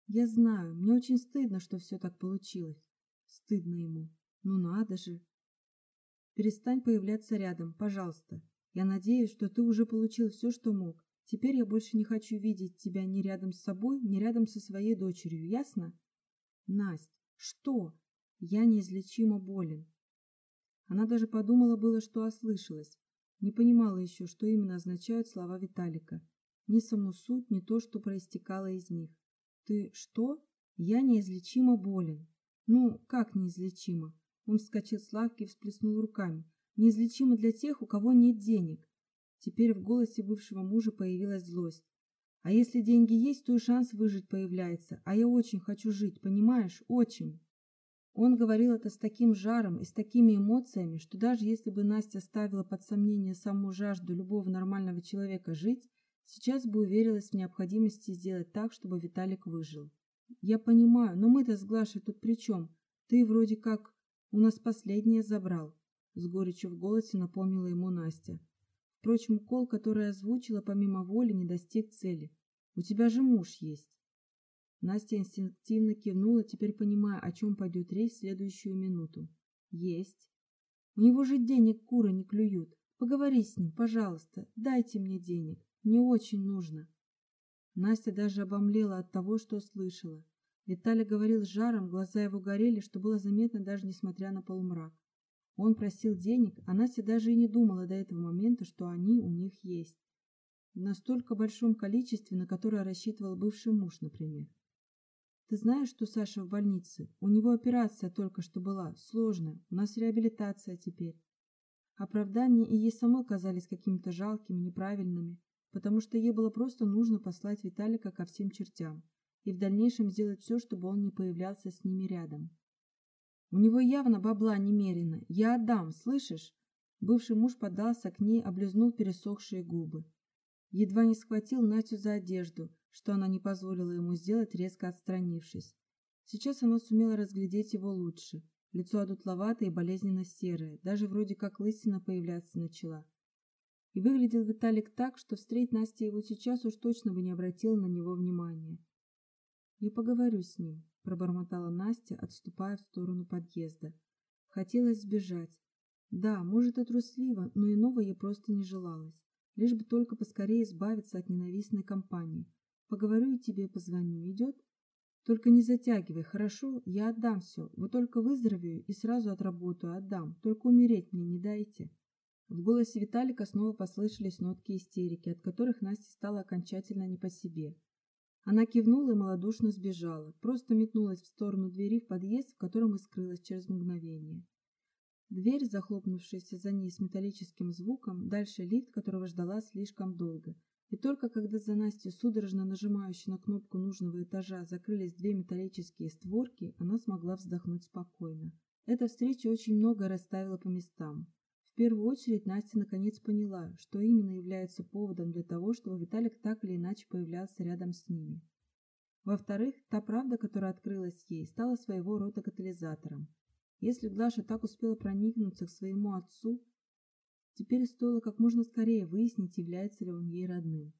S1: Я знаю, мне очень стыдно, что все так получилось. Стыдно ему. Ну надо же. Перестань появляться рядом, пожалуйста. Я надеюсь, что ты уже получил все, что мог. Теперь я больше не хочу видеть тебя ни рядом с собой, ни рядом со своей дочерью, ясно? Насть, что? Я неизлечимо болен. Она даже подумала было, что ослышалась. Не понимала еще, что именно означают слова Виталика. Ни саму суть, ни то, что проистекало из них. Ты что? Я неизлечимо болен. Ну, как неизлечимо? Он вскочил с лавки и всплеснул руками. Неизлечимо для тех, у кого нет денег. Теперь в голосе бывшего мужа появилась злость. А если деньги есть, то и шанс выжить появляется. А я очень хочу жить, понимаешь? Очень. Он говорил это с таким жаром и с такими эмоциями, что даже если бы Настя ставила под сомнение саму жажду любого нормального человека жить, сейчас бы уверилась в необходимости сделать так, чтобы Виталик выжил. Я понимаю, но мы-то с Глашей тут при чем? Ты вроде как у нас последнее забрал. С горечью в голосе напомнила ему Настя. Впрочем, кол, который озвучила помимо воли, не достиг цели. У тебя же муж есть. Настя инстинктивно кивнула, теперь понимая, о чем пойдет речь в следующую минуту. Есть. У него же денег куры не клюют. Поговори с ним, пожалуйста. Дайте мне денег. Мне очень нужно. Настя даже обомлела от того, что слышала. Виталий говорил с жаром, глаза его горели, что было заметно даже несмотря на полумрак. Он просил денег, а Настя даже и не думала до этого момента, что они у них есть. В настолько большом количестве, на которое рассчитывал бывший муж, например. Ты знаешь, что Саша в больнице? У него операция только что была, сложная, у нас реабилитация теперь. Оправдания и ей самой казались какими-то жалкими, неправильными, потому что ей было просто нужно послать Виталика ко всем чертям и в дальнейшем сделать все, чтобы он не появлялся с ними рядом. У него явно бабла немерено. Я отдам, слышишь? Бывший муж подался к ней, облизнул пересохшие губы. Едва не схватил Настю за одежду, что она не позволила ему сделать, резко отстранившись. Сейчас она сумела разглядеть его лучше. Лицо одутловатое и болезненно серое, даже вроде как лысина появляться начала. И выглядел Виталик так, что встретить Настя его сейчас уж точно бы не обратила на него внимания. «Я поговорю с ним», — пробормотала Настя, отступая в сторону подъезда. Хотелось сбежать. Да, может и трусливо, но иного ей просто не желалось. Лишь бы только поскорее избавиться от ненавистной компании. Поговорю и тебе позвоню. Идет? Только не затягивай, хорошо? Я отдам все. Вот только выздоровею и сразу отработаю, отдам. Только умереть мне не дайте. В голосе Виталика снова послышались нотки истерики, от которых Насте стало окончательно не по себе. Она кивнула и малодушно сбежала, просто метнулась в сторону двери в подъезд, в котором и скрылась через мгновение. Дверь, захлопнувшаяся за ней с металлическим звуком, дальше лифт, которого ждала слишком долго. И только когда за Настей, судорожно нажимающей на кнопку нужного этажа, закрылись две металлические створки, она смогла вздохнуть спокойно. Эта встреча очень много расставила по местам. В первую очередь Настя наконец поняла, что именно является поводом для того, чтобы Виталик так или иначе появлялся рядом с ними. Во-вторых, та правда, которая открылась ей, стала своего рода катализатором. Если Глаша так успела проникнуться к своему отцу, теперь стоило как можно скорее выяснить, является ли он ей родным.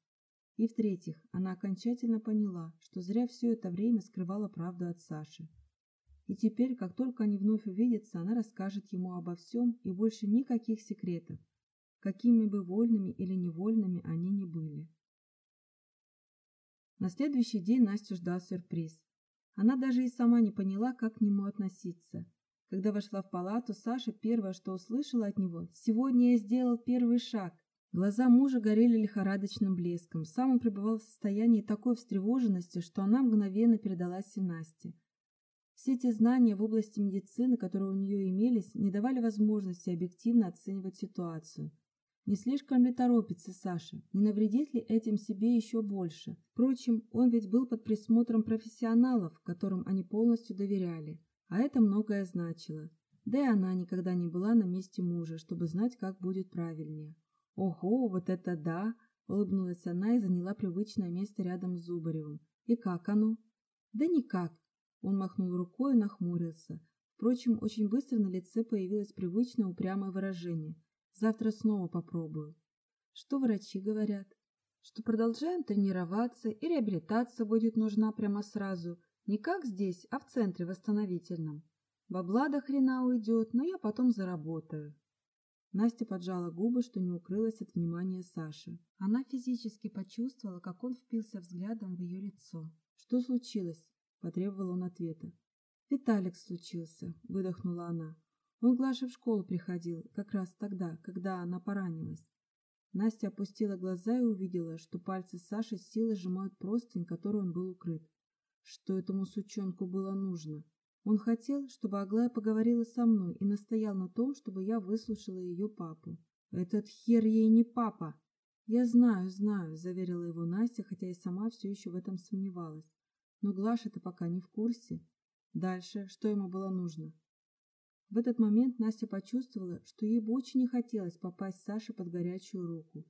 S1: И в-третьих, она окончательно поняла, что зря все это время скрывала правду от Саши. И теперь, как только они вновь увидятся, она расскажет ему обо всем и больше никаких секретов, какими бы вольными или невольными они ни были. На следующий день Настю ждал сюрприз. Она даже и сама не поняла, как к нему относиться. Когда вошла в палату, Саша первое, что услышала от него, «Сегодня я сделал первый шаг». Глаза мужа горели лихорадочным блеском. Сам он пребывал в состоянии такой встревоженности, что она мгновенно передалась и Насте. Все те знания в области медицины, которые у нее имелись, не давали возможности объективно оценивать ситуацию. Не слишком ли торопится Саша? Не навредит ли этим себе еще больше? Впрочем, он ведь был под присмотром профессионалов, которым они полностью доверяли. А это многое значило. Да и она никогда не была на месте мужа, чтобы знать, как будет правильнее. «Ого, вот это да!» — улыбнулась она и заняла привычное место рядом с Зубаревым. «И как оно?» «Да никак. Он махнул рукой и нахмурился. Впрочем, очень быстро на лице появилось привычное упрямое выражение. Завтра снова попробую. Что врачи говорят? Что продолжаем тренироваться и реабилитация будет нужна прямо сразу. Не как здесь, а в центре восстановительном. Бабла до хрена уйдет, но я потом заработаю. Настя поджала губы, что не укрылась от внимания Саши. Она физически почувствовала, как он впился взглядом в ее лицо. «Что случилось?» – потребовал он ответа. «Виталик случился», – выдохнула она. «Он к Глаше в школу приходил, как раз тогда, когда она поранилась». Настя опустила глаза и увидела, что пальцы Саши с силой сжимают простынь, которой он был укрыт. Что этому сучонку было нужно? Он хотел, чтобы Аглая поговорила со мной и настоял на том, чтобы я выслушала ее папу. Этот хер ей не папа. Я знаю, знаю, заверила его Настя, хотя и сама все еще в этом сомневалась. Но Глаша-то пока не в курсе. Дальше, что ему было нужно? В этот момент Настя почувствовала, что ей бы очень не хотелось попасть Саше под горячую руку.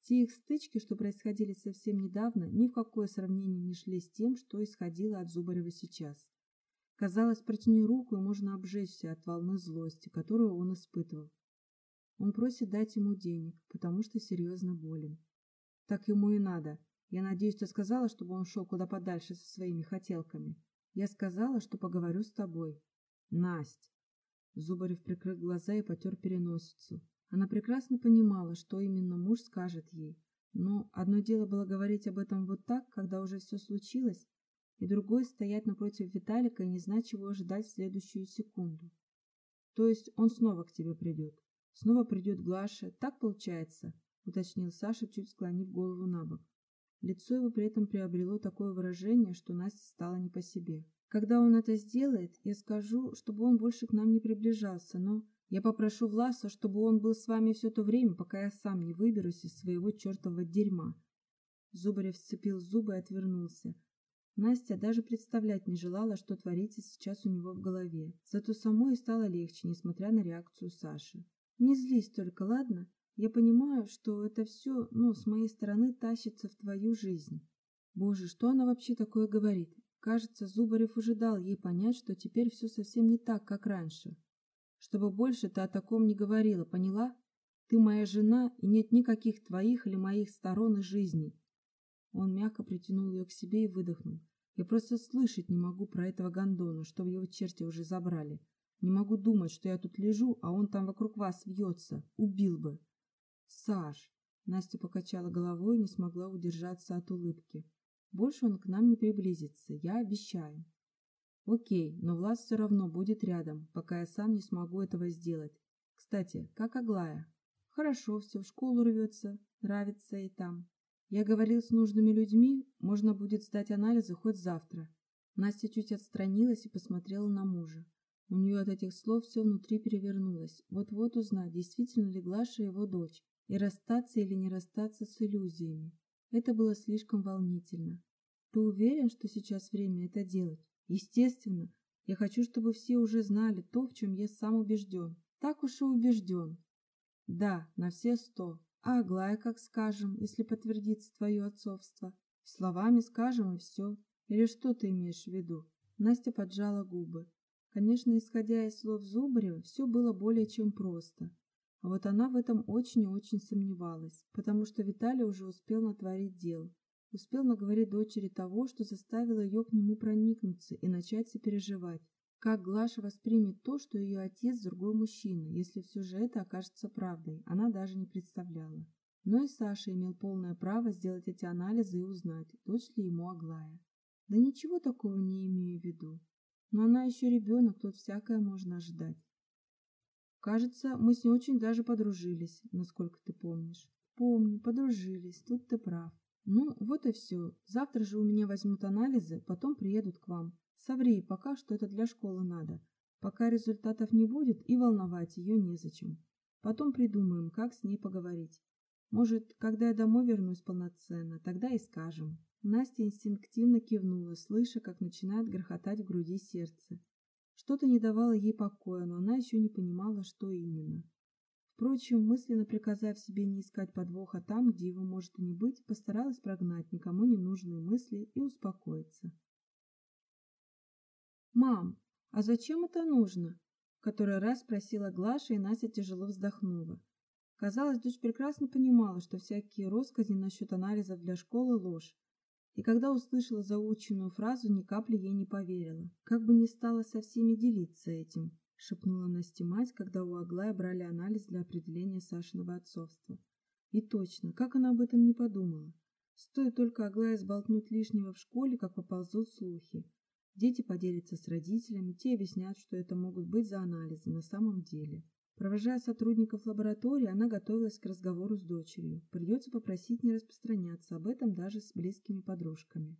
S1: Те их стычки, что происходили совсем недавно, ни в какое сравнение не шли с тем, что исходило от Зубарева сейчас. Казалось, протяни руку, и можно обжечься от волны злости, которую он испытывал. Он просит дать ему денег, потому что серьезно болен. Так ему и надо. Я надеюсь, ты сказала, чтобы он шел куда подальше со своими хотелками. Я сказала, что поговорю с тобой. Насть. Зубарев прикрыл глаза и потер переносицу. Она прекрасно понимала, что именно муж скажет ей. Но одно дело было говорить об этом вот так, когда уже все случилось, и другой стоять напротив Виталика и не знать, чего ожидать в следующую секунду. То есть он снова к тебе придет. Снова придет Глаша. Так получается? Уточнил Саша, чуть склонив голову на бок. Лицо его при этом приобрело такое выражение, что Насте стало не по себе. Когда он это сделает, я скажу, чтобы он больше к нам не приближался, но я попрошу Власа, чтобы он был с вами все то время, пока я сам не выберусь из своего чертового дерьма. Зубарев сцепил зубы и отвернулся. Настя даже представлять не желала, что творится сейчас у него в голове. Зато самой стало легче, несмотря на реакцию Саши. «Не злись только, ладно? Я понимаю, что это все, ну, с моей стороны тащится в твою жизнь». Боже, что она вообще такое говорит? Кажется, Зубарев уже дал ей понять, что теперь все совсем не так, как раньше. Чтобы больше ты о таком не говорила, поняла? Ты моя жена, и нет никаких твоих или моих сторон и жизней. Он мягко притянул ее к себе и выдохнул. Я просто слышать не могу про этого гондона, чтобы его черти уже забрали. Не могу думать, что я тут лежу, а он там вокруг вас вьется. Убил бы. Саш. Настя покачала головой и не смогла удержаться от улыбки. Больше он к нам не приблизится, я обещаю. Окей, но Влас все равно будет рядом, пока я сам не смогу этого сделать. Кстати, как Аглая? Хорошо, все в школу рвется, нравится и там. Я говорил с нужными людьми, можно будет сдать анализы хоть завтра. Настя чуть отстранилась и посмотрела на мужа. У нее от этих слов все внутри перевернулось. Вот-вот узнать, действительно ли Глаша его дочь, и расстаться или не расстаться с иллюзиями. Это было слишком волнительно. Ты уверен, что сейчас время это делать? Естественно. Я хочу, чтобы все уже знали то, в чем я сам убежден. Так уж и убежден. Да, на все сто. А Аглая, как скажем, если подтвердится твое отцовство? Словами скажем и все. Или что ты имеешь в виду? Настя поджала губы. Конечно, исходя из слов Зубарева, все было более чем просто. А вот она в этом очень и очень сомневалась, потому что Виталий уже успел натворить дел. Успел наговорить дочери того, что заставило ее к нему проникнуться и начать сопереживать. Как Глаша воспримет то, что ее отец другой мужчина, если все же это окажется правдой, она даже не представляла. Но и Саша имел полное право сделать эти анализы и узнать, дочь ли ему Аглая. Да ничего такого не имею в виду. Но она еще ребенок, тут всякое можно ожидать. Кажется, мы с ней очень даже подружились, насколько ты помнишь. Помню, подружились, тут ты прав. Ну, вот и все. Завтра же у меня возьмут анализы, потом приедут к вам. Соври пока, что это для школы надо. Пока результатов не будет, и волновать ее незачем. Потом придумаем, как с ней поговорить. Может, когда я домой вернусь полноценно, тогда и скажем. Настя инстинктивно кивнула, слыша, как начинает грохотать в груди сердце. Что-то не давало ей покоя, но она еще не понимала, что именно. Впрочем, мысленно приказав себе не искать подвоха там, где его может и не быть, постаралась прогнать никому не нужные мысли и успокоиться. «Мам, А зачем это нужно? который раз спросила Глаша, и Настя тяжело вздохнула. Казалось, дочь прекрасно понимала, что всякие россказни насчет анализов для школы – ложь. И когда услышала заученную фразу, ни капли ей не поверила. Как бы не стала со всеми делиться этим, шепнула Насте мать, когда у Аглая брали анализ для определения Сашиного отцовства. И точно, как она об этом не подумала. Стоит только Аглая сболтнуть лишнего в школе, как поползут слухи. Дети поделятся с родителями, те объяснят, что это могут быть за анализы на самом деле. Провожая сотрудников лаборатории, она готовилась к разговору с дочерью. Придется попросить не распространяться об этом даже с близкими подружками.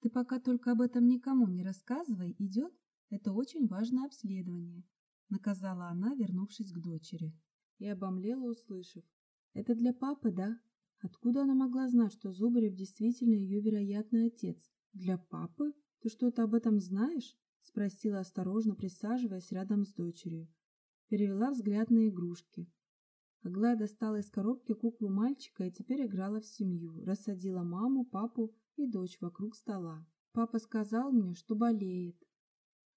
S1: «Ты пока только об этом никому не рассказывай, идет? Это очень важное обследование», — наказала она, вернувшись к дочери. И обомлела, услышав. «Это для папы, да? Откуда она могла знать, что Зубарев действительно ее вероятный отец? Для папы? Ты что-то об этом знаешь?» — спросила осторожно, присаживаясь рядом с дочерью перевела взгляд на игрушки. Аглая достала из коробки куклу мальчика и теперь играла в семью, рассадила маму, папу и дочь вокруг стола. Папа сказал мне, что болеет.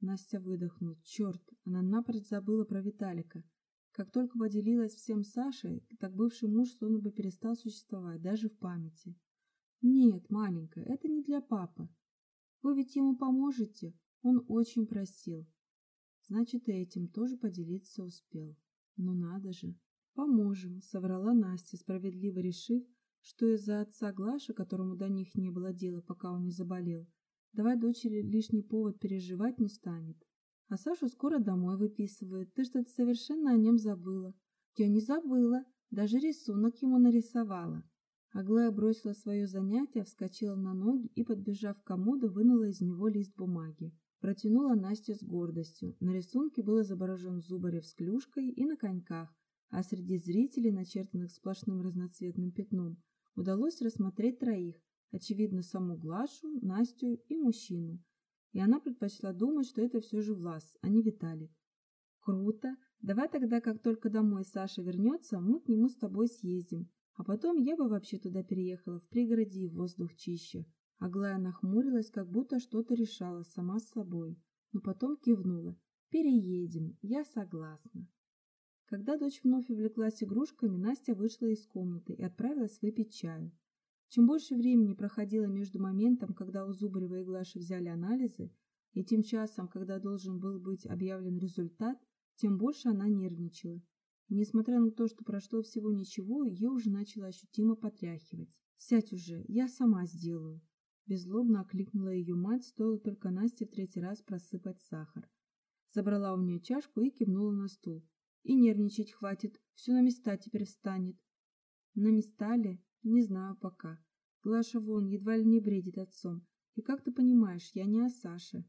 S1: Настя выдохнула. Черт, она напрочь забыла про Виталика. Как только поделилась всем Сашей, так бывший муж словно бы перестал существовать, даже в памяти. Нет, маленькая, это не для папы. Вы ведь ему поможете? Он очень просил. Значит, и этим тоже поделиться успел. Ну надо же. Поможем, соврала Настя, справедливо решив, что из-за отца Глаши, которому до них не было дела, пока он не заболел, давай дочери лишний повод переживать не станет. А Сашу скоро домой выписывает. Ты что-то совершенно о нем забыла. Я не забыла. Даже рисунок ему нарисовала. Аглая бросила свое занятие, вскочила на ноги и, подбежав к комоду, вынула из него лист бумаги. Протянула Настя с гордостью. На рисунке был изображен Зубарев с клюшкой и на коньках, а среди зрителей, начертанных сплошным разноцветным пятном, удалось рассмотреть троих, очевидно, саму Глашу, Настю и мужчину. И она предпочла думать, что это все же Влас, а не Виталик. «Круто! Давай тогда, как только домой Саша вернется, мы к нему с тобой съездим. А потом я бы вообще туда переехала, в пригороде и воздух чище. Аглая нахмурилась, как будто что-то решала сама с собой, но потом кивнула. «Переедем, я согласна». Когда дочь вновь увлеклась игрушками, Настя вышла из комнаты и отправилась выпить чаю. Чем больше времени проходило между моментом, когда у Зубарева и Глаши взяли анализы, и тем часом, когда должен был быть объявлен результат, тем больше она нервничала. И несмотря на то, что прошло всего ничего, ее уже начало ощутимо потряхивать. «Сядь уже, я сама сделаю», Беззлобно окликнула ее мать, стоило только Насте в третий раз просыпать сахар. Забрала у нее чашку и кивнула на стул. И нервничать хватит, все на места теперь встанет. На места ли? Не знаю пока. Глаша вон едва ли не бредит отцом. И как ты понимаешь, я не о Саше.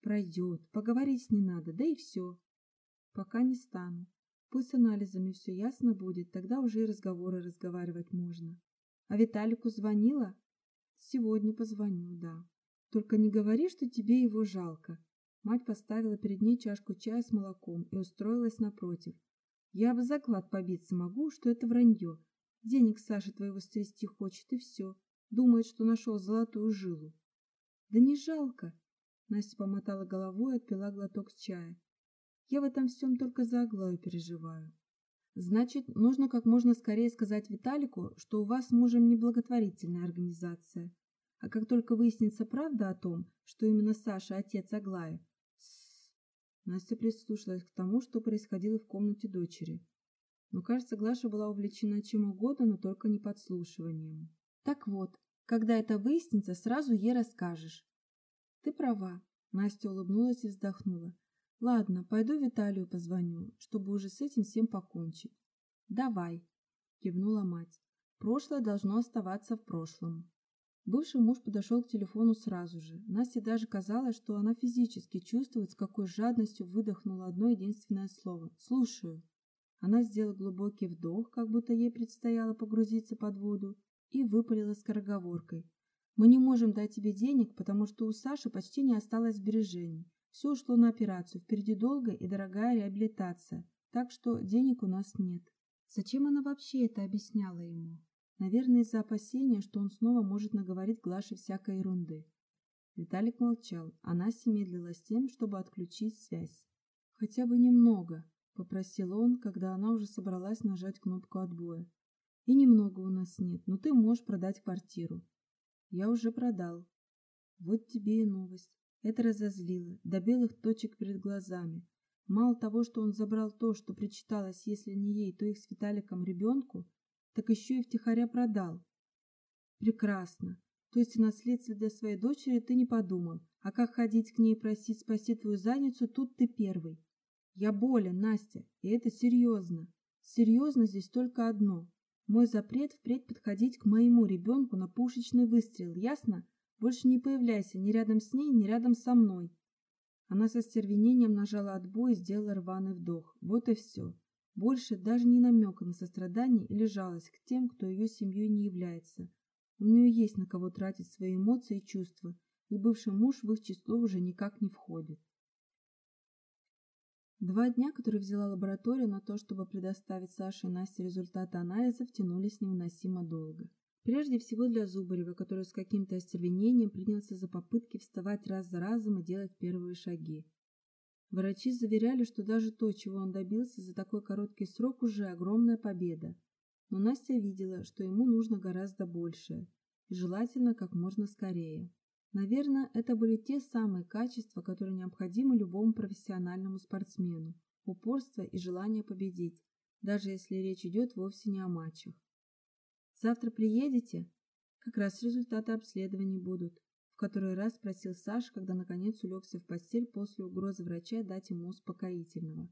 S1: Пройдет, поговорить не надо, да и все. Пока не стану. Пусть анализами все ясно будет, тогда уже и разговоры разговаривать можно. А Виталику звонила? Сегодня позвоню, да. Только не говори, что тебе его жалко. Мать поставила перед ней чашку чая с молоком и устроилась напротив. Я бы заклад побиться могу, что это вранье. Денег Саша твоего стрясти хочет, и все. Думает, что нашел золотую жилу. Да не жалко. Настя помотала головой и отпила глоток чая. Я в этом всем только за Аглаю переживаю. Значит, нужно как можно скорее сказать Виталику, что у вас с мужем не благотворительная организация. А как только выяснится правда о том, что именно Саша отец Аглая, Настя прислушалась к тому, что происходило в комнате дочери. Но, кажется, Глаша была увлечена чем угодно, но только не подслушиванием. Так вот, когда это выяснится, сразу ей расскажешь. Ты права. Настя улыбнулась и вздохнула. Ладно, пойду Виталию позвоню, чтобы уже с этим всем покончить. Давай, кивнула мать. Прошлое должно оставаться в прошлом. Бывший муж подошел к телефону сразу же. Насте даже казалось, что она физически чувствует, с какой жадностью выдохнула одно единственное слово. «Слушаю». Она сделала глубокий вдох, как будто ей предстояло погрузиться под воду, и выпалила скороговоркой. «Мы не можем дать тебе денег, потому что у Саши почти не осталось сбережений. Все ушло на операцию, впереди долгая и дорогая реабилитация, так что денег у нас нет. Зачем она вообще это объясняла ему? Наверное, из-за опасения, что он снова может наговорить Глаше всякой ерунды. Виталик молчал, а Настя медлила с тем, чтобы отключить связь. «Хотя бы немного», — попросил он, когда она уже собралась нажать кнопку отбоя. «И немного у нас нет, но ты можешь продать квартиру». «Я уже продал». «Вот тебе и новость». Это разозлило, до белых точек перед глазами. Мало того, что он забрал то, что причиталось, если не ей, то их с Виталиком ребенку, так еще и втихаря продал. Прекрасно. То есть о наследстве для своей дочери ты не подумал. А как ходить к ней просить спасти твою задницу, тут ты первый. Я болен, Настя, и это серьезно. Серьезно здесь только одно. Мой запрет впредь подходить к моему ребенку на пушечный выстрел, ясно? Больше не появляйся ни рядом с ней, ни рядом со мной. Она со стервенением нажала отбой и сделала рваный вдох. Вот и все. Больше даже не намека на сострадание или жалость к тем, кто ее семьей не является. У нее есть на кого тратить свои эмоции и чувства, и бывший муж в их число уже никак не входит. Два дня, которые взяла лаборатория на то, чтобы предоставить Саше и Насте результаты анализов, тянулись невыносимо долго. Прежде всего для Зубарева, который с каким-то остервенением принялся за попытки вставать раз за разом и делать первые шаги. Врачи заверяли, что даже то, чего он добился за такой короткий срок, уже огромная победа. Но Настя видела, что ему нужно гораздо большее, и желательно как можно скорее. Наверное, это были те самые качества, которые необходимы любому профессиональному спортсмену – упорство и желание победить, даже если речь идет вовсе не о матчах. «Завтра приедете?» «Как раз результаты обследований будут», – в который раз спросил Саша, когда наконец улегся в постель после угрозы врача дать ему успокоительного.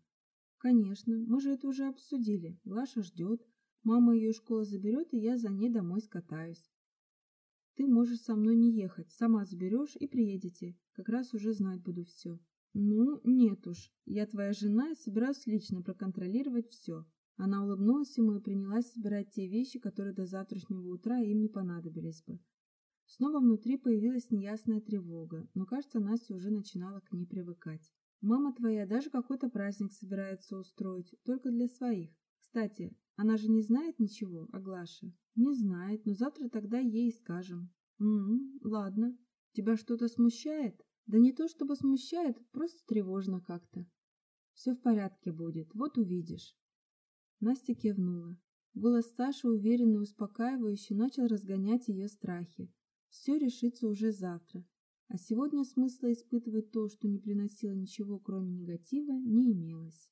S1: «Конечно, мы же это уже обсудили. Глаша ждет, Мама ее из школы заберет, и я за ней домой скатаюсь. Ты можешь со мной не ехать, сама заберешь и приедете. Как раз уже знать буду все. Ну, нет уж, я твоя жена и собираюсь лично проконтролировать все. Она улыбнулась ему и принялась собирать те вещи, которые до завтрашнего утра им не понадобились бы. Снова внутри появилась неясная тревога, но, кажется, Настя уже начинала к ней привыкать. «Мама твоя даже какой-то праздник собирается устроить, только для своих. Кстати, она же не знает ничего о Глаше? Не знает, но завтра тогда ей скажем. М, ладно. Тебя что-то смущает? Да не то чтобы смущает, просто тревожно как-то. Все в порядке будет, вот увидишь. Настя кивнула. Голос Саши, уверенный и успокаивающий, начал разгонять ее страхи. Все решится уже завтра. А сегодня смысла испытывать то, что не приносило ничего, кроме негатива, не имелось.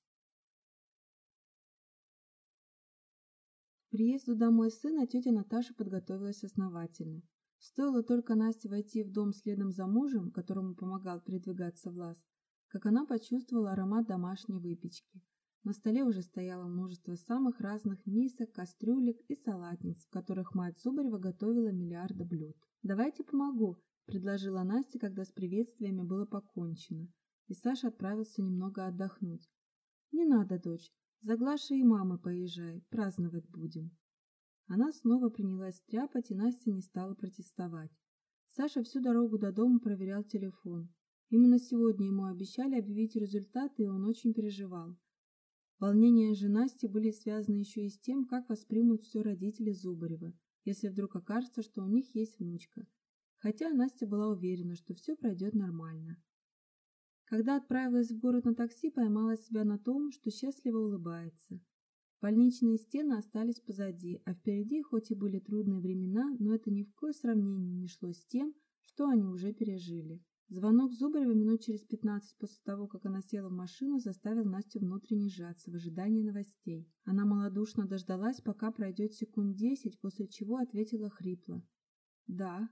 S1: приезду домой сына тетя Наташа подготовилась основательно. Стоило только Насте войти в дом следом за мужем, которому помогал передвигаться Влас, как она почувствовала аромат домашней выпечки. На столе уже стояло множество самых разных мисок, кастрюлек и салатниц, в которых мать Зубарева готовила миллиарды блюд. «Давайте помогу», – предложила Настя, когда с приветствиями было покончено, и Саша отправился немного отдохнуть. «Не надо, дочь, за Глашей и мамой поезжай, праздновать будем. Она снова принялась тряпать, и Настя не стала протестовать. Саша всю дорогу до дома проверял телефон. Именно сегодня ему обещали объявить результаты, и он очень переживал. Волнения же Насти были связаны еще и с тем, как воспримут все родители Зубарева, если вдруг окажется, что у них есть внучка. Хотя Настя была уверена, что все пройдет нормально. Когда отправилась в город на такси, поймала себя на том, что счастливо улыбается. Больничные стены остались позади, а впереди хоть и были трудные времена, но это ни в коем сравнении не шло с тем, что они уже пережили. Звонок Зубарева минут через пятнадцать после того, как она села в машину, заставил Настю внутренне сжаться в ожидании новостей. Она малодушно дождалась, пока пройдет секунд десять, после чего ответила хрипло. «Да».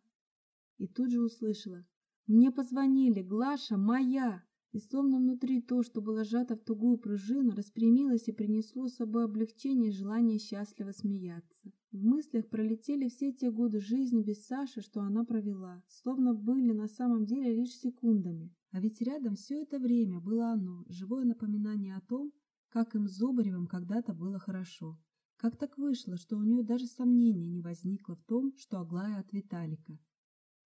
S1: И тут же услышала. Мне позвонили, Глаша моя! И словно внутри то, что было сжато в тугую пружину, распрямилось и принесло с собой облегчение и желание счастливо смеяться. В мыслях пролетели все те годы жизни без Саши, что она провела, словно были на самом деле лишь секундами. А ведь рядом все это время было оно, живое напоминание о том, как им с Зубаревым когда-то было хорошо. Как так вышло, что у нее даже сомнения не возникло в том, что Аглая от Виталика?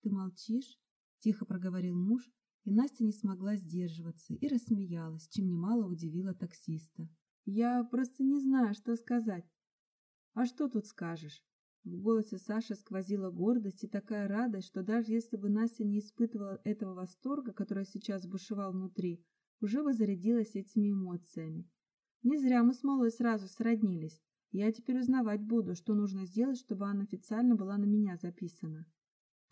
S1: «Ты молчишь?» Тихо проговорил муж, и Настя не смогла сдерживаться и рассмеялась, чем немало удивила таксиста. «Я просто не знаю, что сказать». «А что тут скажешь?» В голосе Саши сквозила гордость и такая радость, что даже если бы Настя не испытывала этого восторга, который сейчас бушевал внутри, уже бы зарядилась этими эмоциями. Не зря мы с Малой сразу сроднились. Я теперь узнавать буду, что нужно сделать, чтобы она официально была на меня записана.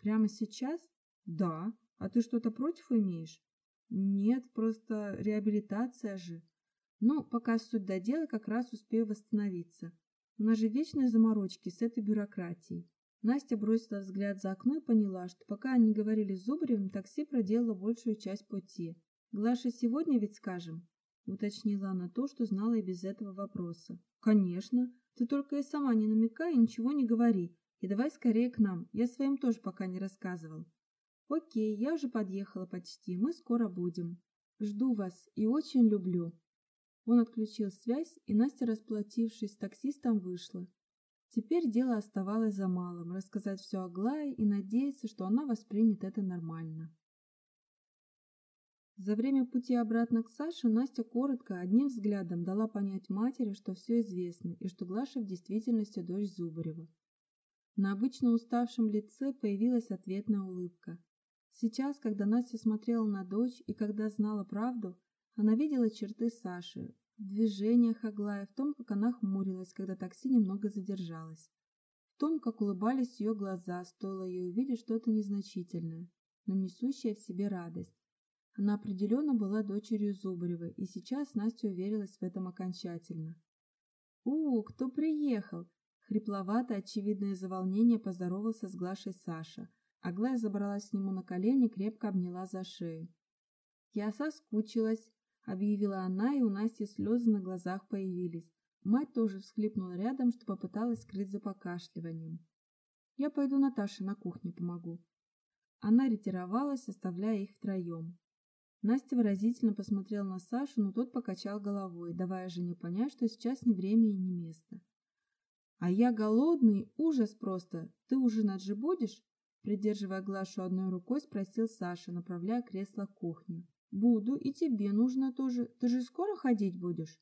S1: Прямо сейчас? Да. А ты что-то против имеешь? Нет, просто реабилитация же. Ну, пока суть до дела, как раз успею восстановиться. У нас же вечные заморочки с этой бюрократией. Настя бросила взгляд за окно и поняла, что пока они говорили с Зубаревым, такси проделало большую часть пути. «Глаша, сегодня ведь скажем?» — уточнила она то, что знала и без этого вопроса. «Конечно. Ты только и сама не намекай и ничего не говори. И давай скорее к нам. Я своим тоже пока не рассказывал». «Окей, я уже подъехала почти. Мы скоро будем. Жду вас и очень люблю». Он отключил связь, и Настя, расплатившись с таксистом, вышла. Теперь дело оставалось за малым – рассказать все Аглае и надеяться, что она воспримет это нормально. За время пути обратно к Саше Настя коротко, одним взглядом дала понять матери, что все известно и что Глаша в действительности дочь Зубарева. На обычно уставшем лице появилась ответная улыбка. Сейчас, когда Настя смотрела на дочь и когда знала правду, она видела черты Саши, в движениях Аглая, в том, как она хмурилась, когда такси немного задержалось. В том, как улыбались ее глаза, стоило ей увидеть что-то незначительное, но несущее в себе радость. Она определенно была дочерью Зубаревой, и сейчас Настя уверилась в этом окончательно. «У, кто приехал?» Хрипловато, очевидно из-за волнения, поздоровался с Глашей Саша. Аглая забралась к нему на колени, крепко обняла за шею. «Я соскучилась», — объявила она, и у Насти слезы на глазах появились. Мать тоже всхлипнула рядом, что попыталась скрыть за покашливанием. «Я пойду Наташе на кухне помогу». Она ретировалась, оставляя их втроем. Настя выразительно посмотрела на Сашу, но тот покачал головой, давая жене понять, что сейчас не время и не место. «А я голодный, ужас просто! Ты ужинать же будешь?» Придерживая Глашу одной рукой, спросил Саша, направляя кресло к кухне. «Буду, и тебе нужно тоже. Ты же скоро ходить будешь?»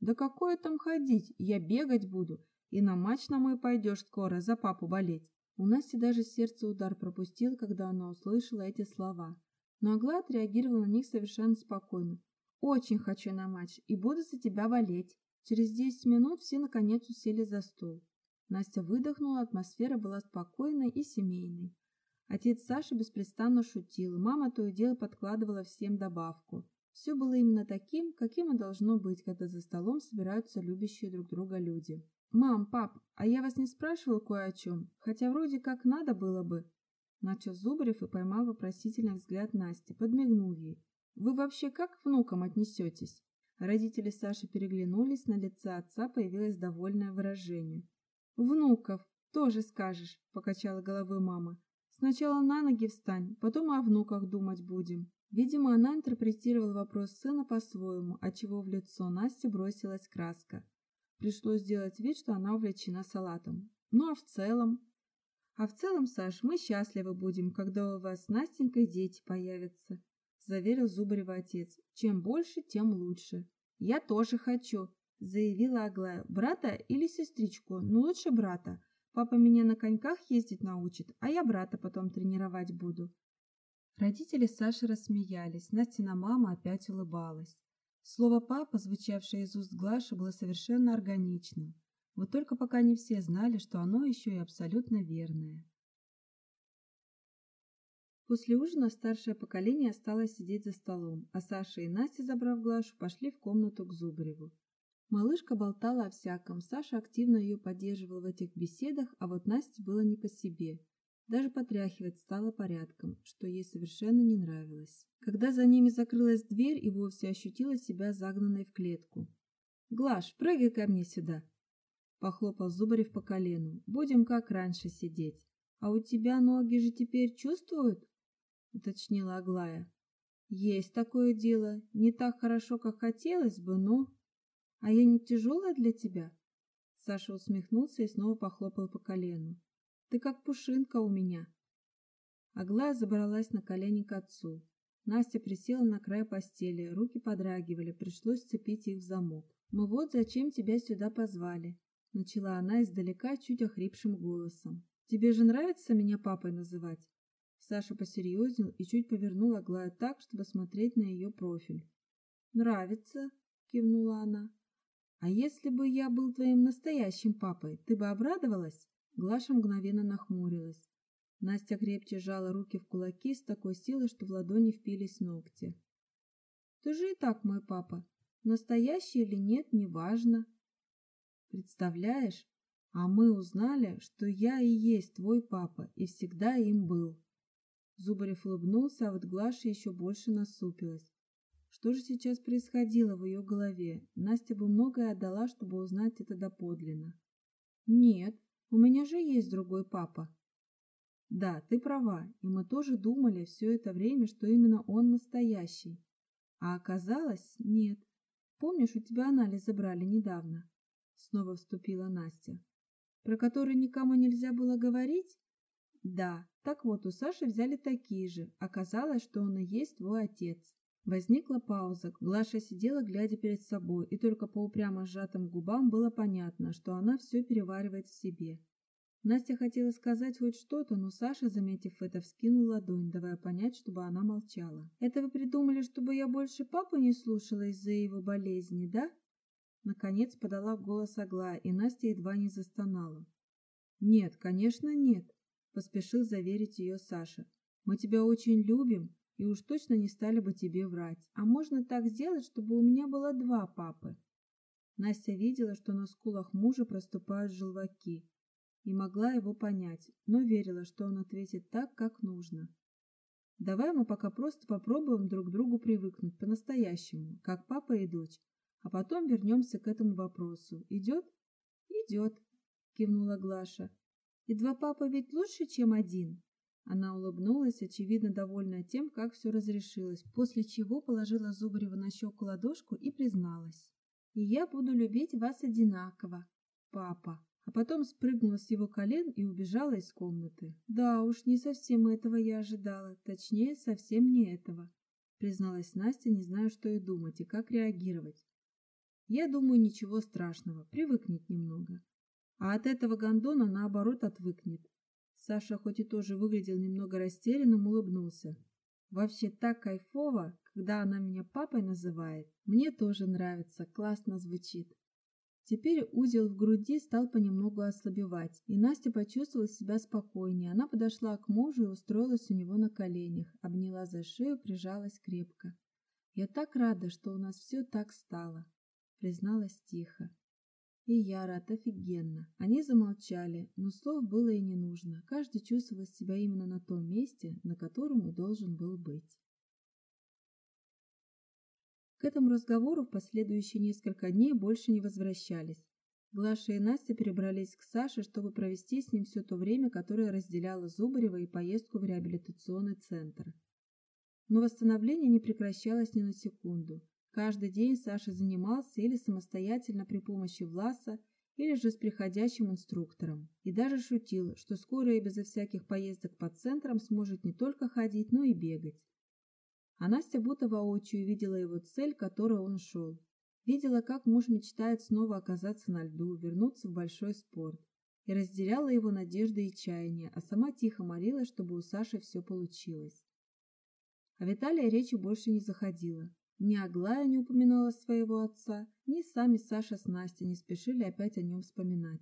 S1: «Да какое там ходить? Я бегать буду. И на матч на мой пойдешь скоро, за папу болеть». У Насти даже сердце удар пропустил, когда она услышала эти слова но Агла отреагировала на них совершенно спокойно. «Очень хочу на матч и буду за тебя болеть». Через десять минут все наконец усели за стол. Настя выдохнула, атмосфера была спокойной и семейной. Отец Саши беспрестанно шутил, мама то и дело подкладывала всем добавку. Все было именно таким, каким и должно быть, когда за столом собираются любящие друг друга люди. «Мам, пап, а я вас не спрашивал кое о чем, хотя вроде как надо было бы», Начал Зубарев и поймал вопросительный взгляд Насти, подмигнул ей. «Вы вообще как к внукам отнесетесь?» Родители Саши переглянулись, на лице отца появилось довольное выражение. «Внуков, тоже скажешь», — покачала головой мама. «Сначала на ноги встань, потом о внуках думать будем». Видимо, она интерпретировала вопрос сына по-своему, отчего в лицо Насти бросилась краска. Пришлось сделать вид, что она увлечена салатом. Ну а в целом, а в целом, Саш, мы счастливы будем, когда у вас с Настенькой дети появятся, заверил Зубарева отец. Чем больше, тем лучше. Я тоже хочу, заявила Аглая. Брата или сестричку? Ну, лучше брата. Папа меня на коньках ездить научит, а я брата потом тренировать буду. Родители Саши рассмеялись, Настина мама опять улыбалась. Слово «папа», звучавшее из уст Глаши, было совершенно органичным. Вот только пока не все знали, что оно еще и абсолютно верное. После ужина старшее поколение осталось сидеть за столом, а Саша и Настя, забрав Глашу, пошли в комнату к Зубареву. Малышка болтала о всяком, Саша активно ее поддерживал в этих беседах, а вот Насте было не по себе. Даже потряхивать стало порядком, что ей совершенно не нравилось. Когда за ними закрылась дверь, и вовсе ощутила себя загнанной в клетку. «Глаш, прыгай ко мне сюда!» Похлопал Зубарев по колену. Будем как раньше сидеть. А у тебя ноги же теперь чувствуют? Уточнила Аглая. Есть такое дело. Не так хорошо, как хотелось бы, но... А я не тяжелая для тебя? Саша усмехнулся и снова похлопал по колену. Ты как пушинка у меня. Аглая забралась на колени к отцу. Настя присела на край постели, руки подрагивали, пришлось сцепить их в замок. «Мы вот зачем тебя сюда позвали. начала она издалека чуть охрипшим голосом. Тебе же нравится меня папой называть? Саша посерьезнел и чуть повернул Аглаю так, чтобы смотреть на ее профиль. Нравится, кивнула она. А если бы я был твоим настоящим папой, ты бы обрадовалась? Глаша мгновенно нахмурилась. Настя крепче сжала руки в кулаки с такой силой, что в ладони впились ногти. Ты же и так мой папа. Настоящий или нет, неважно. Представляешь, а мы узнали, что я и есть твой папа и всегда им был. Зубарев улыбнулся, а вот Глаша еще больше насупилась. Что же сейчас происходило в ее голове? Настя бы многое отдала, чтобы узнать это доподлинно. Нет, у меня же есть другой папа. Да, ты права, и мы тоже думали все это время, что именно он настоящий. А оказалось, нет. Помнишь, у тебя анализы брали недавно? Снова вступила Настя. Про который никому нельзя было говорить? Да, так вот, у Саши взяли такие же. Оказалось, что он и есть твой отец. Возникла пауза. Глаша сидела, глядя перед собой, и только по упрямо сжатым губам было понятно, что она все переваривает в себе. Настя хотела сказать хоть что-то, но Саша, заметив это, вскинул ладонь, давая понять, чтобы она молчала. «Это вы придумали, чтобы я больше папу не слушала из-за его болезни, да?» Наконец подала голос Аглая, и Настя едва не застонала. «Нет, конечно, нет», — поспешил заверить ее Саша. «Мы тебя очень любим и уж точно не стали бы тебе врать. А можно так сделать, чтобы у меня было два папы?» Настя видела, что на скулах мужа проступают желваки, и могла его понять, но верила, что он ответит так, как нужно. «Давай мы пока просто попробуем друг к другу привыкнуть по-настоящему, как папа и дочь, а потом вернемся к этому вопросу. Идет? Идет, кивнула Глаша. И два папы ведь лучше, чем один. Она улыбнулась, очевидно довольная тем, как все разрешилось, после чего положила Зубарева на щеку ладошку и призналась. «И я буду любить вас одинаково, папа». А потом спрыгнула с его колен и убежала из комнаты. «Да уж, не совсем этого я ожидала, точнее, совсем не этого», призналась Настя, не зная, что и думать и как реагировать. Я думаю, ничего страшного, привыкнет немного. А от этого гондона, наоборот, отвыкнет. Саша, хоть и тоже выглядел немного растерянным, улыбнулся. Вообще так кайфово, когда она меня папой называет. Мне тоже нравится, классно звучит. Теперь узел в груди стал понемногу ослабевать, и Настя почувствовала себя спокойнее. Она подошла к мужу и устроилась у него на коленях, обняла за шею, прижалась крепко. Я так рада, что у нас все так стало призналась тихо. И я рад офигенно. Они замолчали, но слов было и не нужно. Каждый чувствовал себя именно на том месте, на котором и должен был быть. К этому разговору в последующие несколько дней больше не возвращались. Глаша и Настя перебрались к Саше, чтобы провести с ним все то время, которое разделяло Зубарева и поездку в реабилитационный центр. Но восстановление не прекращалось ни на секунду. Каждый день Саша занимался или самостоятельно при помощи Власа, или же с приходящим инструктором. И даже шутил, что скоро и безо всяких поездок по центрам сможет не только ходить, но и бегать. А Настя будто воочию видела его цель, к которой он шел. Видела, как муж мечтает снова оказаться на льду, вернуться в большой спорт. И разделяла его надежды и чаяния, а сама тихо молилась, чтобы у Саши все получилось. А Виталия речи больше не заходила. Ни Аглая не упоминала своего отца, ни сами Саша с Настей не спешили опять о нем вспоминать.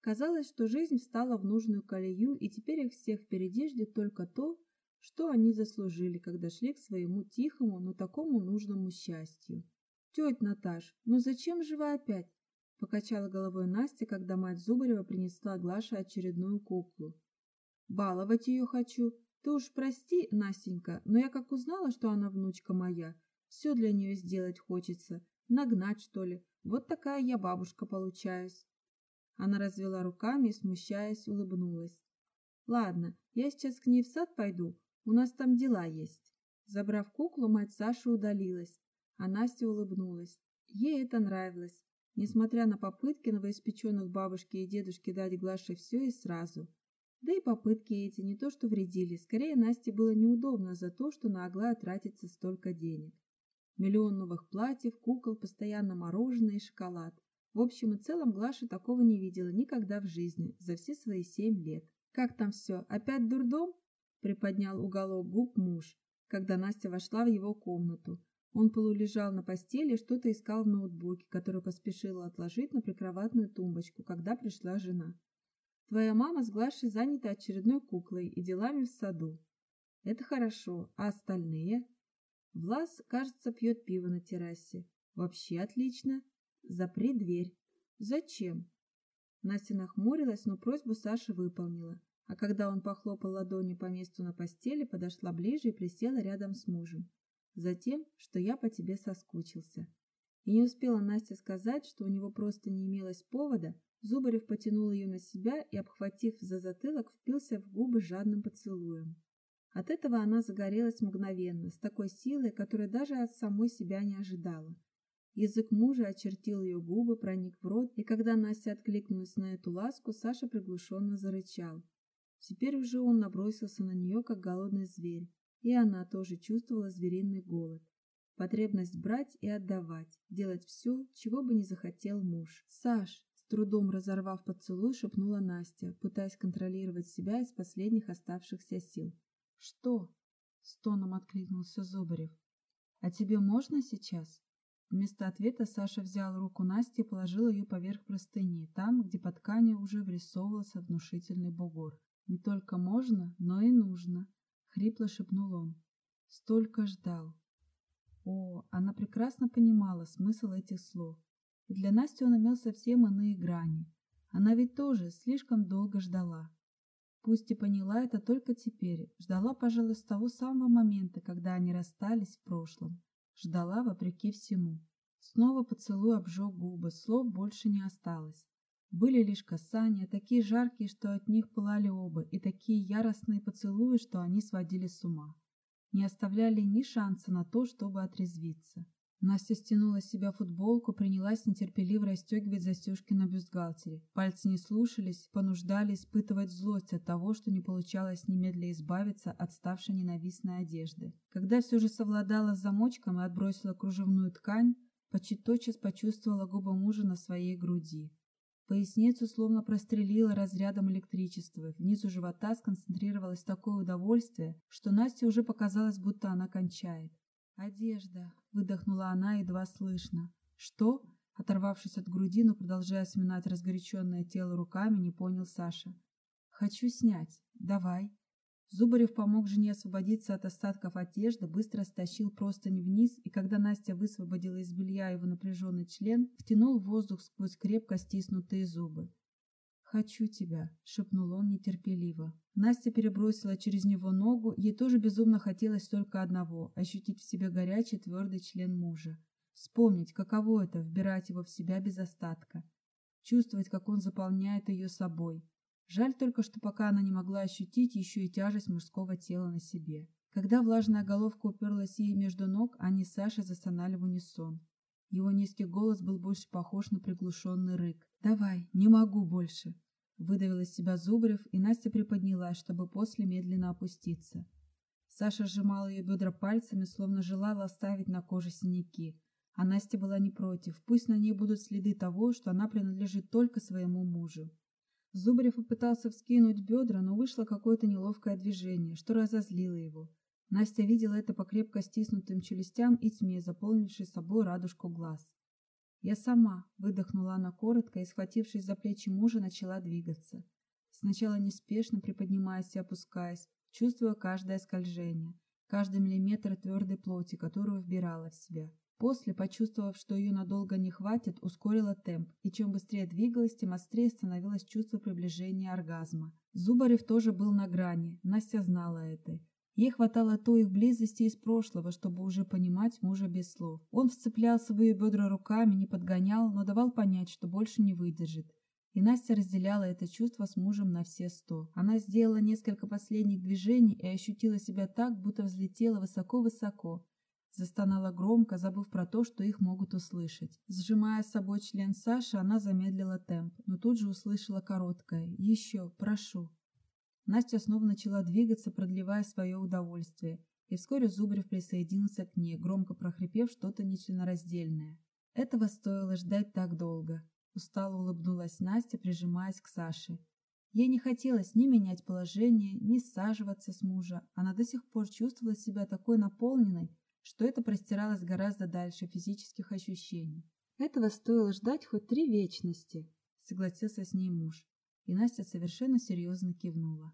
S1: Казалось, что жизнь встала в нужную колею, и теперь их всех впереди ждет только то, что они заслужили, когда шли к своему тихому, но такому нужному счастью. «Тетя Наташ, ну зачем же вы опять?» — покачала головой Настя, когда мать Зубарева принесла Глаше очередную куклу. «Баловать ее хочу. Ты уж прости, Настенька, но я как узнала, что она внучка моя, все для нее сделать хочется. Нагнать, что ли. Вот такая я бабушка получаюсь. Она развела руками и, смущаясь, улыбнулась. Ладно, я сейчас к ней в сад пойду. У нас там дела есть. Забрав куклу, мать Саши удалилась, а Настя улыбнулась. Ей это нравилось, несмотря на попытки новоиспеченных бабушки и дедушки дать Глаше все и сразу. Да и попытки эти не то что вредили, скорее Насте было неудобно за то, что на Аглая тратится столько денег. Миллион новых платьев, кукол, постоянно мороженое и шоколад. В общем и целом Глаша такого не видела никогда в жизни за все свои семь лет. «Как там все? Опять дурдом?» – приподнял уголок губ муж, когда Настя вошла в его комнату. Он полулежал на постели и что-то искал в ноутбуке, который поспешила отложить на прикроватную тумбочку, когда пришла жена. «Твоя мама с Глашей заняты очередной куклой и делами в саду. Это хорошо, а остальные?» Влас, кажется, пьет пиво на террасе. Вообще отлично. Запри дверь. Зачем? Настя нахмурилась, но просьбу Саши выполнила. А когда он похлопал ладонью по месту на постели, подошла ближе и присела рядом с мужем. Затем, что я по тебе соскучился. И не успела Настя сказать, что у него просто не имелось повода, Зубарев потянул ее на себя и, обхватив за затылок, впился в губы жадным поцелуем. От этого она загорелась мгновенно, с такой силой, которой даже от самой себя не ожидала. Язык мужа очертил ее губы, проник в рот, и когда Настя откликнулась на эту ласку, Саша приглушенно зарычал. Теперь уже он набросился на нее, как голодный зверь, и она тоже чувствовала звериный голод. Потребность брать и отдавать, делать все, чего бы не захотел муж. «Саш!» — с трудом разорвав поцелуй, шепнула Настя, пытаясь контролировать себя из последних оставшихся сил. «Что?» — стоном откликнулся Зубарев. «А тебе можно сейчас?» Вместо ответа Саша взял руку Насти и положил ее поверх простыни, там, где под тканью уже врисовывался внушительный бугор. «Не только можно, но и нужно», — хрипло шепнул он. «Столько ждал». О, она прекрасно понимала смысл этих слов. И для Насти он имел совсем иные грани. Она ведь тоже слишком долго ждала. Пусть и поняла это только теперь, ждала, пожалуй, с того самого момента, когда они расстались в прошлом. Ждала вопреки всему. Снова поцелуй обжег губы, слов больше не осталось. Были лишь касания, такие жаркие, что от них пылали оба, и такие яростные поцелуи, что они сводили с ума. Не оставляли ни шанса на то, чтобы отрезвиться. Настя стянула с себя футболку, принялась нетерпеливо расстегивать застежки на бюстгальтере. Пальцы не слушались, понуждали испытывать злость от того, что не получалось немедля избавиться от ставшей ненавистной одежды. Когда все же совладала с замочком и отбросила кружевную ткань, почти тотчас почувствовала губы мужа на своей груди. Поясницу словно прострелило разрядом электричества. Внизу живота сконцентрировалось такое удовольствие, что Насте уже показалось, будто она кончает. «Одежда!» — выдохнула она едва слышно. «Что?» — оторвавшись от груди, но продолжая сминать разгоряченное тело руками, не понял Саша. «Хочу снять. Давай». Зубарев помог жене освободиться от остатков одежды, быстро стащил простыни вниз, и когда Настя высвободила из белья его напряженный член, втянул воздух сквозь крепко стиснутые зубы. «Хочу тебя», — шепнул он нетерпеливо. Настя перебросила через него ногу, ей тоже безумно хотелось только одного — ощутить в себе горячий твердый член мужа. Вспомнить, каково это — вбирать его в себя без остатка. Чувствовать, как он заполняет ее собой. Жаль только, что пока она не могла ощутить еще и тяжесть мужского тела на себе. Когда влажная головка уперлась ей между ног, они с Сашей застонали в унисон. Его низкий голос был больше похож на приглушенный рык. «Давай, не могу больше!» Выдавил из себя Зубрев, и Настя приподнялась, чтобы после медленно опуститься. Саша сжимал ее бедра пальцами, словно желала оставить на коже синяки. А Настя была не против, пусть на ней будут следы того, что она принадлежит только своему мужу. Зубрев попытался вскинуть бедра, но вышло какое-то неловкое движение, что разозлило его. Настя видела это по крепко стиснутым челюстям и тьме, заполнившей собой радужку глаз. «Я сама», — выдохнула она коротко и, схватившись за плечи мужа, начала двигаться. Сначала неспешно приподнимаясь и опускаясь, чувствуя каждое скольжение, каждый миллиметр твердой плоти, которую вбирала в себя. После, почувствовав, что ее надолго не хватит, ускорила темп, и чем быстрее двигалась, тем острее становилось чувство приближения оргазма. Зубарев тоже был на грани, Настя знала это, Ей хватало той их близости из прошлого, чтобы уже понимать мужа без слов. Он вцеплялся в ее бедра руками, не подгонял, но давал понять, что больше не выдержит. И Настя разделяла это чувство с мужем на все сто. Она сделала несколько последних движений и ощутила себя так, будто взлетела высоко-высоко. Застонала громко, забыв про то, что их могут услышать. Сжимая с собой член Саши, она замедлила темп, но тут же услышала короткое «Еще, прошу». Настя снова начала двигаться, продлевая свое удовольствие, и вскоре Зубрев присоединился к ней, громко прохрипев что-то нечленораздельное. Этого стоило ждать так долго. Устало улыбнулась Настя, прижимаясь к Саше. Ей не хотелось ни менять положение, ни саживаться с мужа. Она до сих пор чувствовала себя такой наполненной, что это простиралось гораздо дальше физических ощущений. Этого стоило ждать хоть три вечности, согласился с ней муж. И Настя совершенно серьезно кивнула.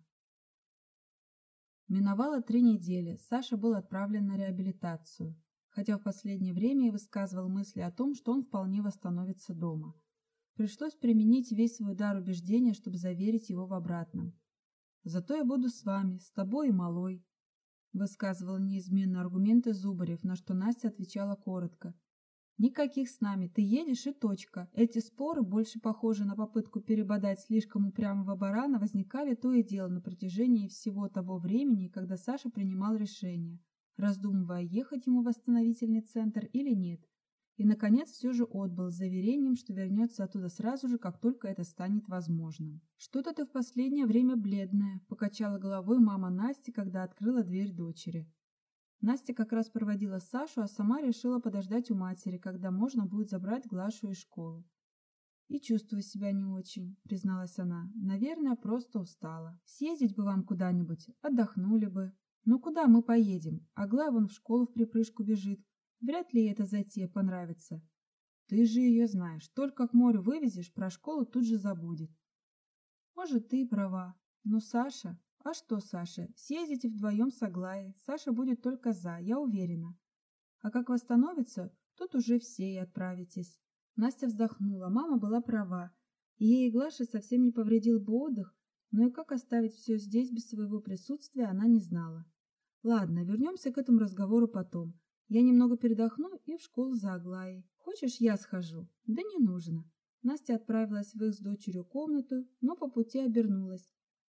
S1: Миновало три недели, Саша был отправлен на реабилитацию, хотя в последнее время и высказывал мысли о том, что он вполне восстановится дома. Пришлось применить весь свой дар убеждения, чтобы заверить его в обратном. «Зато я буду с вами, с тобой и малой», — высказывал неизменно аргументы Зубарев, на что Настя отвечала коротко. «Никаких с нами, ты едешь и точка». Эти споры, больше похожие на попытку перебодать слишком упрямого барана, возникали то и дело на протяжении всего того времени, когда Саша принимал решение, раздумывая, ехать ему в восстановительный центр или нет и, наконец, все же отбыл с заверением, что вернется оттуда сразу же, как только это станет возможным. «Что-то ты в последнее время бледная», — покачала головой мама Насти, когда открыла дверь дочери. Настя как раз проводила Сашу, а сама решила подождать у матери, когда можно будет забрать Глашу из школы. «И чувствую себя не очень», — призналась она. «Наверное, просто устала. Съездить бы вам куда-нибудь, отдохнули бы. Ну куда мы поедем? Аглая вон в школу в припрыжку бежит. Вряд ли эта затея понравится. Ты же ее знаешь. Только к морю вывезешь, про школу тут же забудет. Может, ты и права. Но Саша... А что, Саша? Съездите вдвоем с Аглаей. Саша будет только за, я уверена. А как восстановится, тут уже все и отправитесь. Настя вздохнула. Мама была права. Ей и Глаше совсем не повредил бы отдых, но и как оставить все здесь без своего присутствия она не знала. Ладно, вернемся к этому разговору потом. Я немного передохну и в школу за Аглаей. Хочешь, я схожу? Да не нужно. Настя отправилась в их с дочерью комнату, но по пути обернулась.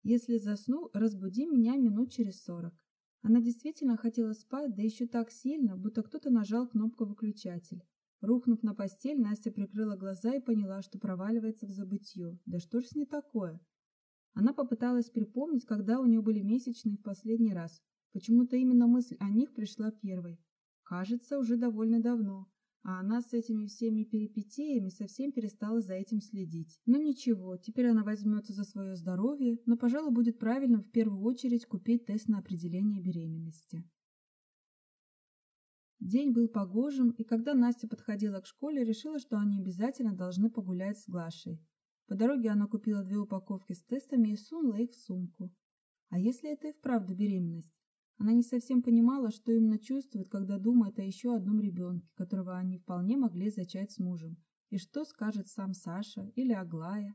S1: Если засну, разбуди меня минут через сорок. Она действительно хотела спать, да еще так сильно, будто кто-то нажал кнопку выключатель. Рухнув на постель, Настя прикрыла глаза и поняла, что проваливается в забытье. Да что ж с ней такое? Она попыталась припомнить, когда у нее были месячные в последний раз. Почему-то именно мысль о них пришла первой. Кажется, уже довольно давно, а она с этими всеми перипетиями совсем перестала за этим следить. Ну ничего, теперь она возьмется за свое здоровье, но, пожалуй, будет правильно в первую очередь купить тест на определение беременности. День был погожим, и когда Настя подходила к школе, решила, что они обязательно должны погулять с Глашей. По дороге она купила две упаковки с тестами и сунула их в сумку. А если это и вправду беременность? Она не совсем понимала, что именно чувствует, когда думает о еще одном ребенке, которого они вполне могли зачать с мужем, и что скажет сам Саша или Аглая.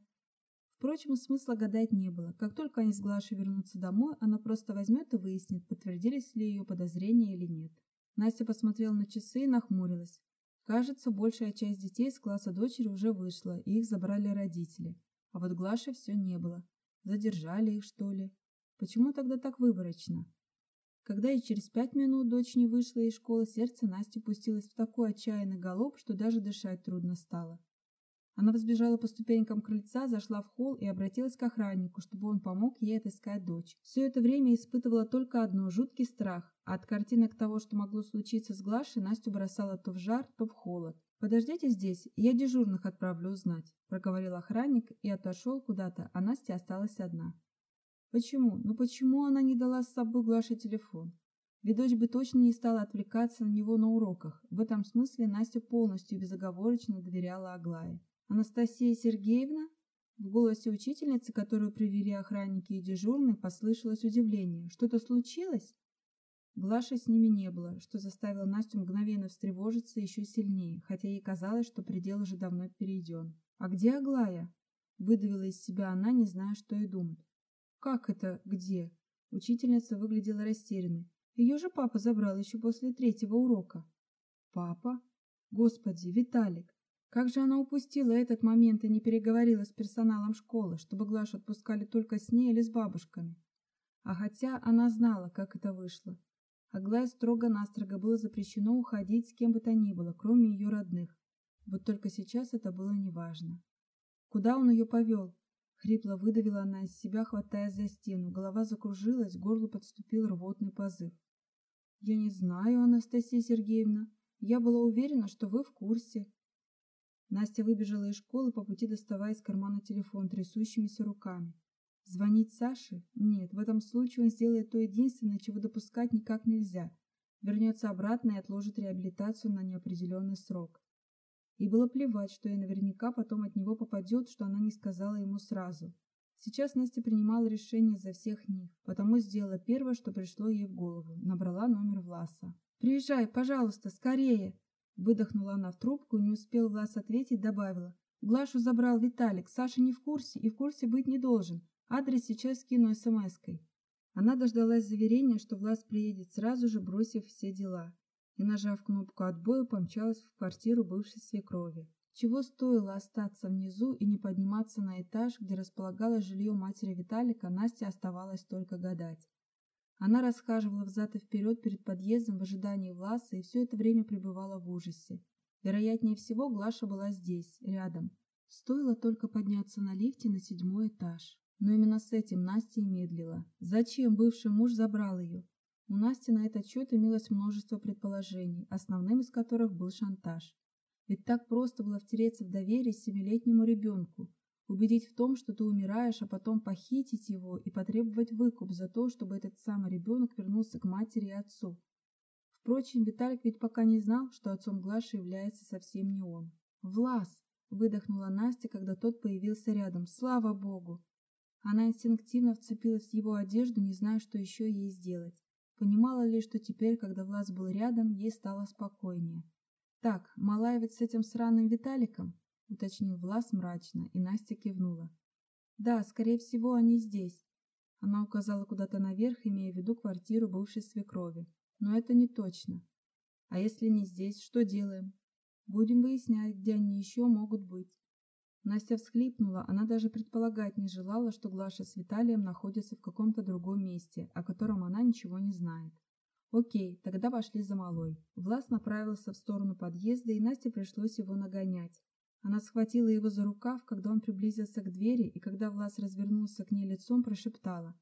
S1: Впрочем, смысла гадать не было. Как только они с Глашей вернутся домой, она просто возьмет и выяснит, подтвердились ли ее подозрения или нет. Настя посмотрела на часы и нахмурилась. Кажется, большая часть детей из класса дочери уже вышла, и их забрали родители. А вот Глаши все не было. Задержали их, что ли? Почему тогда так выборочно? Когда и через пять минут дочь не вышла из школы, сердце Насти пустилось в такой отчаянный галоп, что даже дышать трудно стало. Она взбежала по ступенькам крыльца, зашла в холл и обратилась к охраннику, чтобы он помог ей отыскать дочь. Все это время испытывала только одно – жуткий страх, а от картинок того, что могло случиться с Глашей, Настю бросала то в жар, то в холод. «Подождите здесь, я дежурных отправлю узнать», – проговорил охранник и отошел куда-то, а Настя осталась одна. Почему? Ну почему она не дала с собой Глаше телефон? Ведь дочь бы точно не стала отвлекаться на него на уроках. В этом смысле Настя полностью безоговорочно доверяла Аглае. «Анастасия Сергеевна?» В голосе учительницы, которую привели охранники и дежурные, послышалось удивление. «Что-то случилось?» Глаши с ними не было, что заставило Настю мгновенно встревожиться еще сильнее, хотя ей казалось, что предел уже давно перейден. «А где Аглая?» Выдавила из себя она, не зная, что и думать. «Как это? Где?» Учительница выглядела растерянной. Ее же папа забрал еще после третьего урока. «Папа? Господи, Виталик! Как же она упустила этот момент и не переговорила с персоналом школы, чтобы Глашу отпускали только с ней или с бабушками? А хотя она знала, как это вышло. Аглае строго-настрого было запрещено уходить с кем бы то ни было, кроме ее родных. Вот только сейчас это было неважно. Куда он ее повел? Хрипло выдавила она из себя, хватаясь за стену. Голова закружилась, к горлу подступил рвотный позыв. «Я не знаю, Анастасия Сергеевна. Я была уверена, что вы в курсе». Настя выбежала из школы, по пути доставая из кармана телефон трясущимися руками. Звонить Саше? Нет, в этом случае он сделает то единственное, чего допускать никак нельзя. Вернется обратно и отложит реабилитацию на неопределенный срок. И было плевать, что ей наверняка потом от него попадет, что она не сказала ему сразу. Сейчас Настя принимала решение за всех них, потому сделала первое, что пришло ей в голову. Набрала номер Власа. «Приезжай, пожалуйста, скорее!» Выдохнула она в трубку и не успел Влас ответить, добавила. «Глашу забрал Виталик, Саша не в курсе и в курсе быть не должен. Адрес сейчас скину смс-кой. Она дождалась заверения, что Влас приедет сразу же, бросив все дела, и, нажав кнопку отбоя, помчалась в квартиру бывшей свекрови. Чего стоило остаться внизу и не подниматься на этаж, где располагалось жилье матери Виталика, Насте оставалось только гадать. Она расхаживала взад и вперед перед подъездом в ожидании Власа и все это время пребывала в ужасе. Вероятнее всего, Глаша была здесь, рядом. Стоило только подняться на лифте на седьмой этаж. Но именно с этим Настя и медлила. Зачем бывший муж забрал ее? У Насти на этот счет имелось множество предположений, основным из которых был шантаж. Ведь так просто было втереться в доверие семилетнему ребенку, убедить в том, что ты умираешь, а потом похитить его и потребовать выкуп за то, чтобы этот самый ребенок вернулся к матери и отцу. Впрочем, Виталик ведь пока не знал, что отцом Глаши является совсем не он. «Влас!» – выдохнула Настя, когда тот появился рядом. «Слава Богу!» Она инстинктивно вцепилась в его одежду, не зная, что еще ей сделать. Понимала ли, что теперь, когда Влас был рядом, ей стало спокойнее. «Так, Малаевец с этим сраным Виталиком?» — уточнил Влас мрачно, и Настя кивнула. «Да, скорее всего, они здесь». Она указала куда-то наверх, имея в виду квартиру бывшей свекрови. «Но это не точно. А если не здесь, что делаем? Будем выяснять, где они еще могут быть». Настя всхлипнула, она даже предполагать не желала, что Глаша с Виталием находятся в каком-то другом месте, о котором она ничего не знает. Окей, тогда пошли за малой. Влас направился в сторону подъезда, и Насте пришлось его нагонять. Она схватила его за рукав, когда он приблизился к двери, и когда Влас развернулся к ней лицом, прошептала.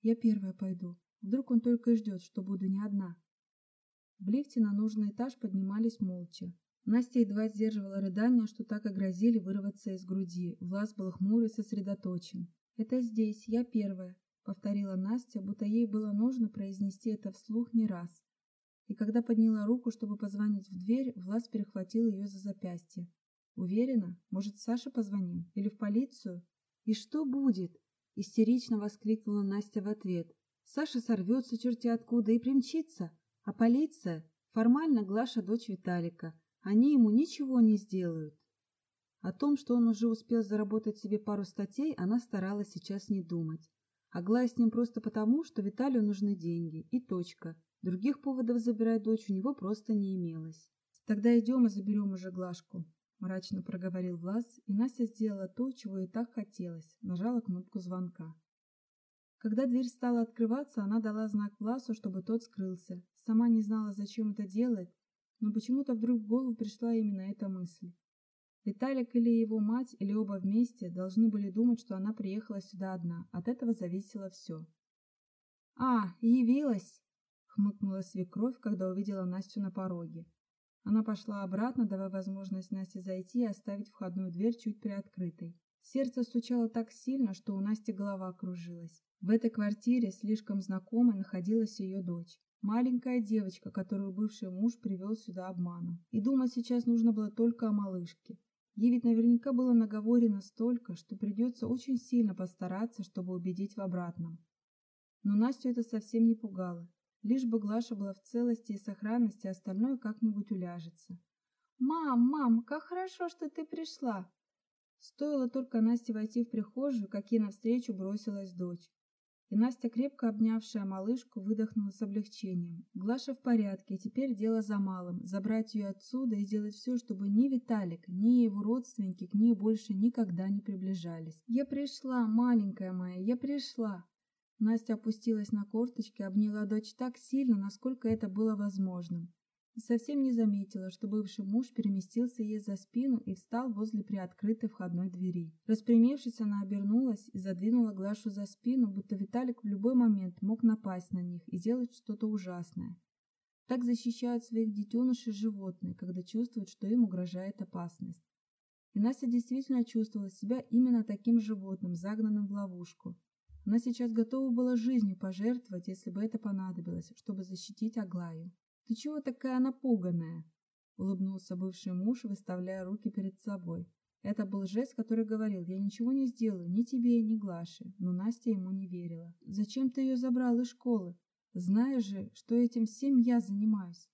S1: «Я первая пойду. Вдруг он только и ждет, что буду не одна». В лифте на нужный этаж поднимались молча. Настя едва сдерживала рыдания, что так и грозили вырваться из груди. Влас был хмурый и сосредоточен. «Это здесь, я первая», — повторила Настя, будто ей было нужно произнести это вслух не раз. И когда подняла руку, чтобы позвонить в дверь, Влас перехватил ее за запястье. «Уверена? Может, Саше позвоним? Или в полицию?» «И что будет?» — истерично воскликнула Настя в ответ. «Саша сорвется черти откуда и примчится. А полиция? Формально Глаша дочь Виталика. Они ему ничего не сделают. О том, что он уже успел заработать себе пару статей, она старалась сейчас не думать. Аглая с ним просто потому, что Виталию нужны деньги. И точка. Других поводов забирать дочь у него просто не имелось. «Тогда идем и заберем уже Глашку», – мрачно проговорил Влас, и Настя сделала то, чего ей так хотелось, нажала кнопку звонка. Когда дверь стала открываться, она дала знак Власу, чтобы тот скрылся. Сама не знала, зачем это делать, но почему-то вдруг в голову пришла именно эта мысль. Виталик или его мать, или оба вместе должны были думать, что она приехала сюда одна. От этого зависело все. «А, явилась!» — хмыкнула свекровь, когда увидела Настю на пороге. Она пошла обратно, давая возможность Насте зайти и оставить входную дверь чуть приоткрытой. Сердце стучало так сильно, что у Насти голова кружилась. В этой квартире, слишком знакомой, находилась ее дочь. Маленькая девочка, которую бывший муж привел сюда обманом. И думать сейчас нужно было только о малышке. Ей ведь наверняка было наговорено столько, что придется очень сильно постараться, чтобы убедить в обратном. Но Настю это совсем не пугало. Лишь бы Глаша была в целости и сохранности, остальное как-нибудь уляжется. «Мам, мам, как хорошо, что ты пришла!» Стоило только Насте войти в прихожую, как ей навстречу бросилась дочь. И Настя, крепко обнявшая малышку, выдохнула с облегчением. Глаша в порядке, теперь дело за малым – забрать ее отсюда и сделать все, чтобы ни Виталик, ни его родственники к ней больше никогда не приближались. «Я пришла, маленькая моя, я пришла!» Настя опустилась на корточки, обняла дочь так сильно, насколько это было возможным и совсем не заметила, что бывший муж переместился ей за спину и встал возле приоткрытой входной двери. Распрямившись, она обернулась и задвинула Глашу за спину, будто Виталик в любой момент мог напасть на них и сделать что-то ужасное. Так защищают своих детенышей животные, когда чувствуют, что им угрожает опасность. И Настя действительно чувствовала себя именно таким животным, загнанным в ловушку. Она сейчас готова была жизнью пожертвовать, если бы это понадобилось, чтобы защитить Аглаю. «Ты чего такая напуганная?» — улыбнулся бывший муж, выставляя руки перед собой. Это был жест, который говорил, я ничего не сделаю, ни тебе, ни Глаше, но Настя ему не верила. «Зачем ты ее забрал из школы? Знаешь же, что этим всем я занимаюсь».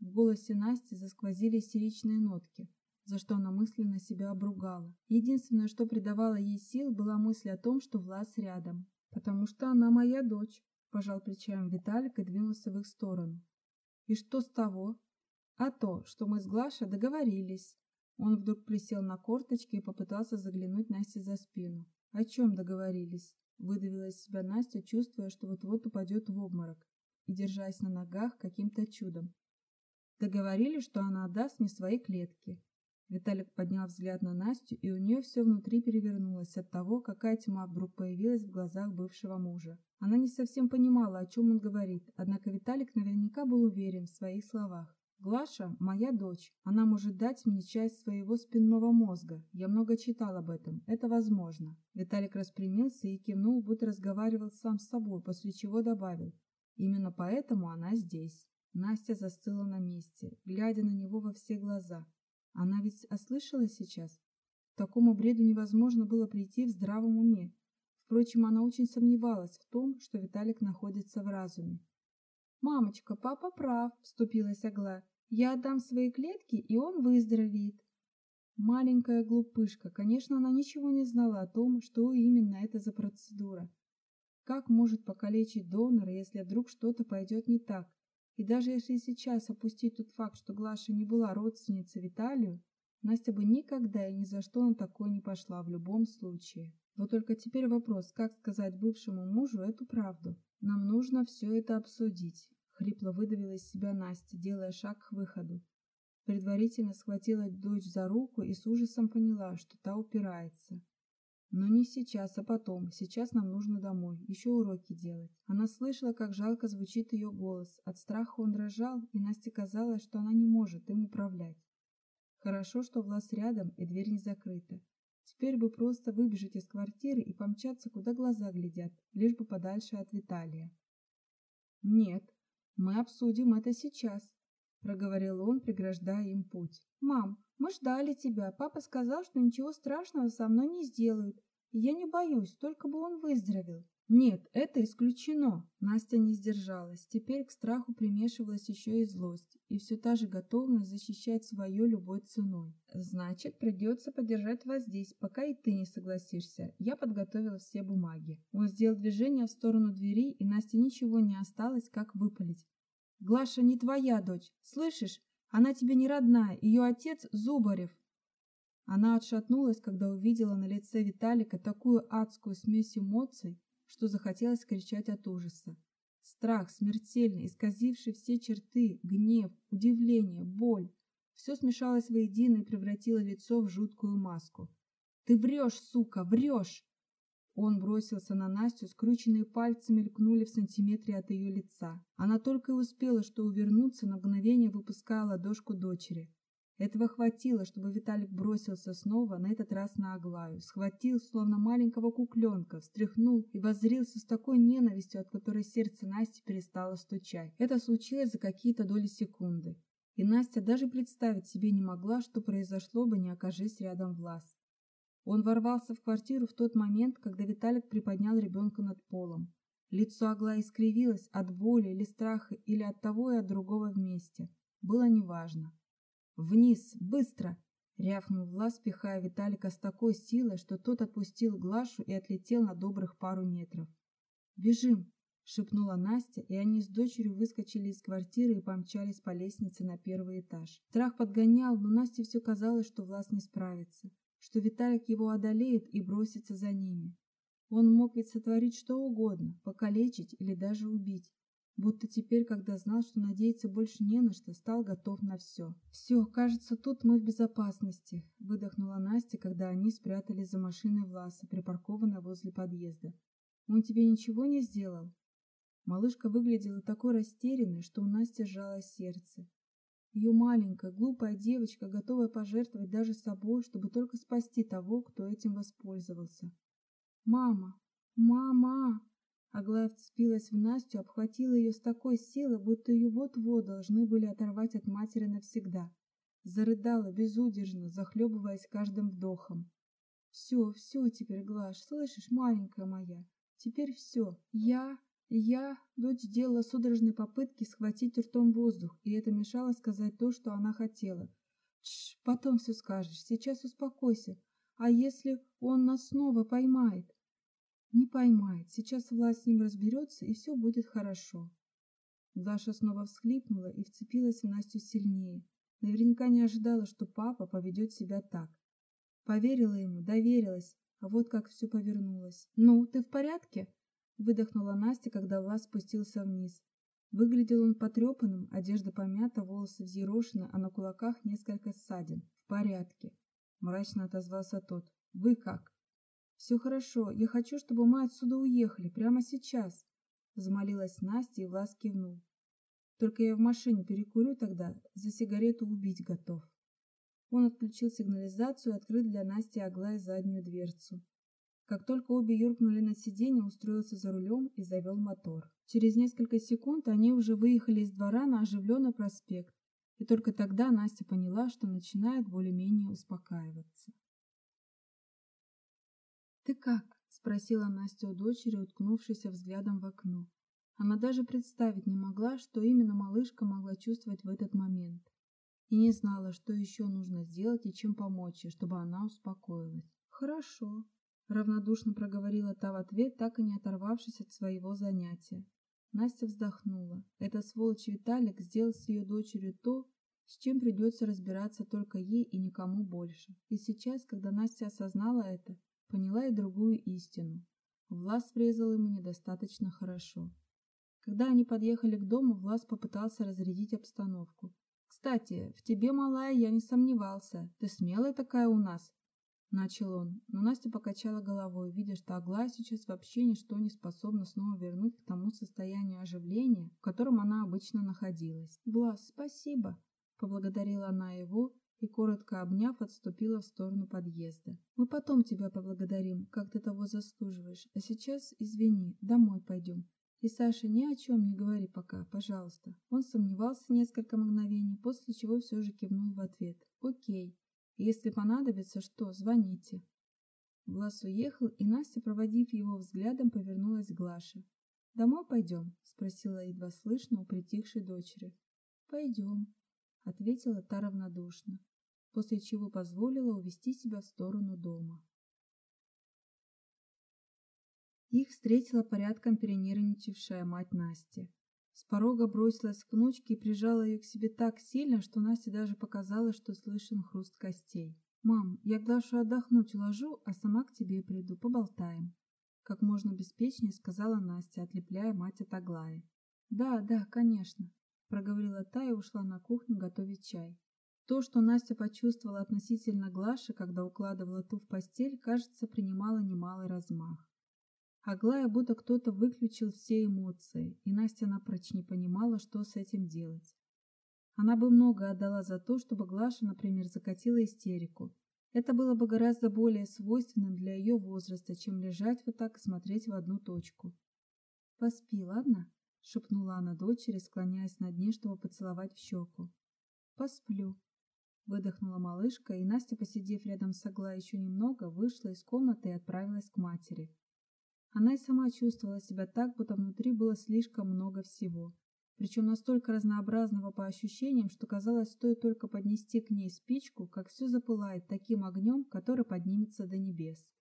S1: В голосе Насти засквозили истеричные нотки, за что она мысленно себя обругала. Единственное, что придавало ей сил, была мысль о том, что Влас рядом. «Потому что она моя дочь», – пожал плечами Виталик и двинулся в их сторону. «И что с того?» «А то, что мы с Глашей договорились». Он вдруг присел на корточки и попытался заглянуть Насте за спину. «О чем договорились?» Выдавила из себя Настя, чувствуя, что вот-вот упадет в обморок и держась на ногах каким-то чудом. Договорились, что она отдаст мне свои клетки. Виталик поднял взгляд на Настю, и у нее все внутри перевернулось от того, какая тьма вдруг появилась в глазах бывшего мужа. Она не совсем понимала, о чем он говорит, однако Виталик наверняка был уверен в своих словах. Глаша – моя дочь. Она может дать мне часть своего спинного мозга. Я много читал об этом. Это возможно. Виталик распрямился и кивнул, будто разговаривал сам с собой, после чего добавил. Именно поэтому она здесь. Настя застыла на месте, глядя на него во все глаза. Она ведь ослышалась сейчас? К такому бреду невозможно было прийти в здравом уме. Впрочем, она очень сомневалась в том, что Виталик находится в разуме. «Мамочка, папа прав», — вступилась Агла. «Я отдам свои клетки, и он выздоровеет». Маленькая глупышка, конечно, она ничего не знала о том, что именно это за процедура. Как может покалечить донора, если вдруг что-то пойдет не так? И даже если сейчас опустить тот факт, что Глаша не была родственницей Виталию, Настя бы никогда и ни за что на такое не пошла в любом случае. Вот только теперь вопрос, как сказать бывшему мужу эту правду. Нам нужно все это обсудить, хрипло выдавила из себя Настя, делая шаг к выходу. Предварительно схватила дочь за руку и с ужасом поняла, что та упирается. Но не сейчас, а потом. Сейчас нам нужно домой. Еще уроки делать. Она слышала, как жалко звучит ее голос. От страха он дрожал, и Насте казалось, что она не может им управлять. Хорошо, что Влас рядом, и дверь не закрыта. Теперь бы просто выбежать из квартиры и помчаться, куда глаза глядят, лишь бы подальше от Виталия. «Нет, мы обсудим это сейчас», — проговорил он, преграждая им путь. «Мам, мы ждали тебя. Папа сказал, что ничего страшного со мной не сделают. Я не боюсь, только бы он выздоровел. Нет, это исключено. Настя не сдержалась. Теперь к страху примешивалась еще и злость, и все та же готовность защищать свое любой ценой. Значит, придется подержать вас здесь, пока и ты не согласишься. Я подготовила все бумаги. Он сделал движение в сторону двери, и Насте ничего не осталось, как выпалить. Глаша не твоя дочь, слышишь? Она тебе не родная, ее отец Зубарев. Она отшатнулась, когда увидела на лице Виталика такую адскую смесь эмоций, что захотелось кричать от ужаса. Страх, смертельный, исказивший все черты, гнев, удивление, боль. Все смешалось воедино и превратило лицо в жуткую маску. «Ты врешь, сука, врешь!» Он бросился на Настю, скрученные пальцы мелькнули в сантиметре от ее лица. Она только и успела что увернуться, на мгновение выпуская ладошку дочери. Этого хватило, чтобы Виталик бросился снова, на этот раз на Аглаю, схватил, словно маленького кукленка, встряхнул и воззрился с такой ненавистью, от которой сердце Насти перестало стучать. Это случилось за какие-то доли секунды. И Настя даже представить себе не могла, что произошло бы, не окажись рядом Влас. Он ворвался в квартиру в тот момент, когда Виталик приподнял ребенка над полом. Лицо Аглаи искривилось от боли или страха, или от того и от другого вместе. Было неважно. «Вниз! Быстро!» — рявкнул Влас, пихая Виталика с такой силой, что тот отпустил Глашу и отлетел на добрых пару метров. «Бежим!» — шепнула Настя, и они с дочерью выскочили из квартиры и помчались по лестнице на первый этаж. Страх подгонял, но Насте все казалось, что Влас не справится что Виталик его одолеет и бросится за ними. Он мог ведь сотворить что угодно, покалечить или даже убить. Будто теперь, когда знал, что надеяться больше не на что, стал готов на все. «Все, кажется, тут мы в безопасности», — выдохнула Настя, когда они спрятались за машиной Власа, припаркованной возле подъезда. «Он тебе ничего не сделал?» Малышка выглядела такой растерянной, что у Насти сжалось сердце. Ее маленькая, глупая девочка, готовая пожертвовать даже собой, чтобы только спасти того, кто этим воспользовался. «Мама! Мама!» Аглая вцепилась в Настю, обхватила ее с такой силой, будто ее вот-вот должны были оторвать от матери навсегда. Зарыдала безудержно, захлебываясь каждым вдохом. «Все, все теперь, Глаш, слышишь, маленькая моя? Теперь все. Я, я...» Дочь делала судорожные попытки схватить ртом воздух, и это мешало сказать то, что она хотела. «Тш, потом все скажешь, сейчас успокойся. А если он нас снова поймает?» Не поймает. Сейчас власть с ним разберется, и все будет хорошо. Даша снова всхлипнула и вцепилась в Настю сильнее. Наверняка не ожидала, что папа поведет себя так. Поверила ему, доверилась, а вот как все повернулось. «Ну, ты в порядке?» Выдохнула Настя, когда Влас спустился вниз. Выглядел он потрепанным, одежда помята, волосы взъерошены, а на кулаках несколько ссадин. «В порядке», — мрачно отозвался тот. «Вы как?» «Все хорошо. Я хочу, чтобы мы отсюда уехали. Прямо сейчас!» Замолилась Настя, и Влас кивнул. «Только я в машине перекурю тогда. За сигарету убить готов». Он отключил сигнализацию и открыл для Насти Аглая заднюю дверцу. Как только обе юркнули на сиденье, устроился за рулем и завел мотор. Через несколько секунд они уже выехали из двора на оживленный проспект, и только тогда Настя поняла, что начинает более-менее успокаиваться. «Ты как?» — спросила Настя у дочери, уткнувшись взглядом в окно. Она даже представить не могла, что именно малышка могла чувствовать в этот момент. И не знала, что еще нужно сделать и чем помочь ей, чтобы она успокоилась. «Хорошо», — равнодушно проговорила та в ответ, так и не оторвавшись от своего занятия. Настя вздохнула. Этот сволочь Виталик сделал с ее дочерью то, с чем придется разбираться только ей и никому больше. И сейчас, когда Настя осознала это, поняла и другую истину. Влас врезал ему недостаточно хорошо. Когда они подъехали к дому, Влас попытался разрядить обстановку. «Кстати, в тебе, малая, я не сомневался. Ты смелая такая у нас?» Начал он, но Настя покачала головой, видя, что Аглая сейчас вообще ничто не способна снова вернуть к тому состоянию оживления, в котором она обычно находилась. «Влас, спасибо!» – поблагодарила она его и, коротко обняв, отступила в сторону подъезда. «Мы потом тебя поблагодарим, как ты того заслуживаешь. А сейчас, извини, домой пойдем. И, Саша, ни о чем не говори пока, пожалуйста». Он сомневался несколько мгновений, после чего все же кивнул в ответ. «Окей. Если понадобится что, звоните». Влас уехал, и Настя, проводив его взглядом, повернулась к Глаше. «Домой пойдем?» — спросила едва слышно у притихшей дочери. «Пойдем», — ответила та равнодушно после чего позволила увести себя в сторону дома. Их встретила порядком перенервничавшая мать Насти. С порога бросилась к внучке и прижала ее к себе так сильно, что Насте даже показалось, что слышен хруст костей. «Мам, я Глашу отдохнуть уложу, а сама к тебе приду, поболтаем», как можно беспечнее сказала Настя, отлепляя мать от Аглаи. «Да, да, конечно», проговорила та и ушла на кухню готовить чай. То, что Настя почувствовала относительно Глаши, когда укладывала ту в постель, кажется, принимало немалый размах. Аглая будто кто-то выключил все эмоции, и Настя напрочь не понимала, что с этим делать. Она бы много отдала за то, чтобы Глаша, например, закатила истерику. Это было бы гораздо более свойственным для ее возраста, чем лежать вот так и смотреть в одну точку. «Поспи, ладно?» — шепнула она дочери, склоняясь над ней, чтобы поцеловать в щеку. «Посплю», Выдохнула малышка, и Настя, посидев рядом с Аглой еще немного, вышла из комнаты и отправилась к матери. Она и сама чувствовала себя так, будто внутри было слишком много всего. Причем настолько разнообразного по ощущениям, что казалось, стоит только поднести к ней спичку, как все запылает таким огнем, который поднимется до небес.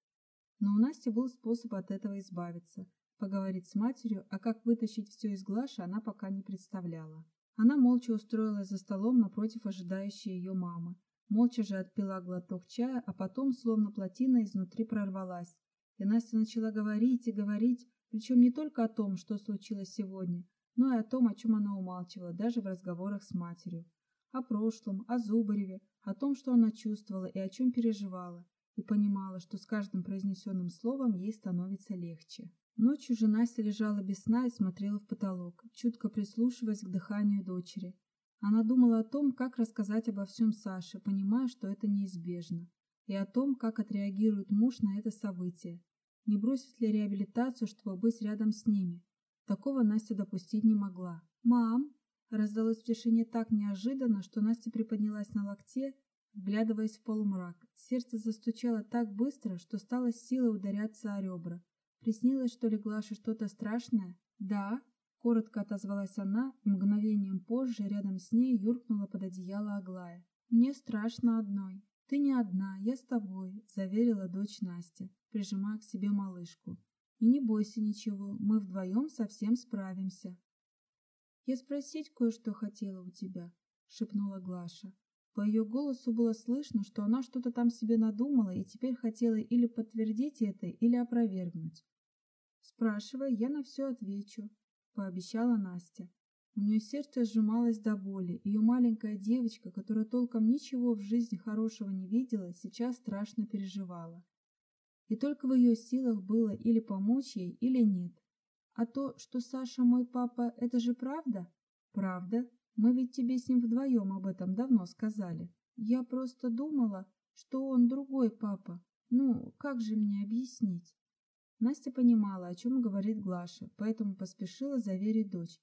S1: Но у Насти был способ от этого избавиться. Поговорить с матерью, а как вытащить все из Глаши, она пока не представляла. Она молча устроилась за столом напротив ожидающей ее мамы. Молча же отпила глоток чая, а потом, словно плотина, изнутри прорвалась. И Настя начала говорить и говорить, причем не только о том, что случилось сегодня, но и о том, о чем она умалчивала, даже в разговорах с матерью. О прошлом, о Зубареве, о том, что она чувствовала и о чем переживала, и понимала, что с каждым произнесенным словом ей становится легче. Ночью же Настя лежала без сна и смотрела в потолок, чутко прислушиваясь к дыханию дочери. Она думала о том, как рассказать обо всем Саше, понимая, что это неизбежно, и о том, как отреагирует муж на это событие. Не бросит ли реабилитацию, чтобы быть рядом с ними? Такого Настя допустить не могла. «Мам!» Раздалось в тишине так неожиданно, что Настя приподнялась на локте, вглядываясь в полумрак. Сердце застучало так быстро, что стало силой ударяться о ребра. Приснилось, что ли, Глаше что-то страшное? «Да», — коротко отозвалась она, и мгновением позже рядом с ней юркнула под одеяло Аглая. «Мне страшно одной». «Ты не одна, я с тобой», — заверила дочь Настя, прижимая к себе малышку. «И не бойся ничего, мы вдвоем совсем справимся». «Я спросить кое-что хотела у тебя», — шепнула Глаша. По ее голосу было слышно, что она что-то там себе надумала и теперь хотела или подтвердить это, или опровергнуть. Спрашивай, я на все отвечу, пообещала Настя. У нее сердце сжималось до боли. Ее маленькая девочка, которая толком ничего в жизни хорошего не видела, сейчас страшно переживала. И только в ее силах было или помочь ей, или нет. А то, что Саша мой папа, это же правда? Правда. Мы ведь тебе с ним вдвоем об этом давно сказали. Я просто думала, что он другой папа. Ну, как же мне объяснить? Настя понимала, о чем говорит Глаша, поэтому поспешила заверить дочь.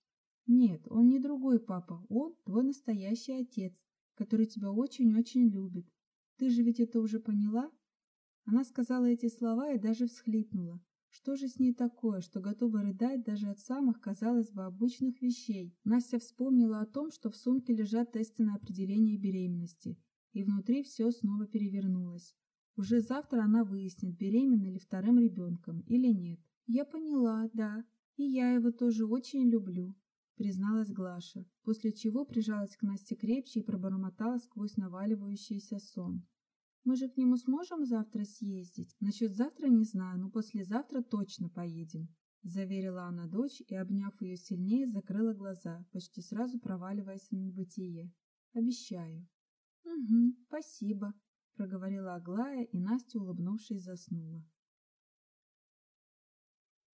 S1: «Нет, он не другой папа, он твой настоящий отец, который тебя очень-очень любит. Ты же ведь это уже поняла?» Она сказала эти слова и даже всхлипнула. Что же с ней такое, что готова рыдать даже от самых, казалось бы, обычных вещей? Настя вспомнила о том, что в сумке лежат тесты на определение беременности, и внутри все снова перевернулось. Уже завтра она выяснит, беременна ли вторым ребенком или нет. «Я поняла, да, и я его тоже очень люблю», — призналась Глаша, после чего прижалась к Насте крепче и пробормотала сквозь наваливающийся сон. «Мы же к нему сможем завтра съездить? Насчет завтра не знаю, но послезавтра точно поедем», — заверила она дочь и, обняв ее сильнее, закрыла глаза, почти сразу проваливаясь в небытие. «Обещаю». «Угу, спасибо», проговорила Аглая, и Настя, улыбнувшись, заснула.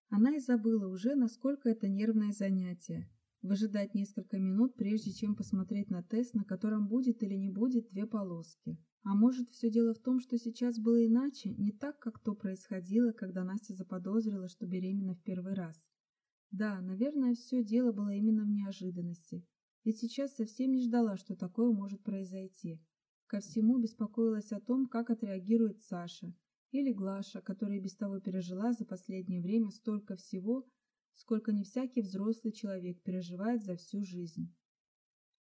S1: Она и забыла уже, насколько это нервное занятие. Выжидать несколько минут, прежде чем посмотреть на тест, на котором будет или не будет две полоски. А может, все дело в том, что сейчас было иначе, не так, как то происходило, когда Настя заподозрила, что беременна в первый раз. Да, наверное, все дело было именно в неожиданности. Ведь сейчас совсем не ждала, что такое может произойти. Ко всему беспокоилась о том, как отреагирует Саша или Глаша, которая без того пережила за последнее время столько всего, сколько не всякий взрослый человек переживает за всю жизнь.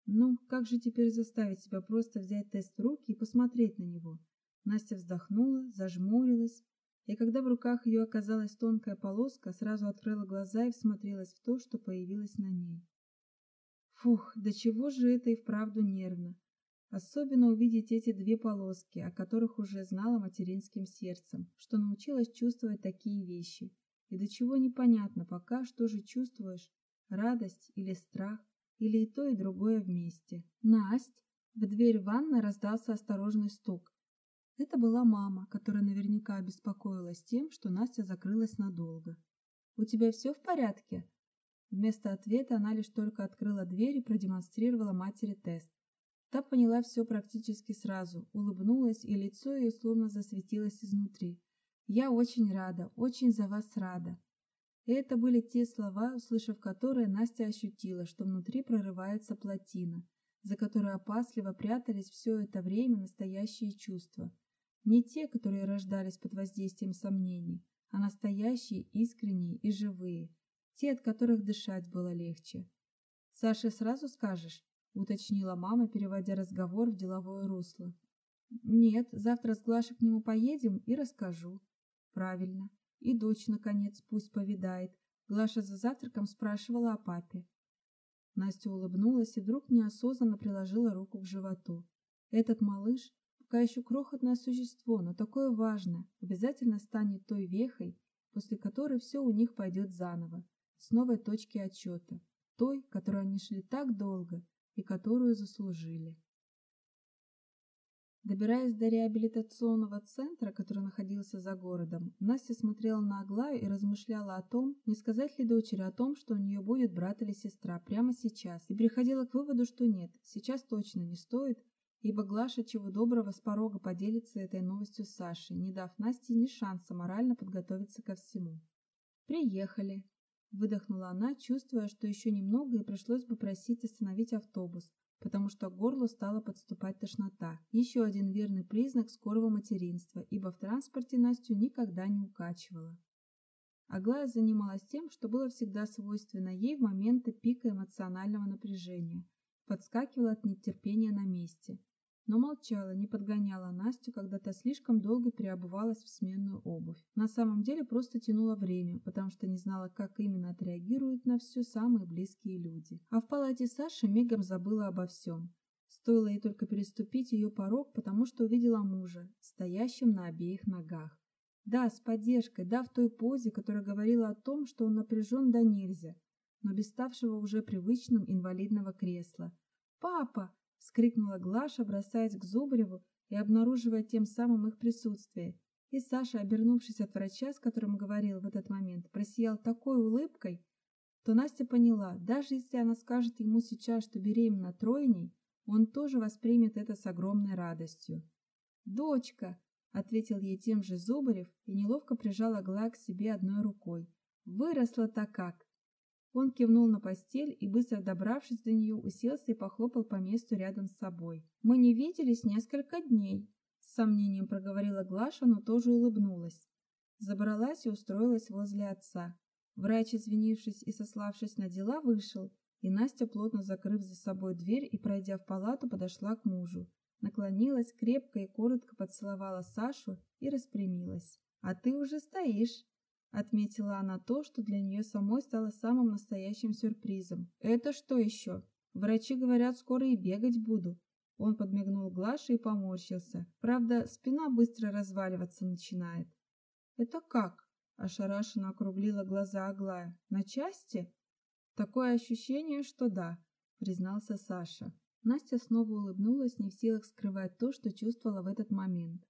S1: Ну, как же теперь заставить себя просто взять тест в руки и посмотреть на него? Настя вздохнула, зажмурилась, и когда в руках ее оказалась тонкая полоска, сразу открыла глаза и всмотрелась в то, что появилось на ней. Фух, до чего же это и вправду нервно. Особенно увидеть эти две полоски, о которых уже знала материнским сердцем, что научилась чувствовать такие вещи. И до чего непонятно пока, что же чувствуешь, радость или страх, или и то, и другое вместе. Насть! В дверь ванной раздался осторожный стук. Это была мама, которая наверняка обеспокоилась тем, что Настя закрылась надолго. «У тебя все в порядке?» Вместо ответа она лишь только открыла дверь и продемонстрировала матери тест. Та поняла все практически сразу, улыбнулась, и лицо ее словно засветилось изнутри. «Я очень рада, очень за вас рада». Это были те слова, услышав которые, Настя ощутила, что внутри прорывается плотина, за которой опасливо прятались все это время настоящие чувства. Не те, которые рождались под воздействием сомнений, а настоящие, искренние и живые, те, от которых дышать было легче. «Саше сразу скажешь?» уточнила мама, переводя разговор в деловое русло. Нет, завтра с Глашей к нему поедем и расскажу. Правильно. И дочь наконец пусть повидает. Глаша за завтраком спрашивала о папе. Настя улыбнулась и вдруг неосознанно приложила руку к животу. Этот малыш, пока еще крохотное существо, но такое важное, обязательно станет той вехой, после которой все у них пойдет заново, с новой точки отчета, той, которой они шли так долго и которую заслужили. Добираясь до реабилитационного центра, который находился за городом, Настя смотрела на Аглаю и размышляла о том, не сказать ли дочери о том, что у нее будет брат или сестра прямо сейчас, и приходила к выводу, что нет, сейчас точно не стоит, ибо Глаша чего доброго с порога поделится этой новостью с Сашей, не дав Насте ни шанса морально подготовиться ко всему. «Приехали», — выдохнула она, чувствуя, что еще немного и пришлось бы просить остановить автобус, потому что к горлу стала подступать тошнота. Еще один верный признак скорого материнства, ибо в транспорте Настю никогда не укачивала. Аглая занималась тем, что было всегда свойственно ей в моменты пика эмоционального напряжения. Подскакивала от нетерпения на месте но молчала, не подгоняла Настю, когда та слишком долго переобувалась в сменную обувь. На самом деле просто тянула время, потому что не знала, как именно отреагируют на все самые близкие люди. А в палате Саши мигом забыла обо всем. Стоило ей только переступить ее порог, потому что увидела мужа, стоящим на обеих ногах. Да, с поддержкой, да, в той позе, которая говорила о том, что он напряжен до нельзя, но без ставшего уже привычным инвалидного кресла. «Папа!» Вскрикнула Глаша, бросаясь к Зубареву и обнаруживая тем самым их присутствие. И Саша, обернувшись от врача, с которым говорил в этот момент, просиял такой улыбкой, то Настя поняла, даже если она скажет ему сейчас, что беременна тройней, он тоже воспримет это с огромной радостью. «Дочка!» — ответил ей тем же Зубарев и неловко прижал Аглая к себе одной рукой. «Выросла-то как!» Он кивнул на постель и, быстро добравшись до нее, уселся и похлопал по месту рядом с собой. «Мы не виделись несколько дней», — с сомнением проговорила Глаша, но тоже улыбнулась. Забралась и устроилась возле отца. Врач, извинившись и сославшись на дела, вышел, и Настя, плотно закрыв за собой дверь и пройдя в палату, подошла к мужу. Наклонилась, крепко и коротко поцеловала Сашу и распрямилась. «А ты уже стоишь!» Отметила она то, что для нее самой стало самым настоящим сюрпризом. «Это что еще? Врачи говорят, скоро и бегать буду». Он подмигнул Глаше и поморщился. Правда, спина быстро разваливаться начинает. «Это как?» – ошарашенно округлила глаза Аглая. «На части?» «Такое ощущение, что да», – признался Саша. Настя снова улыбнулась, не в силах скрывать то, что чувствовала в этот момент.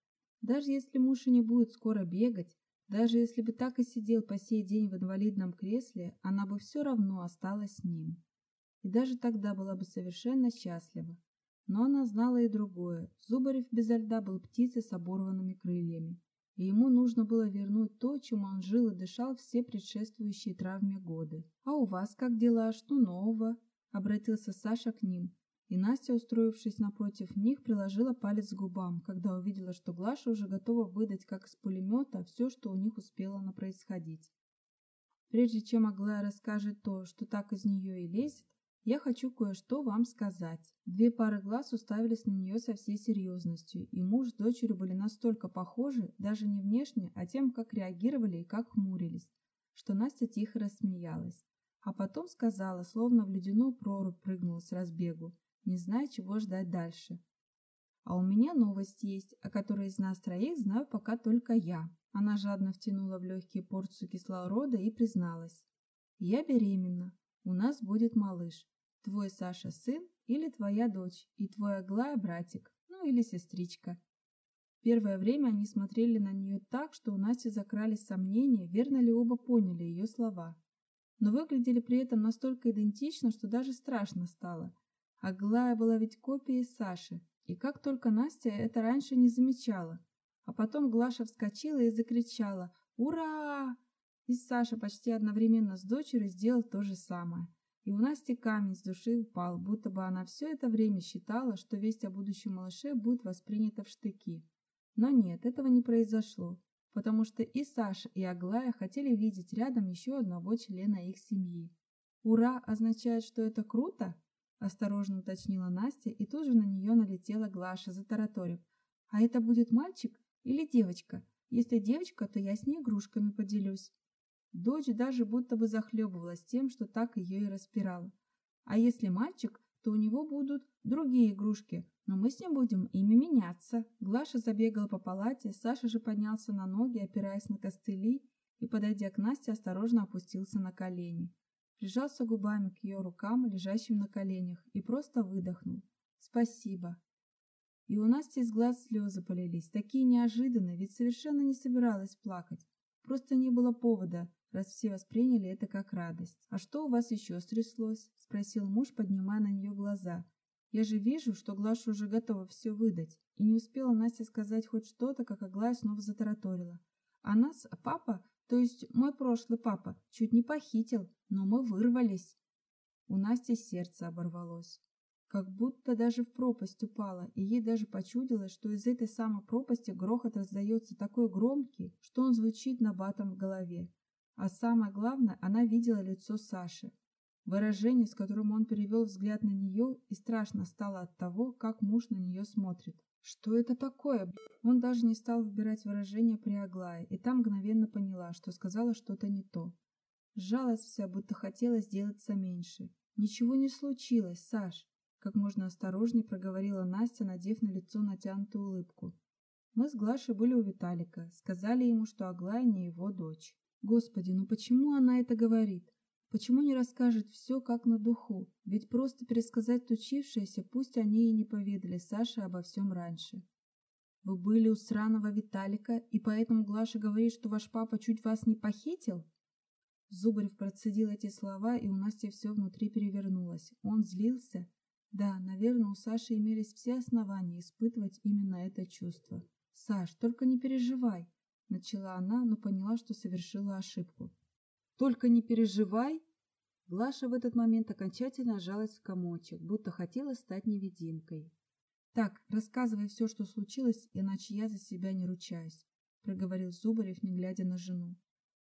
S1: Даже если муж и не будет скоро бегать, даже если бы так и сидел по сей день в инвалидном кресле, она бы все равно осталась с ним. И даже тогда была бы совершенно счастлива. Но она знала и другое. Зубарев безо льда был птицей с оборванными крыльями. И ему нужно было вернуть то, чем он жил и дышал все предшествующие травме годы. «А у вас как дела? Что нового?» – обратился Саша к ним. И Настя, устроившись напротив них, приложила палец к губам, когда увидела, что Глаша уже готова выдать, как из пулемета, все, что у них успело на происходить. Прежде чем Аглая расскажет то, что так из нее и лезет, я хочу кое-что вам сказать. Две пары глаз уставились на нее со всей серьезностью, и муж с дочерью были настолько похожи, даже не внешне, а тем, как реагировали и как хмурились, что Настя тихо рассмеялась. А потом сказала, словно в ледяную прорубь прыгнула с разбегу не зная, чего ждать дальше. А у меня новость есть, о которой из нас троих знаю пока только я. Она жадно втянула в легкие порцию кислорода и призналась. Я беременна. У нас будет малыш. Твой Саша сын или твоя дочь, и твой Аглая братик, ну или сестричка. Первое время они смотрели на нее так, что у Насти закрались сомнения, верно ли оба поняли ее слова. Но выглядели при этом настолько идентично, что даже страшно стало – Аглая была ведь копией Саши, и как только Настя это раньше не замечала. А потом Глаша вскочила и закричала «Ура!» И Саша почти одновременно с дочерью сделал то же самое. И у Насти камень с души упал, будто бы она все это время считала, что весть о будущем малыше будет воспринята в штыки. Но нет, этого не произошло, потому что и Саша, и Аглая хотели видеть рядом еще одного члена их семьи. «Ура» означает, что это круто? Осторожно уточнила Настя, и тут же на нее налетела Глаша, затараторив. «А это будет мальчик или девочка? Если девочка, то я с ней игрушками поделюсь». Дочь даже будто бы захлебывалась тем, что так ее и распирала. «А если мальчик, то у него будут другие игрушки, но мы с ним будем ими меняться». Глаша забегала по палате, Саша же поднялся на ноги, опираясь на костыли, и, подойдя к Насте, осторожно опустился на колени прижался губами к ее рукам, лежащим на коленях, и просто выдохнул. «Спасибо». И у Насти из глаз слезы полились, такие неожиданные, ведь совершенно не собиралась плакать. Просто не было повода, раз все восприняли это как радость. «А что у вас еще стряслось?» – спросил муж, поднимая на нее глаза. «Я же вижу, что Глаша уже готова все выдать». И не успела Настя сказать хоть что-то, как Аглая снова затараторила. «А нас папа, то есть мой прошлый папа, чуть не похитил, но мы вырвались». У Насти сердце оборвалось как будто даже в пропасть упала, и ей даже почудилось, что из этой самой пропасти грохот раздается такой громкий, что он звучит на батом в голове. А самое главное, она видела лицо Саши. Выражение, с которым он перевел взгляд на нее, и страшно стало от того, как муж на нее смотрит. Что это такое? Он даже не стал выбирать выражение при Аглае, и там мгновенно поняла, что сказала что-то не то. Сжалась вся, будто хотела сделаться меньше. «Ничего не случилось, Саш как можно осторожнее проговорила Настя, надев на лицо натянутую улыбку. Мы с Глашей были у Виталика, сказали ему, что Аглая не его дочь. Господи, ну почему она это говорит? Почему не расскажет все как на духу? Ведь просто пересказать случившееся, пусть они и не поведали Саше обо всем раньше. Вы были у сраного Виталика, и поэтому Глаша говорит, что ваш папа чуть вас не похитил? Зубарев процедил эти слова, и у Насти все внутри перевернулось. Он злился, да, наверное, у Саши имелись все основания испытывать именно это чувство. «Саш, только не переживай!» – начала она, но поняла, что совершила ошибку. «Только не переживай!» Глаша в этот момент окончательно сжалась в комочек, будто хотела стать невидимкой. «Так, рассказывай все, что случилось, иначе я за себя не ручаюсь», – проговорил Зубарев, не глядя на жену.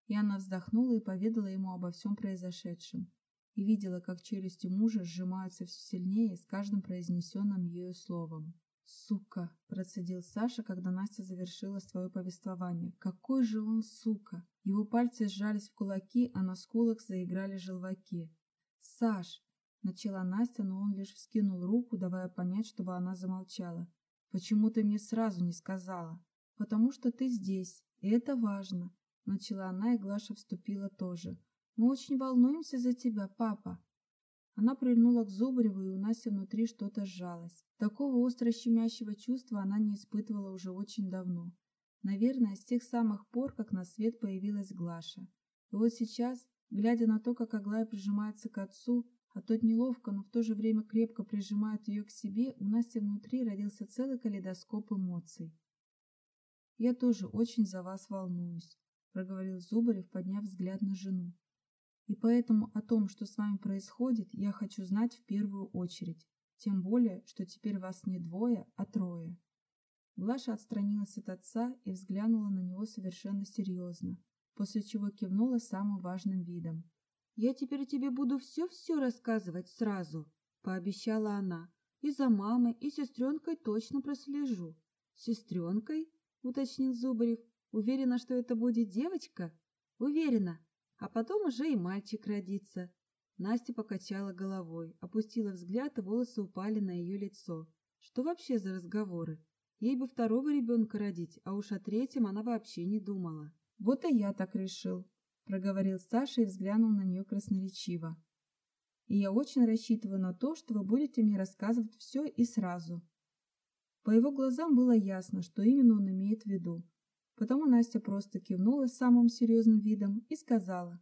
S1: И она вздохнула и поведала ему обо всем произошедшем и видела, как челюсти мужа сжимаются все сильнее с каждым произнесенным ею словом. «Сука!» – процедил Саша, когда Настя завершила свое повествование. «Какой же он сука!» Его пальцы сжались в кулаки, а на скулах заиграли желваки. «Саш!» – начала Настя, но он лишь вскинул руку, давая понять, чтобы она замолчала. «Почему ты мне сразу не сказала?» «Потому что ты здесь, и это важно», – начала она, и Глаша вступила тоже. Мы очень волнуемся за тебя, папа. Она прильнула к Зубареву, и у Наси внутри что-то сжалось. Такого остро щемящего чувства она не испытывала уже очень давно. Наверное, с тех самых пор, как на свет появилась Глаша. И вот сейчас, глядя на то, как Аглая прижимается к отцу, а тот неловко, но в то же время крепко прижимает ее к себе, у Насти внутри родился целый калейдоскоп эмоций. «Я тоже очень за вас волнуюсь», — проговорил Зубарев, подняв взгляд на жену. И поэтому о том, что с вами происходит, я хочу знать в первую очередь. Тем более, что теперь вас не двое, а трое. Глаша отстранилась от отца и взглянула на него совершенно серьезно, после чего кивнула самым важным видом. «Я теперь тебе буду все-все рассказывать сразу», — пообещала она. «И за мамой, и сестренкой точно прослежу». «Сестренкой?» — уточнил Зубарев. «Уверена, что это будет девочка?» «Уверена», а потом уже и мальчик родится. Настя покачала головой, опустила взгляд, и волосы упали на ее лицо. Что вообще за разговоры? Ей бы второго ребенка родить, а уж о третьем она вообще не думала. «Вот и я так решил», — проговорил Саша и взглянул на нее красноречиво. «И я очень рассчитываю на то, что вы будете мне рассказывать все и сразу». По его глазам было ясно, что именно он имеет в виду. Потому Настя просто кивнула с самым серьезным видом и сказала.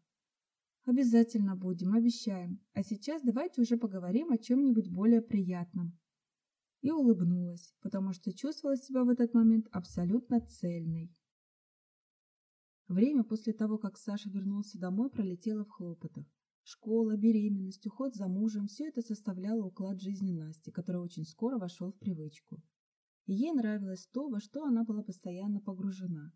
S1: «Обязательно будем, обещаем. А сейчас давайте уже поговорим о чем-нибудь более приятном». И улыбнулась, потому что чувствовала себя в этот момент абсолютно цельной. Время после того, как Саша вернулся домой, пролетело в хлопотах. Школа, беременность, уход за мужем – все это составляло уклад жизни Насти, который очень скоро вошел в привычку ей нравилось то, во что она была постоянно погружена.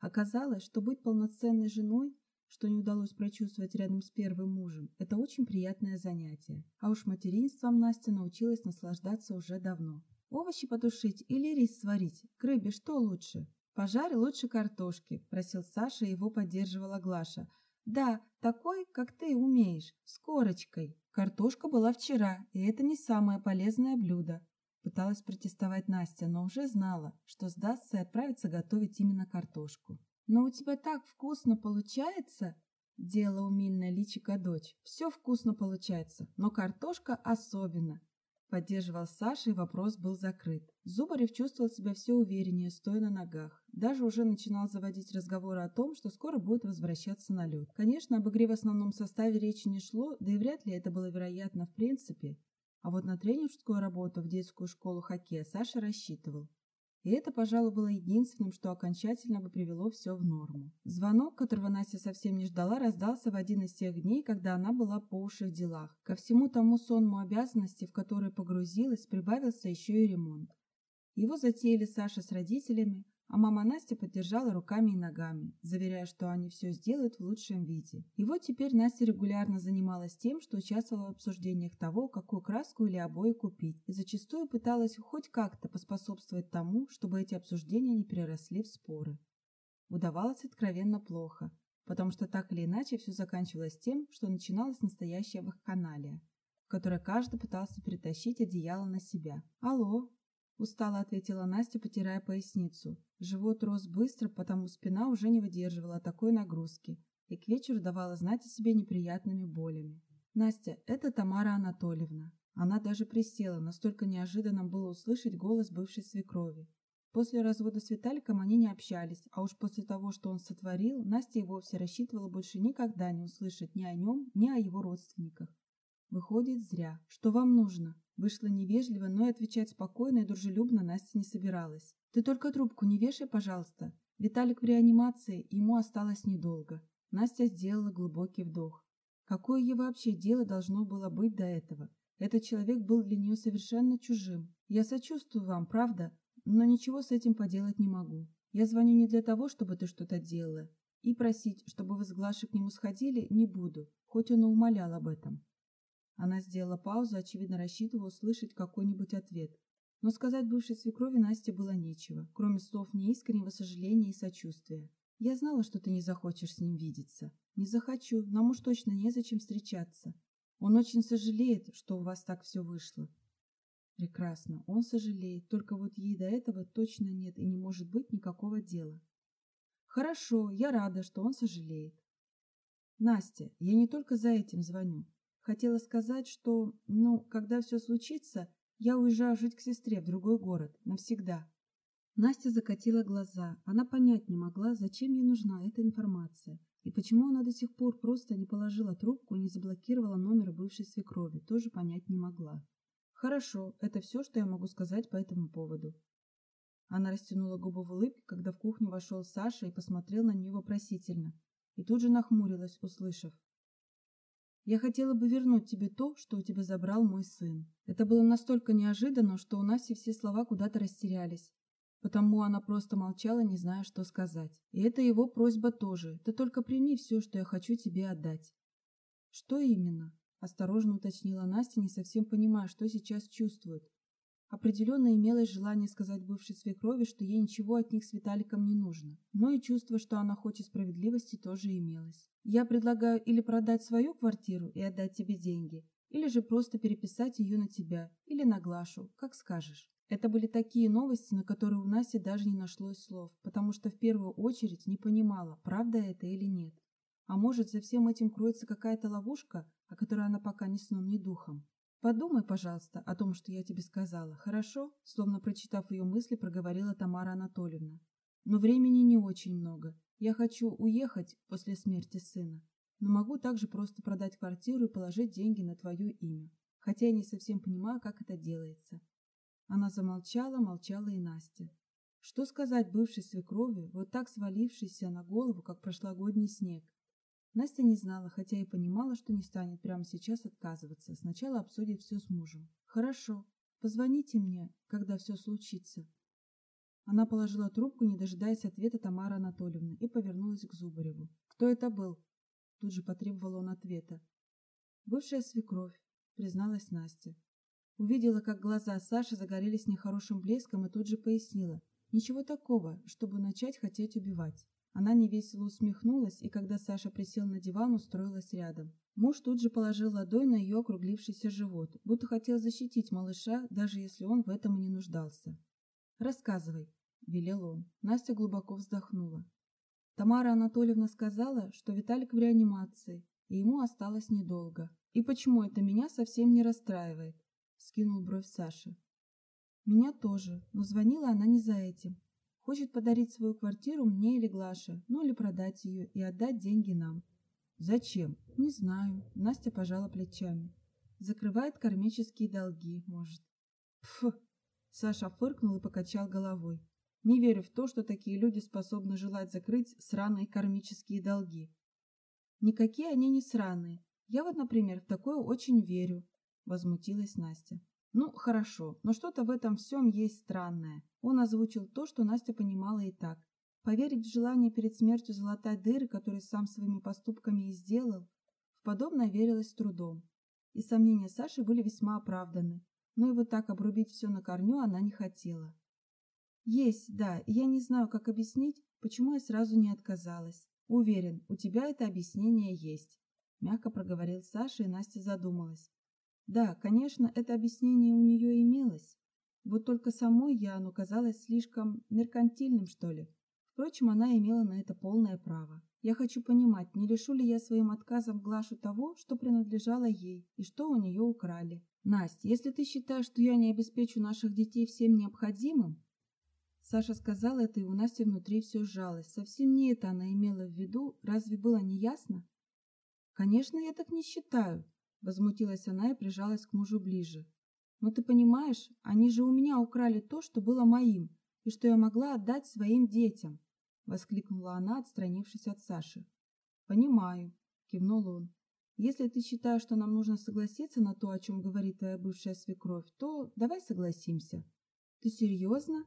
S1: Оказалось, что быть полноценной женой, что не удалось прочувствовать рядом с первым мужем, это очень приятное занятие. А уж материнством Настя научилась наслаждаться уже давно. Овощи потушить или рис сварить? К рыбе что лучше? Пожарь лучше картошки, просил Саша, его поддерживала Глаша. Да, такой, как ты умеешь, с корочкой. Картошка была вчера, и это не самое полезное блюдо. Пыталась протестовать Настя, но уже знала, что сдастся и отправится готовить именно картошку. «Но у тебя так вкусно получается!» – делала умильная личика дочь. «Все вкусно получается, но картошка особенно!» Поддерживал Саша, и вопрос был закрыт. Зубарев чувствовал себя все увереннее, стоя на ногах. Даже уже начинал заводить разговоры о том, что скоро будет возвращаться на лед. Конечно, об игре в основном составе речи не шло, да и вряд ли это было вероятно в принципе. А вот на тренерскую работу в детскую школу хоккея Саша рассчитывал. И это, пожалуй, было единственным, что окончательно бы привело все в норму. Звонок, которого Настя совсем не ждала, раздался в один из тех дней, когда она была по уши в делах. Ко всему тому сонму обязанностей, в которые погрузилась, прибавился еще и ремонт. Его затеяли Саша с родителями, а мама Настя поддержала руками и ногами, заверяя, что они все сделают в лучшем виде. И вот теперь Настя регулярно занималась тем, что участвовала в обсуждениях того, какую краску или обои купить, и зачастую пыталась хоть как-то поспособствовать тому, чтобы эти обсуждения не переросли в споры. Удавалось откровенно плохо, потому что так или иначе все заканчивалось тем, что начиналась настоящая вакханалия, в которой каждый пытался перетащить одеяло на себя. «Алло!» Устало ответила Настя, потирая поясницу. Живот рос быстро, потому спина уже не выдерживала такой нагрузки и к вечеру давала знать о себе неприятными болями. «Настя, это Тамара Анатольевна». Она даже присела, настолько неожиданно было услышать голос бывшей свекрови. После развода с Виталиком они не общались, а уж после того, что он сотворил, Настя и вовсе рассчитывала больше никогда не услышать ни о нем, ни о его родственниках. Выходит, зря. Что вам нужно? Вышло невежливо, но и отвечать спокойно и дружелюбно Настя не собиралась. Ты только трубку не вешай, пожалуйста. Виталик в реанимации, ему осталось недолго. Настя сделала глубокий вдох. Какое ей вообще дело должно было быть до этого? Этот человек был для нее совершенно чужим. Я сочувствую вам, правда, но ничего с этим поделать не могу. Я звоню не для того, чтобы ты что-то делала. И просить, чтобы вы с Глашей к нему сходили, не буду, хоть он и умолял об этом. Она сделала паузу, очевидно рассчитывая услышать какой-нибудь ответ. Но сказать бывшей свекрови Насте было нечего, кроме слов неискреннего сожаления и сочувствия. «Я знала, что ты не захочешь с ним видеться. Не захочу, нам уж точно незачем встречаться. Он очень сожалеет, что у вас так все вышло». «Прекрасно, он сожалеет, только вот ей до этого точно нет и не может быть никакого дела». «Хорошо, я рада, что он сожалеет». «Настя, я не только за этим звоню. Хотела сказать, что, ну, когда все случится, я уезжаю жить к сестре в другой город, навсегда. Настя закатила глаза. Она понять не могла, зачем ей нужна эта информация. И почему она до сих пор просто не положила трубку и не заблокировала номер бывшей свекрови, тоже понять не могла. Хорошо, это все, что я могу сказать по этому поводу. Она растянула губы в улыбке, когда в кухню вошел Саша и посмотрел на нее вопросительно. И тут же нахмурилась, услышав. Я хотела бы вернуть тебе то, что у тебя забрал мой сын. Это было настолько неожиданно, что у Наси все слова куда-то растерялись. Потому она просто молчала, не зная, что сказать. И это его просьба тоже. Ты только прими все, что я хочу тебе отдать. Что именно? Осторожно уточнила Настя, не совсем понимая, что сейчас чувствует. Определенно имелось желание сказать бывшей свекрови, что ей ничего от них с Виталиком не нужно. Но и чувство, что она хочет справедливости, тоже имелось. Я предлагаю или продать свою квартиру и отдать тебе деньги, или же просто переписать ее на тебя или на Глашу, как скажешь. Это были такие новости, на которые у Наси даже не нашлось слов, потому что в первую очередь не понимала, правда это или нет. А может, за всем этим кроется какая-то ловушка, о которой она пока ни сном, ни духом. «Подумай, пожалуйста, о том, что я тебе сказала, хорошо?» Словно прочитав ее мысли, проговорила Тамара Анатольевна. «Но времени не очень много. Я хочу уехать после смерти сына, но могу также просто продать квартиру и положить деньги на твое имя, хотя я не совсем понимаю, как это делается». Она замолчала, молчала и Настя. Что сказать бывшей свекрови, вот так свалившейся на голову, как прошлогодний снег? Настя не знала, хотя и понимала, что не станет прямо сейчас отказываться. Сначала обсудит все с мужем. «Хорошо. Позвоните мне, когда все случится». Она положила трубку, не дожидаясь ответа Тамары Анатольевны, и повернулась к Зубареву. «Кто это был?» Тут же потребовал он ответа. «Бывшая свекровь», призналась Настя. Увидела, как глаза Саши загорелись нехорошим блеском и тут же пояснила. «Ничего такого, чтобы начать хотеть убивать». Она невесело усмехнулась, и когда Саша присел на диван, устроилась рядом. Муж тут же положил ладонь на ее округлившийся живот, будто хотел защитить малыша, даже если он в этом и не нуждался. «Рассказывай», – велел он. Настя глубоко вздохнула. Тамара Анатольевна сказала, что Виталик в реанимации, и ему осталось недолго. И почему это меня совсем не расстраивает? скинул бровь Саша. Меня тоже, но звонила она не за этим. Хочет подарить свою квартиру мне или Глаше, ну или продать ее и отдать деньги нам. Зачем? Не знаю. Настя пожала плечами. Закрывает кармические долги, может. Фу. Саша фыркнул и покачал головой. Не верю в то, что такие люди способны желать закрыть сраные кармические долги. Никакие они не сраные. Я вот, например, в такое очень верю, возмутилась Настя. Ну, хорошо, но что-то в этом всем есть странное. Он озвучил то, что Настя понимала и так. Поверить в желание перед смертью залатать дыры, которые сам своими поступками и сделал, в подобное верилось трудом. И сомнения Саши были весьма оправданы, но и вот так обрубить все на корню она не хотела. Есть, да, и я не знаю, как объяснить, почему я сразу не отказалась. Уверен, у тебя это объяснение есть. Мягко проговорил Саша, и Настя задумалась. Да, конечно, это объяснение у нее имелось. Вот только самой я оно казалось слишком меркантильным, что ли. Впрочем, она имела на это полное право. Я хочу понимать, не лишу ли я своим отказом Глашу того, что принадлежало ей и что у нее украли. Настя, если ты считаешь, что я не обеспечу наших детей всем необходимым... Саша сказала это, и у Насти внутри все сжалось. Совсем не это она имела в виду. Разве было не ясно? Конечно, я так не считаю, Возмутилась она и прижалась к мужу ближе. «Но ты понимаешь, они же у меня украли то, что было моим, и что я могла отдать своим детям!» Воскликнула она, отстранившись от Саши. «Понимаю», — кивнул он. «Если ты считаешь, что нам нужно согласиться на то, о чем говорит твоя бывшая свекровь, то давай согласимся». «Ты серьезно?»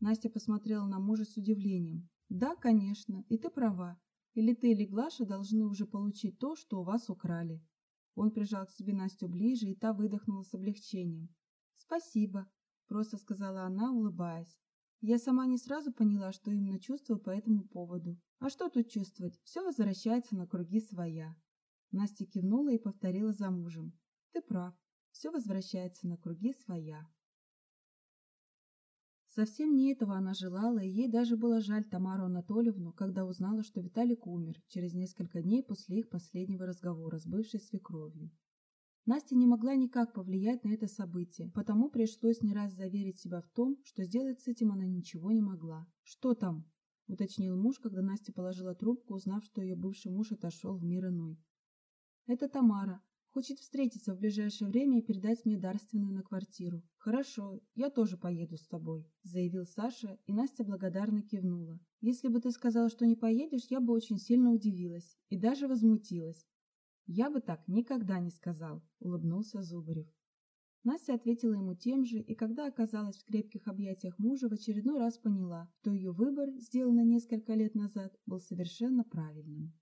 S1: Настя посмотрела на мужа с удивлением. «Да, конечно, и ты права. Или ты, или Глаша должны уже получить то, что у вас украли». Он прижал к себе Настю ближе, и та выдохнула с облегчением. «Спасибо», – просто сказала она, улыбаясь. Я сама не сразу поняла, что именно чувствую по этому поводу. А что тут чувствовать? Все возвращается на круги своя. Настя кивнула и повторила за мужем. Ты прав. Все возвращается на круги своя. Совсем не этого она желала, и ей даже было жаль Тамару Анатольевну, когда узнала, что Виталик умер через несколько дней после их последнего разговора с бывшей свекровью. Настя не могла никак повлиять на это событие, потому пришлось не раз заверить себя в том, что сделать с этим она ничего не могла. «Что там?» – уточнил муж, когда Настя положила трубку, узнав, что ее бывший муж отошел в мир иной. «Это Тамара. Хочет встретиться в ближайшее время и передать мне дарственную на квартиру. Хорошо, я тоже поеду с тобой, заявил Саша, и Настя благодарно кивнула. Если бы ты сказала, что не поедешь, я бы очень сильно удивилась и даже возмутилась. Я бы так никогда не сказал, улыбнулся Зубарев. Настя ответила ему тем же, и когда оказалась в крепких объятиях мужа, в очередной раз поняла, что ее выбор, сделанный несколько лет назад, был совершенно правильным.